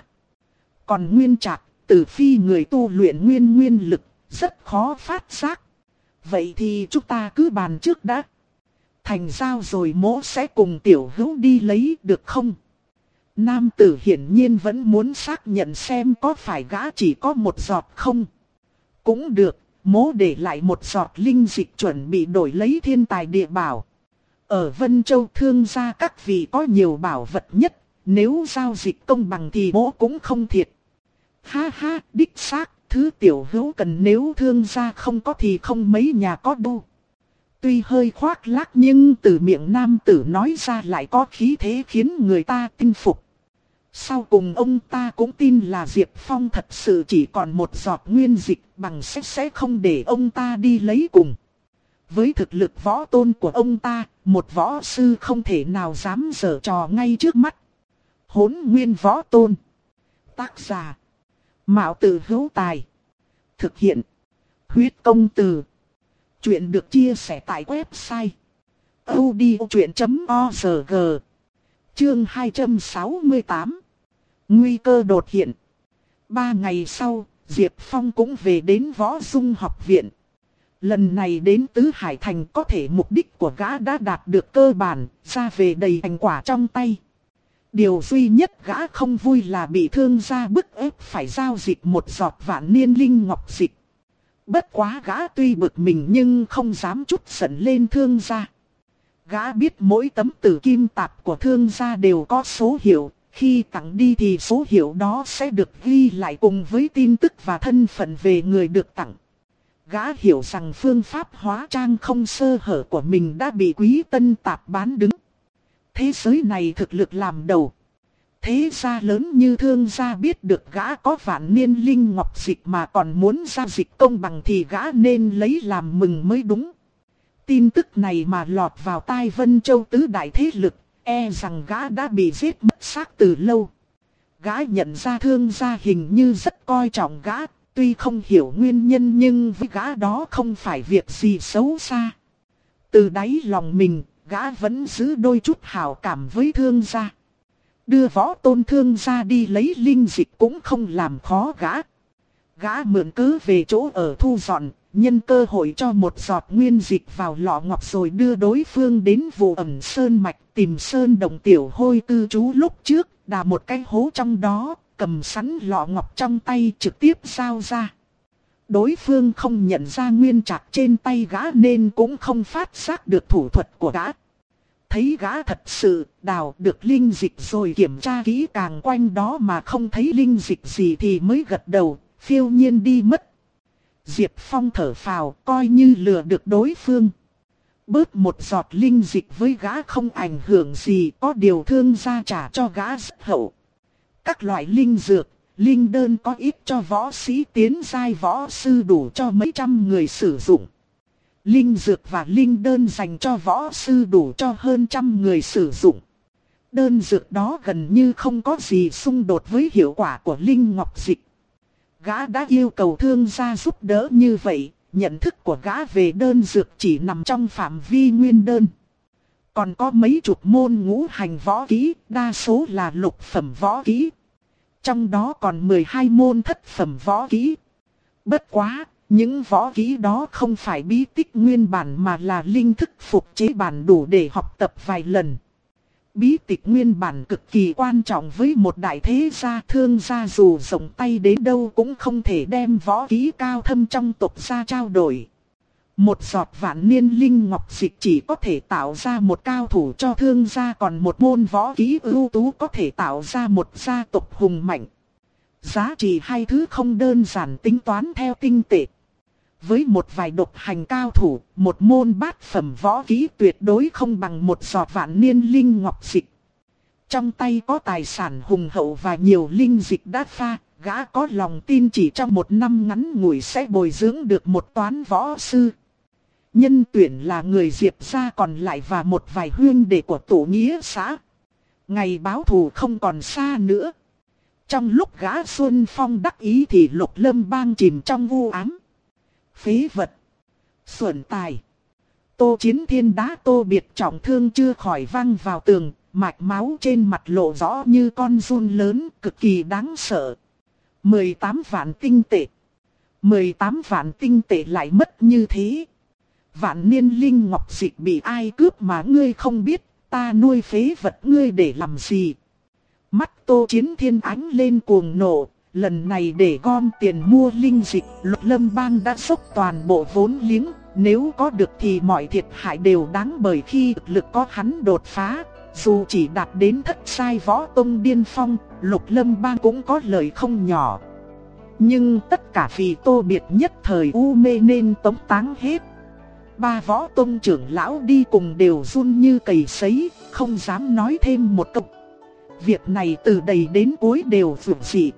Còn nguyên trạc, tử phi người tu luyện nguyên nguyên lực, rất khó phát giác. Vậy thì chúng ta cứ bàn trước đã. Thành giao rồi mỗ sẽ cùng tiểu hữu đi lấy được không? Nam tử hiển nhiên vẫn muốn xác nhận xem có phải gã chỉ có một giọt không. Cũng được, mỗ để lại một giọt linh dịch chuẩn bị đổi lấy thiên tài địa bảo. Ở Vân Châu thương gia các vị có nhiều bảo vật nhất, nếu giao dịch công bằng thì mỗ cũng không thiệt. Ha ha, đích xác, thứ tiểu hữu cần nếu thương gia không có thì không mấy nhà có đu. Tuy hơi khoác lác nhưng từ miệng nam tử nói ra lại có khí thế khiến người ta tin phục. Sau cùng ông ta cũng tin là Diệp Phong thật sự chỉ còn một giọt nguyên dịch bằng sẽ sẽ không để ông ta đi lấy cùng. Với thực lực võ tôn của ông ta, một võ sư không thể nào dám dở trò ngay trước mắt. Hốn nguyên võ tôn. Tác giả. Mạo tử hữu tài. Thực hiện. Huyết công từ. Chuyện được chia sẻ tại website. odchuyện.org Chương 268 Nguy cơ đột hiện Ba ngày sau, Diệp Phong cũng về đến Võ Dung học viện. Lần này đến Tứ Hải Thành có thể mục đích của gã đã đạt được cơ bản, ra về đầy thành quả trong tay. Điều duy nhất gã không vui là bị thương gia bức ép phải giao dịch một giọt vạn niên linh ngọc dịch. Bất quá gã tuy bực mình nhưng không dám chút giận lên thương gia. Gã biết mỗi tấm tử kim tạp của thương gia đều có số hiệu, khi tặng đi thì số hiệu đó sẽ được ghi lại cùng với tin tức và thân phận về người được tặng. Gã hiểu rằng phương pháp hóa trang không sơ hở của mình đã bị quý tân tạp bán đứng. Thế giới này thực lực làm đầu. Thế gia lớn như thương gia biết được gã có vạn niên linh ngọc dịch mà còn muốn giao dịch công bằng thì gã nên lấy làm mừng mới đúng. Tin tức này mà lọt vào tai Vân Châu tứ đại thế lực, e rằng gã đã bị giết mất xác từ lâu. Gã nhận ra thương gia hình như rất coi trọng gã, tuy không hiểu nguyên nhân nhưng với gã đó không phải việc gì xấu xa. Từ đáy lòng mình, gã vẫn giữ đôi chút hảo cảm với thương gia. Đưa võ tôn thương gia đi lấy linh dịch cũng không làm khó gã. Gã mượn cứ về chỗ ở thu dọn, nhân cơ hội cho một giọt nguyên dịch vào lọ ngọc rồi đưa đối phương đến vụ ẩm sơn mạch tìm sơn đồng tiểu hôi cư trú lúc trước, đà một cái hố trong đó, cầm sẵn lọ ngọc trong tay trực tiếp giao ra. Đối phương không nhận ra nguyên trạc trên tay gã nên cũng không phát giác được thủ thuật của gã. Thấy gã thật sự đào được linh dịch rồi kiểm tra kỹ càng quanh đó mà không thấy linh dịch gì thì mới gật đầu, phiêu nhiên đi mất. Diệp Phong thở phào coi như lừa được đối phương. Bớt một giọt linh dịch với gã không ảnh hưởng gì có điều thương gia trả cho gã rất hậu. Các loại linh dược, linh đơn có ít cho võ sĩ tiến giai võ sư đủ cho mấy trăm người sử dụng. Linh dược và linh đơn dành cho võ sư đủ cho hơn trăm người sử dụng. Đơn dược đó gần như không có gì xung đột với hiệu quả của linh ngọc dịch. Gã đã yêu cầu thương gia giúp đỡ như vậy, nhận thức của gã về đơn dược chỉ nằm trong phạm vi nguyên đơn. Còn có mấy chục môn ngũ hành võ kỹ, đa số là lục phẩm võ kỹ. Trong đó còn 12 môn thất phẩm võ kỹ. Bất quá, những võ kỹ đó không phải bí tích nguyên bản mà là linh thức phục chế bản đủ để học tập vài lần. Bí tịch nguyên bản cực kỳ quan trọng với một đại thế gia thương gia dù rộng tay đến đâu cũng không thể đem võ kỹ cao thâm trong tộc gia trao đổi. Một giọt vạn niên linh ngọc dịch chỉ có thể tạo ra một cao thủ cho thương gia, còn một môn võ kỹ ưu tú có thể tạo ra một gia tộc hùng mạnh. Giá trị hai thứ không đơn giản tính toán theo tinh tệ. Với một vài độc hành cao thủ, một môn bát phẩm võ kỹ tuyệt đối không bằng một giọt vạn niên linh ngọc dịch. Trong tay có tài sản hùng hậu và nhiều linh dịch đã pha, gã có lòng tin chỉ trong một năm ngắn ngủi sẽ bồi dưỡng được một toán võ sư. Nhân tuyển là người diệp gia còn lại và một vài huyên đệ của tổ nghĩa xã. Ngày báo thù không còn xa nữa. Trong lúc gã Xuân Phong đắc ý thì lục lâm bang chìm trong vu ám phế vật, xuẩn tài. Tô chiến thiên đá tô biệt trọng thương chưa khỏi văng vào tường, mạch máu trên mặt lộ rõ như con run lớn, cực kỳ đáng sợ. 18 vạn tinh tệ. 18 vạn tinh tệ lại mất như thế. Vạn niên linh ngọc dịch bị ai cướp mà ngươi không biết, ta nuôi phế vật ngươi để làm gì. Mắt tô chiến thiên ánh lên cuồng nộ, lần này để gom tiền mua linh dịch, lục lâm bang đã sốc toàn bộ vốn liếng, nếu có được thì mọi thiệt hại đều đáng bởi khi lực có hắn đột phá. Dù chỉ đạt đến thất sai võ tông điên phong, lục lâm bang cũng có lời không nhỏ. Nhưng tất cả vì tô biệt nhất thời u mê nên tống táng hết. Ba võ tông trưởng lão đi cùng đều run như cầy sấy, không dám nói thêm một câu. Việc này từ đầy đến cuối đều vượt dị.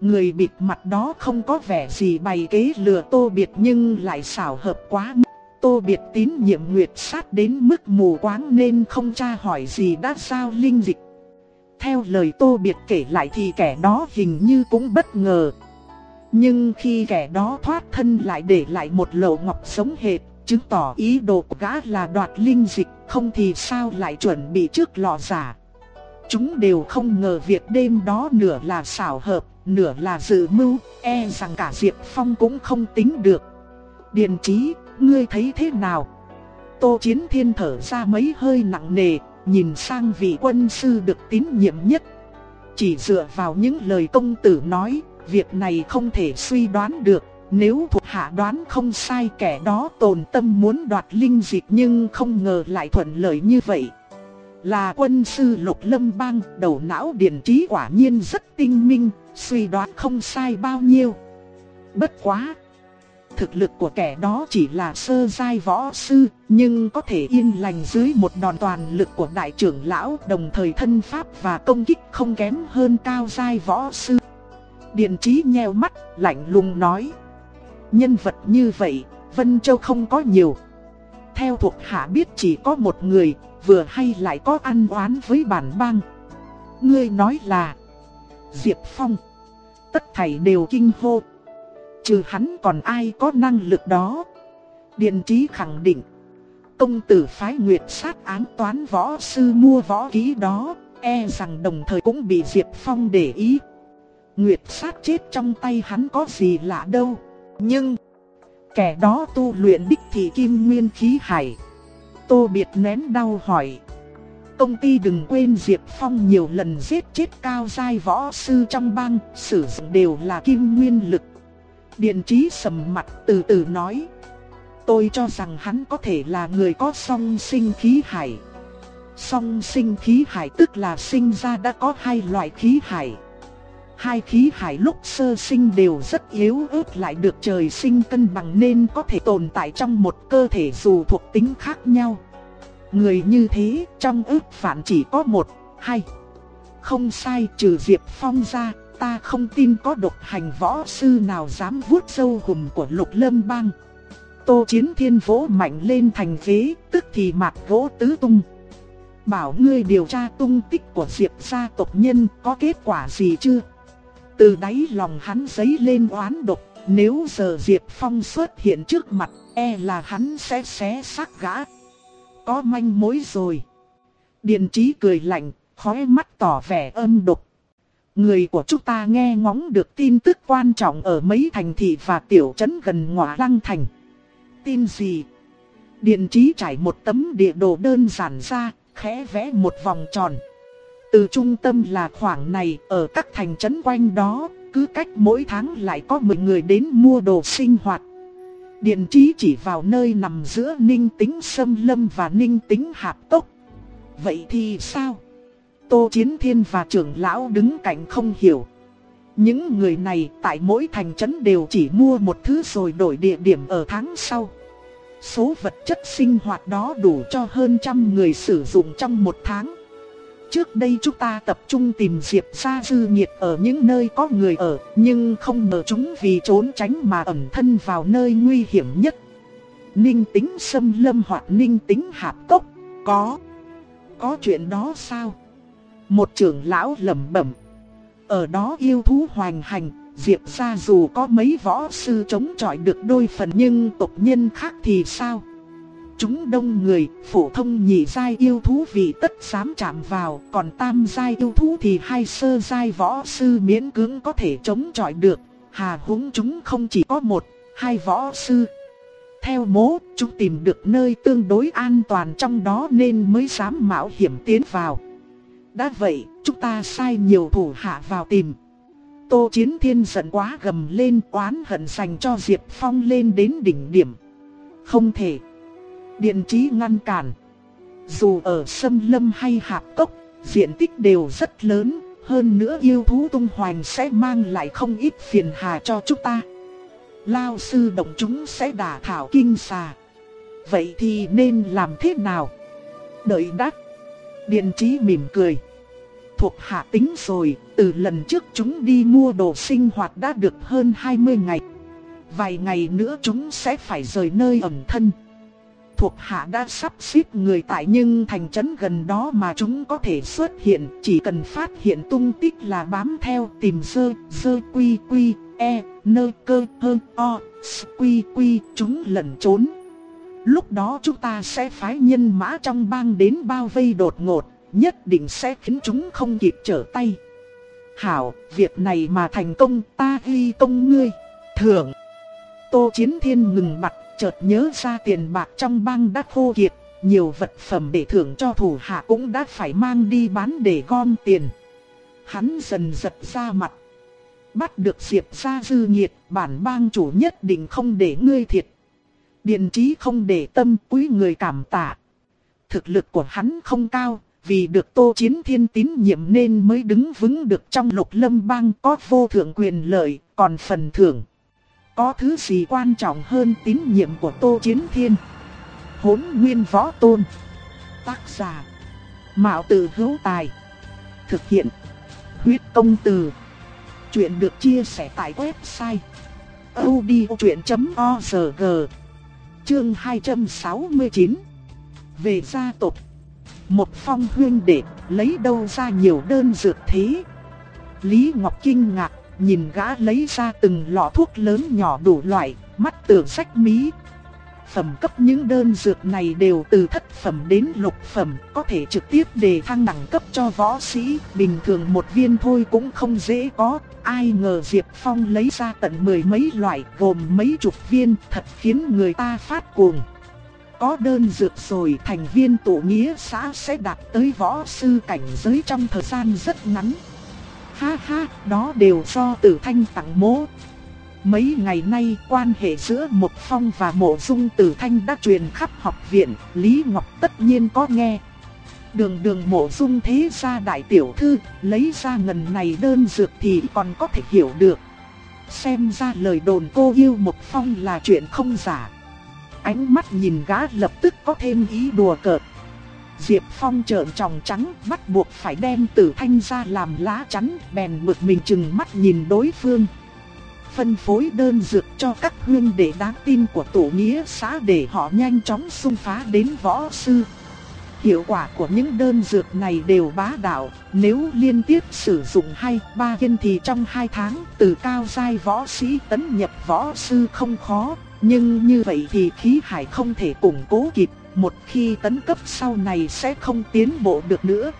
Người bịt mặt đó không có vẻ gì bày kế lừa Tô Biệt nhưng lại xảo hợp quá mức. Tô Biệt tín nhiệm Nguyệt sát đến mức mù quáng nên không tra hỏi gì đã sao linh dịch. Theo lời Tô Biệt kể lại thì kẻ đó hình như cũng bất ngờ. Nhưng khi kẻ đó thoát thân lại để lại một lậu ngọc sống hệt, chứng tỏ ý đồ của gã là đoạt linh dịch, không thì sao lại chuẩn bị trước lò giả. Chúng đều không ngờ việc đêm đó nửa là xảo hợp, nửa là dự mưu, e rằng cả Diệp Phong cũng không tính được. Điền trí, ngươi thấy thế nào? Tô Chiến Thiên thở ra mấy hơi nặng nề, nhìn sang vị quân sư được tín nhiệm nhất. Chỉ dựa vào những lời công tử nói, việc này không thể suy đoán được. Nếu thuộc hạ đoán không sai kẻ đó tồn tâm muốn đoạt linh dịch nhưng không ngờ lại thuận lợi như vậy. Là quân sư lục lâm bang, đầu não điển trí quả nhiên rất tinh minh, suy đoán không sai bao nhiêu. Bất quá! Thực lực của kẻ đó chỉ là sơ giai võ sư, nhưng có thể yên lành dưới một đòn toàn lực của đại trưởng lão, đồng thời thân pháp và công kích không kém hơn cao giai võ sư. Điện trí nheo mắt, lạnh lùng nói. Nhân vật như vậy, Vân Châu không có nhiều. Theo thuộc hạ biết chỉ có một người, vừa hay lại có ăn oán với bản bang. Ngươi nói là Diệp Phong. Tất thảy đều kinh hô. Trừ hắn còn ai có năng lực đó. Điện trí khẳng định. Công tử phái nguyệt sát án toán võ sư mua võ ký đó, e rằng đồng thời cũng bị Diệp Phong để ý. Nguyệt sát chết trong tay hắn có gì lạ đâu. Nhưng, kẻ đó tu luyện đích thị kim nguyên khí hải. Tô Biệt nén đau hỏi. Công ty đừng quên Diệp Phong nhiều lần giết chết cao giai võ sư trong bang, sử dụng đều là kim nguyên lực. Điện trí sầm mặt từ từ nói. Tôi cho rằng hắn có thể là người có song sinh khí hải. Song sinh khí hải tức là sinh ra đã có hai loại khí hải. Hai khí hải lúc sơ sinh đều rất yếu ớt lại được trời sinh cân bằng nên có thể tồn tại trong một cơ thể dù thuộc tính khác nhau. Người như thế trong ước phản chỉ có một, hai. Không sai trừ Diệp Phong ra, ta không tin có độc hành võ sư nào dám vuốt sâu hùm của lục lâm bang. Tô Chiến Thiên vỗ mạnh lên thành ghế, tức thì mặt gỗ tứ tung. Bảo ngươi điều tra tung tích của Diệp gia tộc nhân có kết quả gì chưa? Từ đáy lòng hắn giấy lên oán độc, nếu giờ Diệp Phong xuất hiện trước mặt, e là hắn sẽ xé xác gã. Có manh mối rồi. Điền trí cười lạnh, khóe mắt tỏ vẻ âm độc. Người của chúng ta nghe ngóng được tin tức quan trọng ở mấy thành thị và tiểu trấn gần ngọa lăng thành. Tin gì? Điện trí trải một tấm địa đồ đơn giản ra, khẽ vẽ một vòng tròn. Từ trung tâm là khoảng này, ở các thành trấn quanh đó, cứ cách mỗi tháng lại có 10 người đến mua đồ sinh hoạt. Điện trí chỉ vào nơi nằm giữa ninh tính sâm lâm và ninh tính hạp tốc. Vậy thì sao? Tô Chiến Thiên và trưởng lão đứng cạnh không hiểu. Những người này tại mỗi thành trấn đều chỉ mua một thứ rồi đổi địa điểm ở tháng sau. Số vật chất sinh hoạt đó đủ cho hơn trăm người sử dụng trong một tháng. Trước đây chúng ta tập trung tìm Diệp Gia Dư Nhiệt ở những nơi có người ở, nhưng không ngờ chúng vì trốn tránh mà ẩn thân vào nơi nguy hiểm nhất. Ninh tính xâm lâm hoặc ninh tính hạp cốc, có. Có chuyện đó sao? Một trưởng lão lẩm bẩm. Ở đó yêu thú hoành hành, Diệp gia dù có mấy võ sư chống chọi được đôi phần nhưng tộc nhân khác thì sao? Chúng đông người, phổ thông nhị giai yêu thú vì tất dám chạm vào, còn tam giai yêu thú thì hai sơ giai võ sư miễn cưỡng có thể chống chọi được. Hà húng chúng không chỉ có một, hai võ sư. Theo mố, chúng tìm được nơi tương đối an toàn trong đó nên mới dám mạo hiểm tiến vào. Đã vậy, chúng ta sai nhiều thủ hạ vào tìm. Tô Chiến Thiên giận quá gầm lên oán hận dành cho Diệp Phong lên đến đỉnh điểm. Không thể. Điện trí ngăn cản. Dù ở sâm lâm hay hạp cốc, diện tích đều rất lớn, hơn nữa yêu thú tung hoành sẽ mang lại không ít phiền hà cho chúng ta. Lao sư động chúng sẽ đả thảo kinh xà. Vậy thì nên làm thế nào? Đợi đắc. Điện trí mỉm cười. Thuộc hạ tính rồi, từ lần trước chúng đi mua đồ sinh hoạt đã được hơn 20 ngày. Vài ngày nữa chúng sẽ phải rời nơi ẩn thân. Thuộc hạ đã sắp xếp người tại nhưng thành trấn gần đó mà chúng có thể xuất hiện, chỉ cần phát hiện tung tích là bám theo tìm sơ, sơ quy quy, e, nơ cơ hơn o, quy quy, chúng lẩn trốn. Lúc đó chúng ta sẽ phái nhân mã trong bang đến bao vây đột ngột, nhất định sẽ khiến chúng không kịp trở tay. Hảo, việc này mà thành công ta ghi công ngươi, thưởng. Tô Chiến Thiên ngừng mặt, chợt nhớ ra tiền bạc trong bang đã khô kiệt, nhiều vật phẩm để thưởng cho thủ hạ cũng đã phải mang đi bán để gom tiền. Hắn dần giật ra mặt. Bắt được Diệp gia dư nhiệt, bản bang chủ nhất định không để ngươi thiệt. Điền trí không để tâm quý người cảm tạ. Thực lực của hắn không cao, vì được Tô Chiến Thiên tín nhiệm nên mới đứng vững được trong lục lâm bang có vô thượng quyền lợi, còn phần thưởng. Có thứ gì quan trọng hơn tín nhiệm của Tô Chiến Thiên? Hốn nguyên võ tôn. Tác giả. Mạo tử hữu tài. Thực hiện. Huyết công từ. Chuyện được chia sẻ tại website. odchuyện.org Chương 269 Về gia tộc Một phong huyên đệ lấy đâu ra nhiều đơn dược thế Lý Ngọc kinh ngạc nhìn gã lấy ra từng lọ thuốc lớn nhỏ đủ loại, mắt tưởng sách mí. Phẩm cấp những đơn dược này đều từ thất phẩm đến lục phẩm, có thể trực tiếp đề thăng đẳng cấp cho võ sĩ, bình thường một viên thôi cũng không dễ có, ai ngờ Diệp Phong lấy ra tận mười mấy loại gồm mấy chục viên, thật khiến người ta phát cuồng. Có đơn dược rồi thành viên tổ nghĩa xã sẽ đạt tới võ sư cảnh giới trong thời gian rất ngắn. Ha ha, đó đều do tử thanh tặng mố. Mấy ngày nay quan hệ giữa Mộc Phong và Mộ Dung Tử Thanh đã truyền khắp học viện, Lý Ngọc tất nhiên có nghe. Đường đường Mộ Dung thế gia đại tiểu thư, lấy ra ngần này đơn dược thì còn có thể hiểu được. Xem ra lời đồn cô yêu Mộc Phong là chuyện không giả. Ánh mắt nhìn gã lập tức có thêm ý đùa cợt. Diệp Phong trợn tròng trắng bắt buộc phải đem tử thanh ra làm lá chắn bèn bực mình chừng mắt nhìn đối phương. Phân phối đơn dược cho các huyên để đáng tin của tổ nghĩa xã để họ nhanh chóng xung phá đến võ sư. Hiệu quả của những đơn dược này đều bá đạo, nếu liên tiếp sử dụng hai ba viên thì trong hai tháng từ cao giai võ sĩ tấn nhập võ sư không khó, nhưng như vậy thì khí hải không thể củng cố kịp một khi tấn cấp sau này sẽ không tiến bộ được nữa.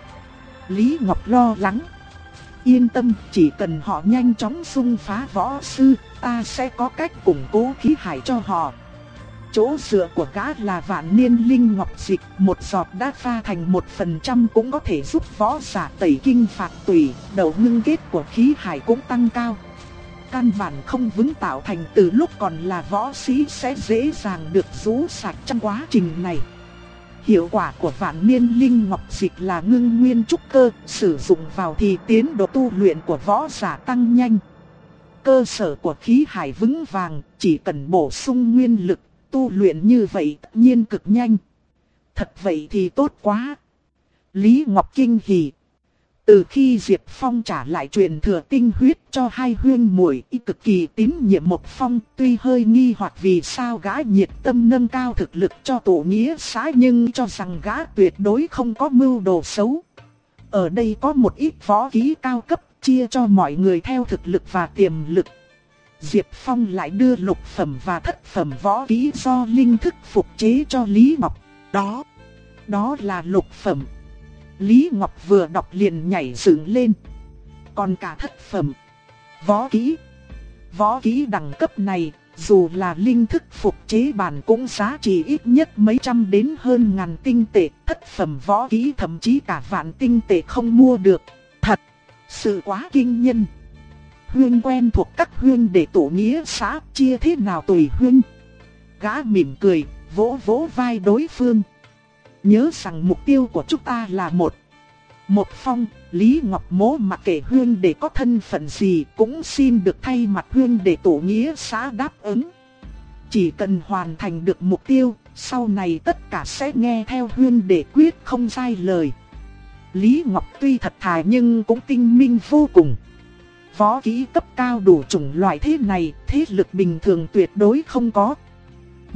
Lý Ngọc lo lắng. Yên tâm, chỉ cần họ nhanh chóng xung phá võ sư, ta sẽ có cách củng cố khí hải cho họ. Chỗ dựa của gã là vạn niên linh ngọc dịch, một giọt đã pha thành một phần trăm cũng có thể giúp võ giả tẩy kinh phạt tùy, đầu ngưng kết của khí hải cũng tăng cao. Căn bản không vững tạo thành từ lúc còn là võ sĩ sẽ dễ dàng được rũ sạch trong quá trình này. Hiệu quả của vạn niên linh ngọc dịch là ngưng nguyên trúc cơ, sử dụng vào thì tiến độ tu luyện của võ giả tăng nhanh. Cơ sở của khí hải vững vàng, chỉ cần bổ sung nguyên lực, tu luyện như vậy tất nhiên cực nhanh. Thật vậy thì tốt quá. Lý Ngọc Kinh hỉ, từ khi Diệp Phong trả lại truyền thừa tinh huyết cho hai huyên muội, y cực kỳ tín nhiệm một phong, tuy hơi nghi hoặc vì sao gã nhiệt tâm nâng cao thực lực cho tổ nghĩa xã nhưng cho rằng gã tuyệt đối không có mưu đồ xấu. Ở đây có một ít võ ký cao cấp chia cho mọi người theo thực lực và tiềm lực. Diệp Phong lại đưa lục phẩm và thất phẩm võ ký do linh thức phục chế cho Lý Ngọc. Đó, đó là lục phẩm. Lý Ngọc vừa đọc liền nhảy dựng lên. Còn cả thất phẩm, võ kỹ. Võ kỹ đẳng cấp này, dù là linh thức phục chế bản cũng giá trị ít nhất mấy trăm đến hơn ngàn tinh tệ. Thất phẩm võ kỹ thậm chí cả vạn tinh tệ không mua được. Thật, sự quá kinh nhân. Huyên quen thuộc các huyên để tổ nghĩa xã chia thế nào tùy huyên. Gã mỉm cười, vỗ vỗ vai đối phương. Nhớ rằng mục tiêu của chúng ta là một. Một phong, Lý Ngọc Mố mặc kệ Huyên để có thân phận gì cũng xin được thay mặt Huyên để tổ nghĩa xã đáp ứng. Chỉ cần hoàn thành được mục tiêu, sau này tất cả sẽ nghe theo Huyên để quyết không sai lời. Lý Ngọc tuy thật thà nhưng cũng tinh minh vô cùng. Võ kỹ cấp cao đủ chủng loại thế này, thế lực bình thường tuyệt đối không có.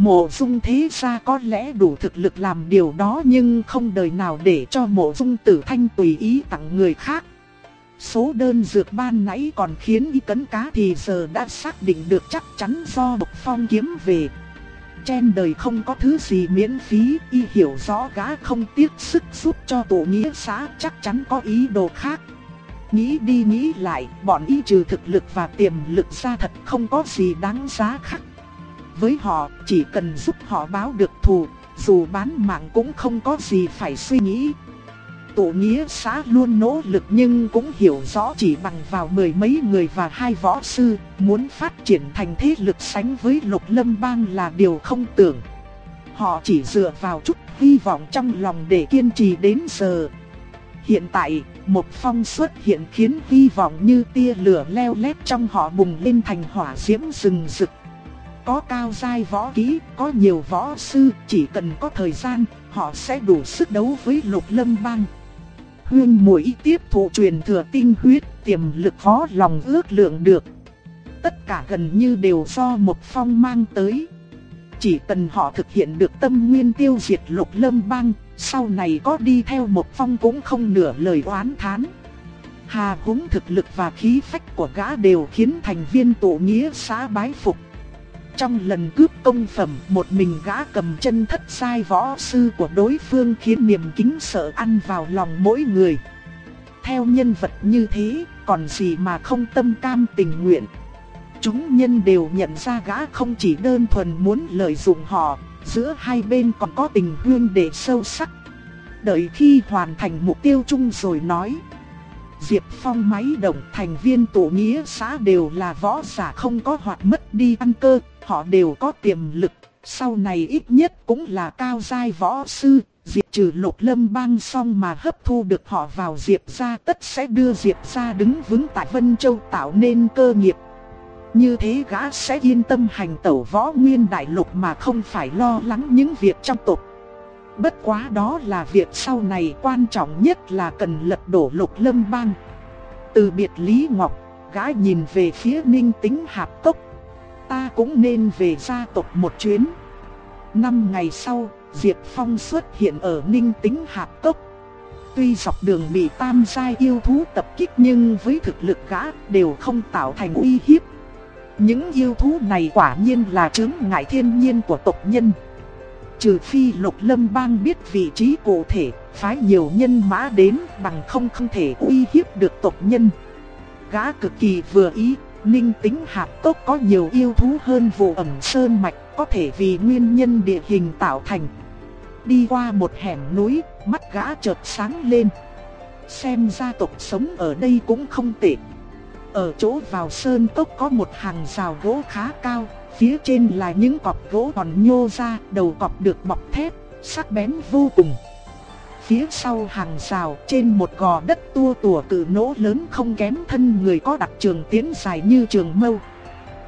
Mộ dung thế gia có lẽ đủ thực lực làm điều đó nhưng không đời nào để cho mộ dung tử thanh tùy ý tặng người khác. Số đơn dược ban nãy còn khiến y cấn cá thì giờ đã xác định được chắc chắn do Bộc Phong kiếm về. Trên đời không có thứ gì miễn phí, y hiểu rõ gã không tiếc sức giúp cho tổ nghĩa xã chắc chắn có ý đồ khác. Nghĩ đi nghĩ lại, bọn y trừ thực lực và tiềm lực ra thật không có gì đáng giá khác. Với họ, chỉ cần giúp họ báo được thù, dù bán mạng cũng không có gì phải suy nghĩ. Tổ nghĩa xã luôn nỗ lực nhưng cũng hiểu rõ chỉ bằng vào mười mấy người và hai võ sư, muốn phát triển thành thế lực sánh với lục lâm bang là điều không tưởng. Họ chỉ dựa vào chút hy vọng trong lòng để kiên trì đến giờ. Hiện tại, một phong xuất hiện khiến hy vọng như tia lửa leo lét trong họ bùng lên thành hỏa diễm rừng rực. Có cao giai võ kỹ, có nhiều võ sư, chỉ cần có thời gian, họ sẽ đủ sức đấu với lục lâm bang. Huyên mũi tiếp thụ truyền thừa tinh huyết, tiềm lực khó lòng ước lượng được. Tất cả gần như đều do một phong mang tới. Chỉ cần họ thực hiện được tâm nguyên tiêu diệt lục lâm bang, sau này có đi theo một phong cũng không nửa lời oán thán. Hà húng thực lực và khí phách của gã đều khiến thành viên tổ nghĩa xã bái phục. Trong lần cướp công phẩm, một mình gã cầm chân thất sai võ sư của đối phương khiến niềm kính sợ ăn vào lòng mỗi người. Theo nhân vật như thế, còn gì mà không tâm cam tình nguyện. Chúng nhân đều nhận ra gã không chỉ đơn thuần muốn lợi dụng họ, giữa hai bên còn có tình huyên để sâu sắc. Đợi khi hoàn thành mục tiêu chung rồi nói. Diệp Phong máy động thành viên tổ nghĩa xã đều là võ giả không có hoạt mất đi ăn cơ, họ đều có tiềm lực, sau này ít nhất cũng là cao giai võ sư, diệt trừ lục lâm bang xong mà hấp thu được họ vào Diệp gia tất sẽ đưa Diệp gia đứng vững tại Vân Châu tạo nên cơ nghiệp. Như thế gã sẽ yên tâm hành tẩu võ nguyên đại lục mà không phải lo lắng những việc trong tộc. Bất quá đó là việc sau này quan trọng nhất là cần lật đổ lục lâm bang. Từ biệt Lý Ngọc, gã nhìn về phía ninh tính hạp tốc ta cũng nên về gia tộc một chuyến. Năm ngày sau, Diệp Phong xuất hiện ở Ninh Tính Hạp Cốc. Tuy dọc đường bị tam giai yêu thú tập kích nhưng với thực lực gã đều không tạo thành uy hiếp. Những yêu thú này quả nhiên là chứng ngại thiên nhiên của tộc nhân. Trừ phi lục lâm bang biết vị trí cụ thể, phái nhiều nhân mã đến bằng không không thể uy hiếp được tộc nhân. Gã cực kỳ vừa ý, Ninh tính hạt tốc có nhiều yêu thú hơn vụ ẩm sơn mạch, có thể vì nguyên nhân địa hình tạo thành. Đi qua một hẻm núi, mắt gã chợt sáng lên. Xem gia tộc sống ở đây cũng không tệ. Ở chỗ vào sơn tốc có một hàng rào gỗ khá cao, phía trên là những cọc gỗ còn nhô ra, đầu cọc được bọc thép, sắc bén vô cùng. Phía sau hàng rào trên một gò đất tua tủa cử nỗ lớn không kém thân người có đặc trường tiến dài như trường mâu.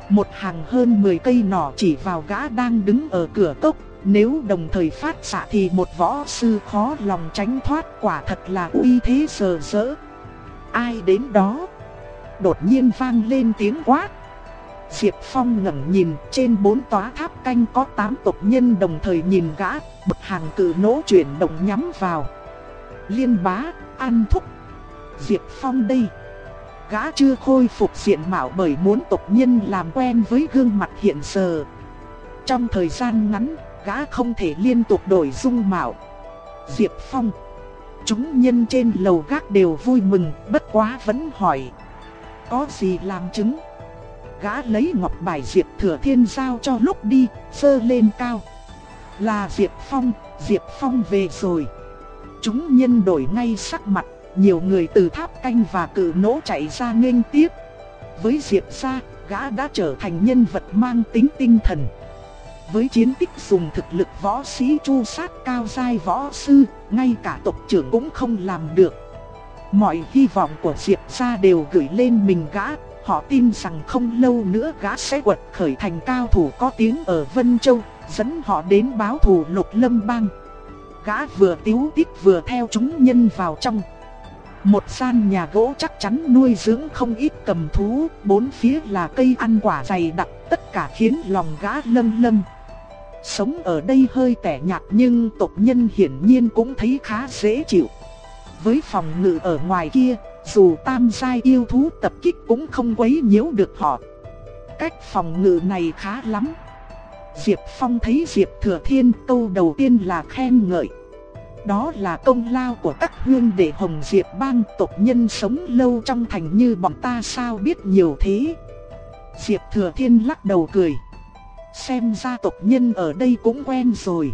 Một hàng hơn 10 cây nỏ chỉ vào gã đang đứng ở cửa cốc, nếu đồng thời phát xạ thì một võ sư khó lòng tránh thoát quả thật là uy thế sờ sỡ. Ai đến đó? Đột nhiên vang lên tiếng quát. Diệp Phong ngẩng nhìn trên bốn tòa tháp canh có tám tộc nhân đồng thời nhìn gã, bậc hàng cử nỗ chuyển động nhắm vào. Liên bá, an thúc. Diệp Phong đây. Gã chưa khôi phục diện mạo bởi muốn tộc nhân làm quen với gương mặt hiện giờ. Trong thời gian ngắn, gã không thể liên tục đổi dung mạo. Diệp Phong. Chúng nhân trên lầu gác đều vui mừng, bất quá vẫn hỏi. Có gì làm chứng? Gã lấy ngọc bài Diệp Thừa Thiên giao cho lúc đi, sơ lên cao. Là Diệp Phong, Diệp Phong về rồi. Chúng nhân đổi ngay sắc mặt, nhiều người từ tháp canh và cử nỗ chạy ra nghênh tiếp. Với Diệp gia, gã đã trở thành nhân vật mang tính tinh thần. Với chiến tích dùng thực lực võ sĩ chu sát cao giai võ sư, ngay cả tộc trưởng cũng không làm được. Mọi hy vọng của Diệp gia đều gửi lên mình gã, họ tin rằng không lâu nữa gã sẽ quật khởi thành cao thủ có tiếng ở Vân Châu, dẫn họ đến báo thù lục lâm bang. Gã vừa tiếu tít vừa theo chúng nhân vào trong. Một gian nhà gỗ chắc chắn nuôi dưỡng không ít cầm thú, bốn phía là cây ăn quả dày đặc, tất cả khiến lòng gã lâm lâm. Sống ở đây hơi tẻ nhạt nhưng tộc nhân hiển nhiên cũng thấy khá dễ chịu. Với phòng ngự ở ngoài kia, dù tam giai yêu thú tập kích cũng không quấy nhiễu được họ. Cách phòng ngự này khá lắm. Diệp Phong thấy Diệp Thừa Thiên câu đầu tiên là khen ngợi. Đó là công lao của các huyên để Hồng Diệp bang tộc nhân sống lâu trong thành như bọn ta sao biết nhiều thế. Diệp Thừa Thiên lắc đầu cười. Xem ra tộc nhân ở đây cũng quen rồi.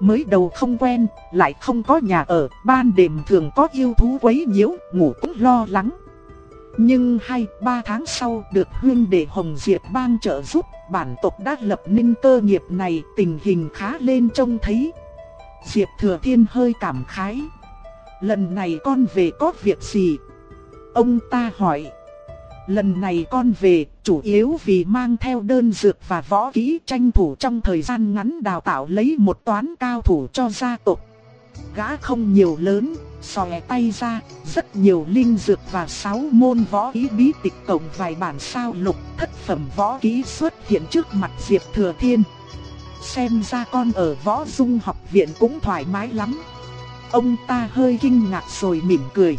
Mới đầu không quen, lại không có nhà ở, ban đêm thường có yêu thú quấy nhiễu, ngủ cũng lo lắng. Nhưng hai, ba tháng sau được huyên đệ Hồng Diệp bang trợ giúp, bản tộc đã lập nên cơ nghiệp này, tình hình khá lên trông thấy. Diệp Thừa Thiên hơi cảm khái. Lần này con về có việc gì? Ông ta hỏi. Lần này con về, chủ yếu vì mang theo đơn dược và võ kỹ tranh thủ trong thời gian ngắn đào tạo lấy một toán cao thủ cho gia tộc. Gã không nhiều lớn, xòe tay ra, rất nhiều linh dược và sáu môn võ kỹ bí tịch cộng vài bản sao lục thất phẩm võ kỹ xuất hiện trước mặt Diệp Thừa Thiên. Xem ra con ở võ dung học viện cũng thoải mái lắm. Ông ta hơi kinh ngạc rồi mỉm cười.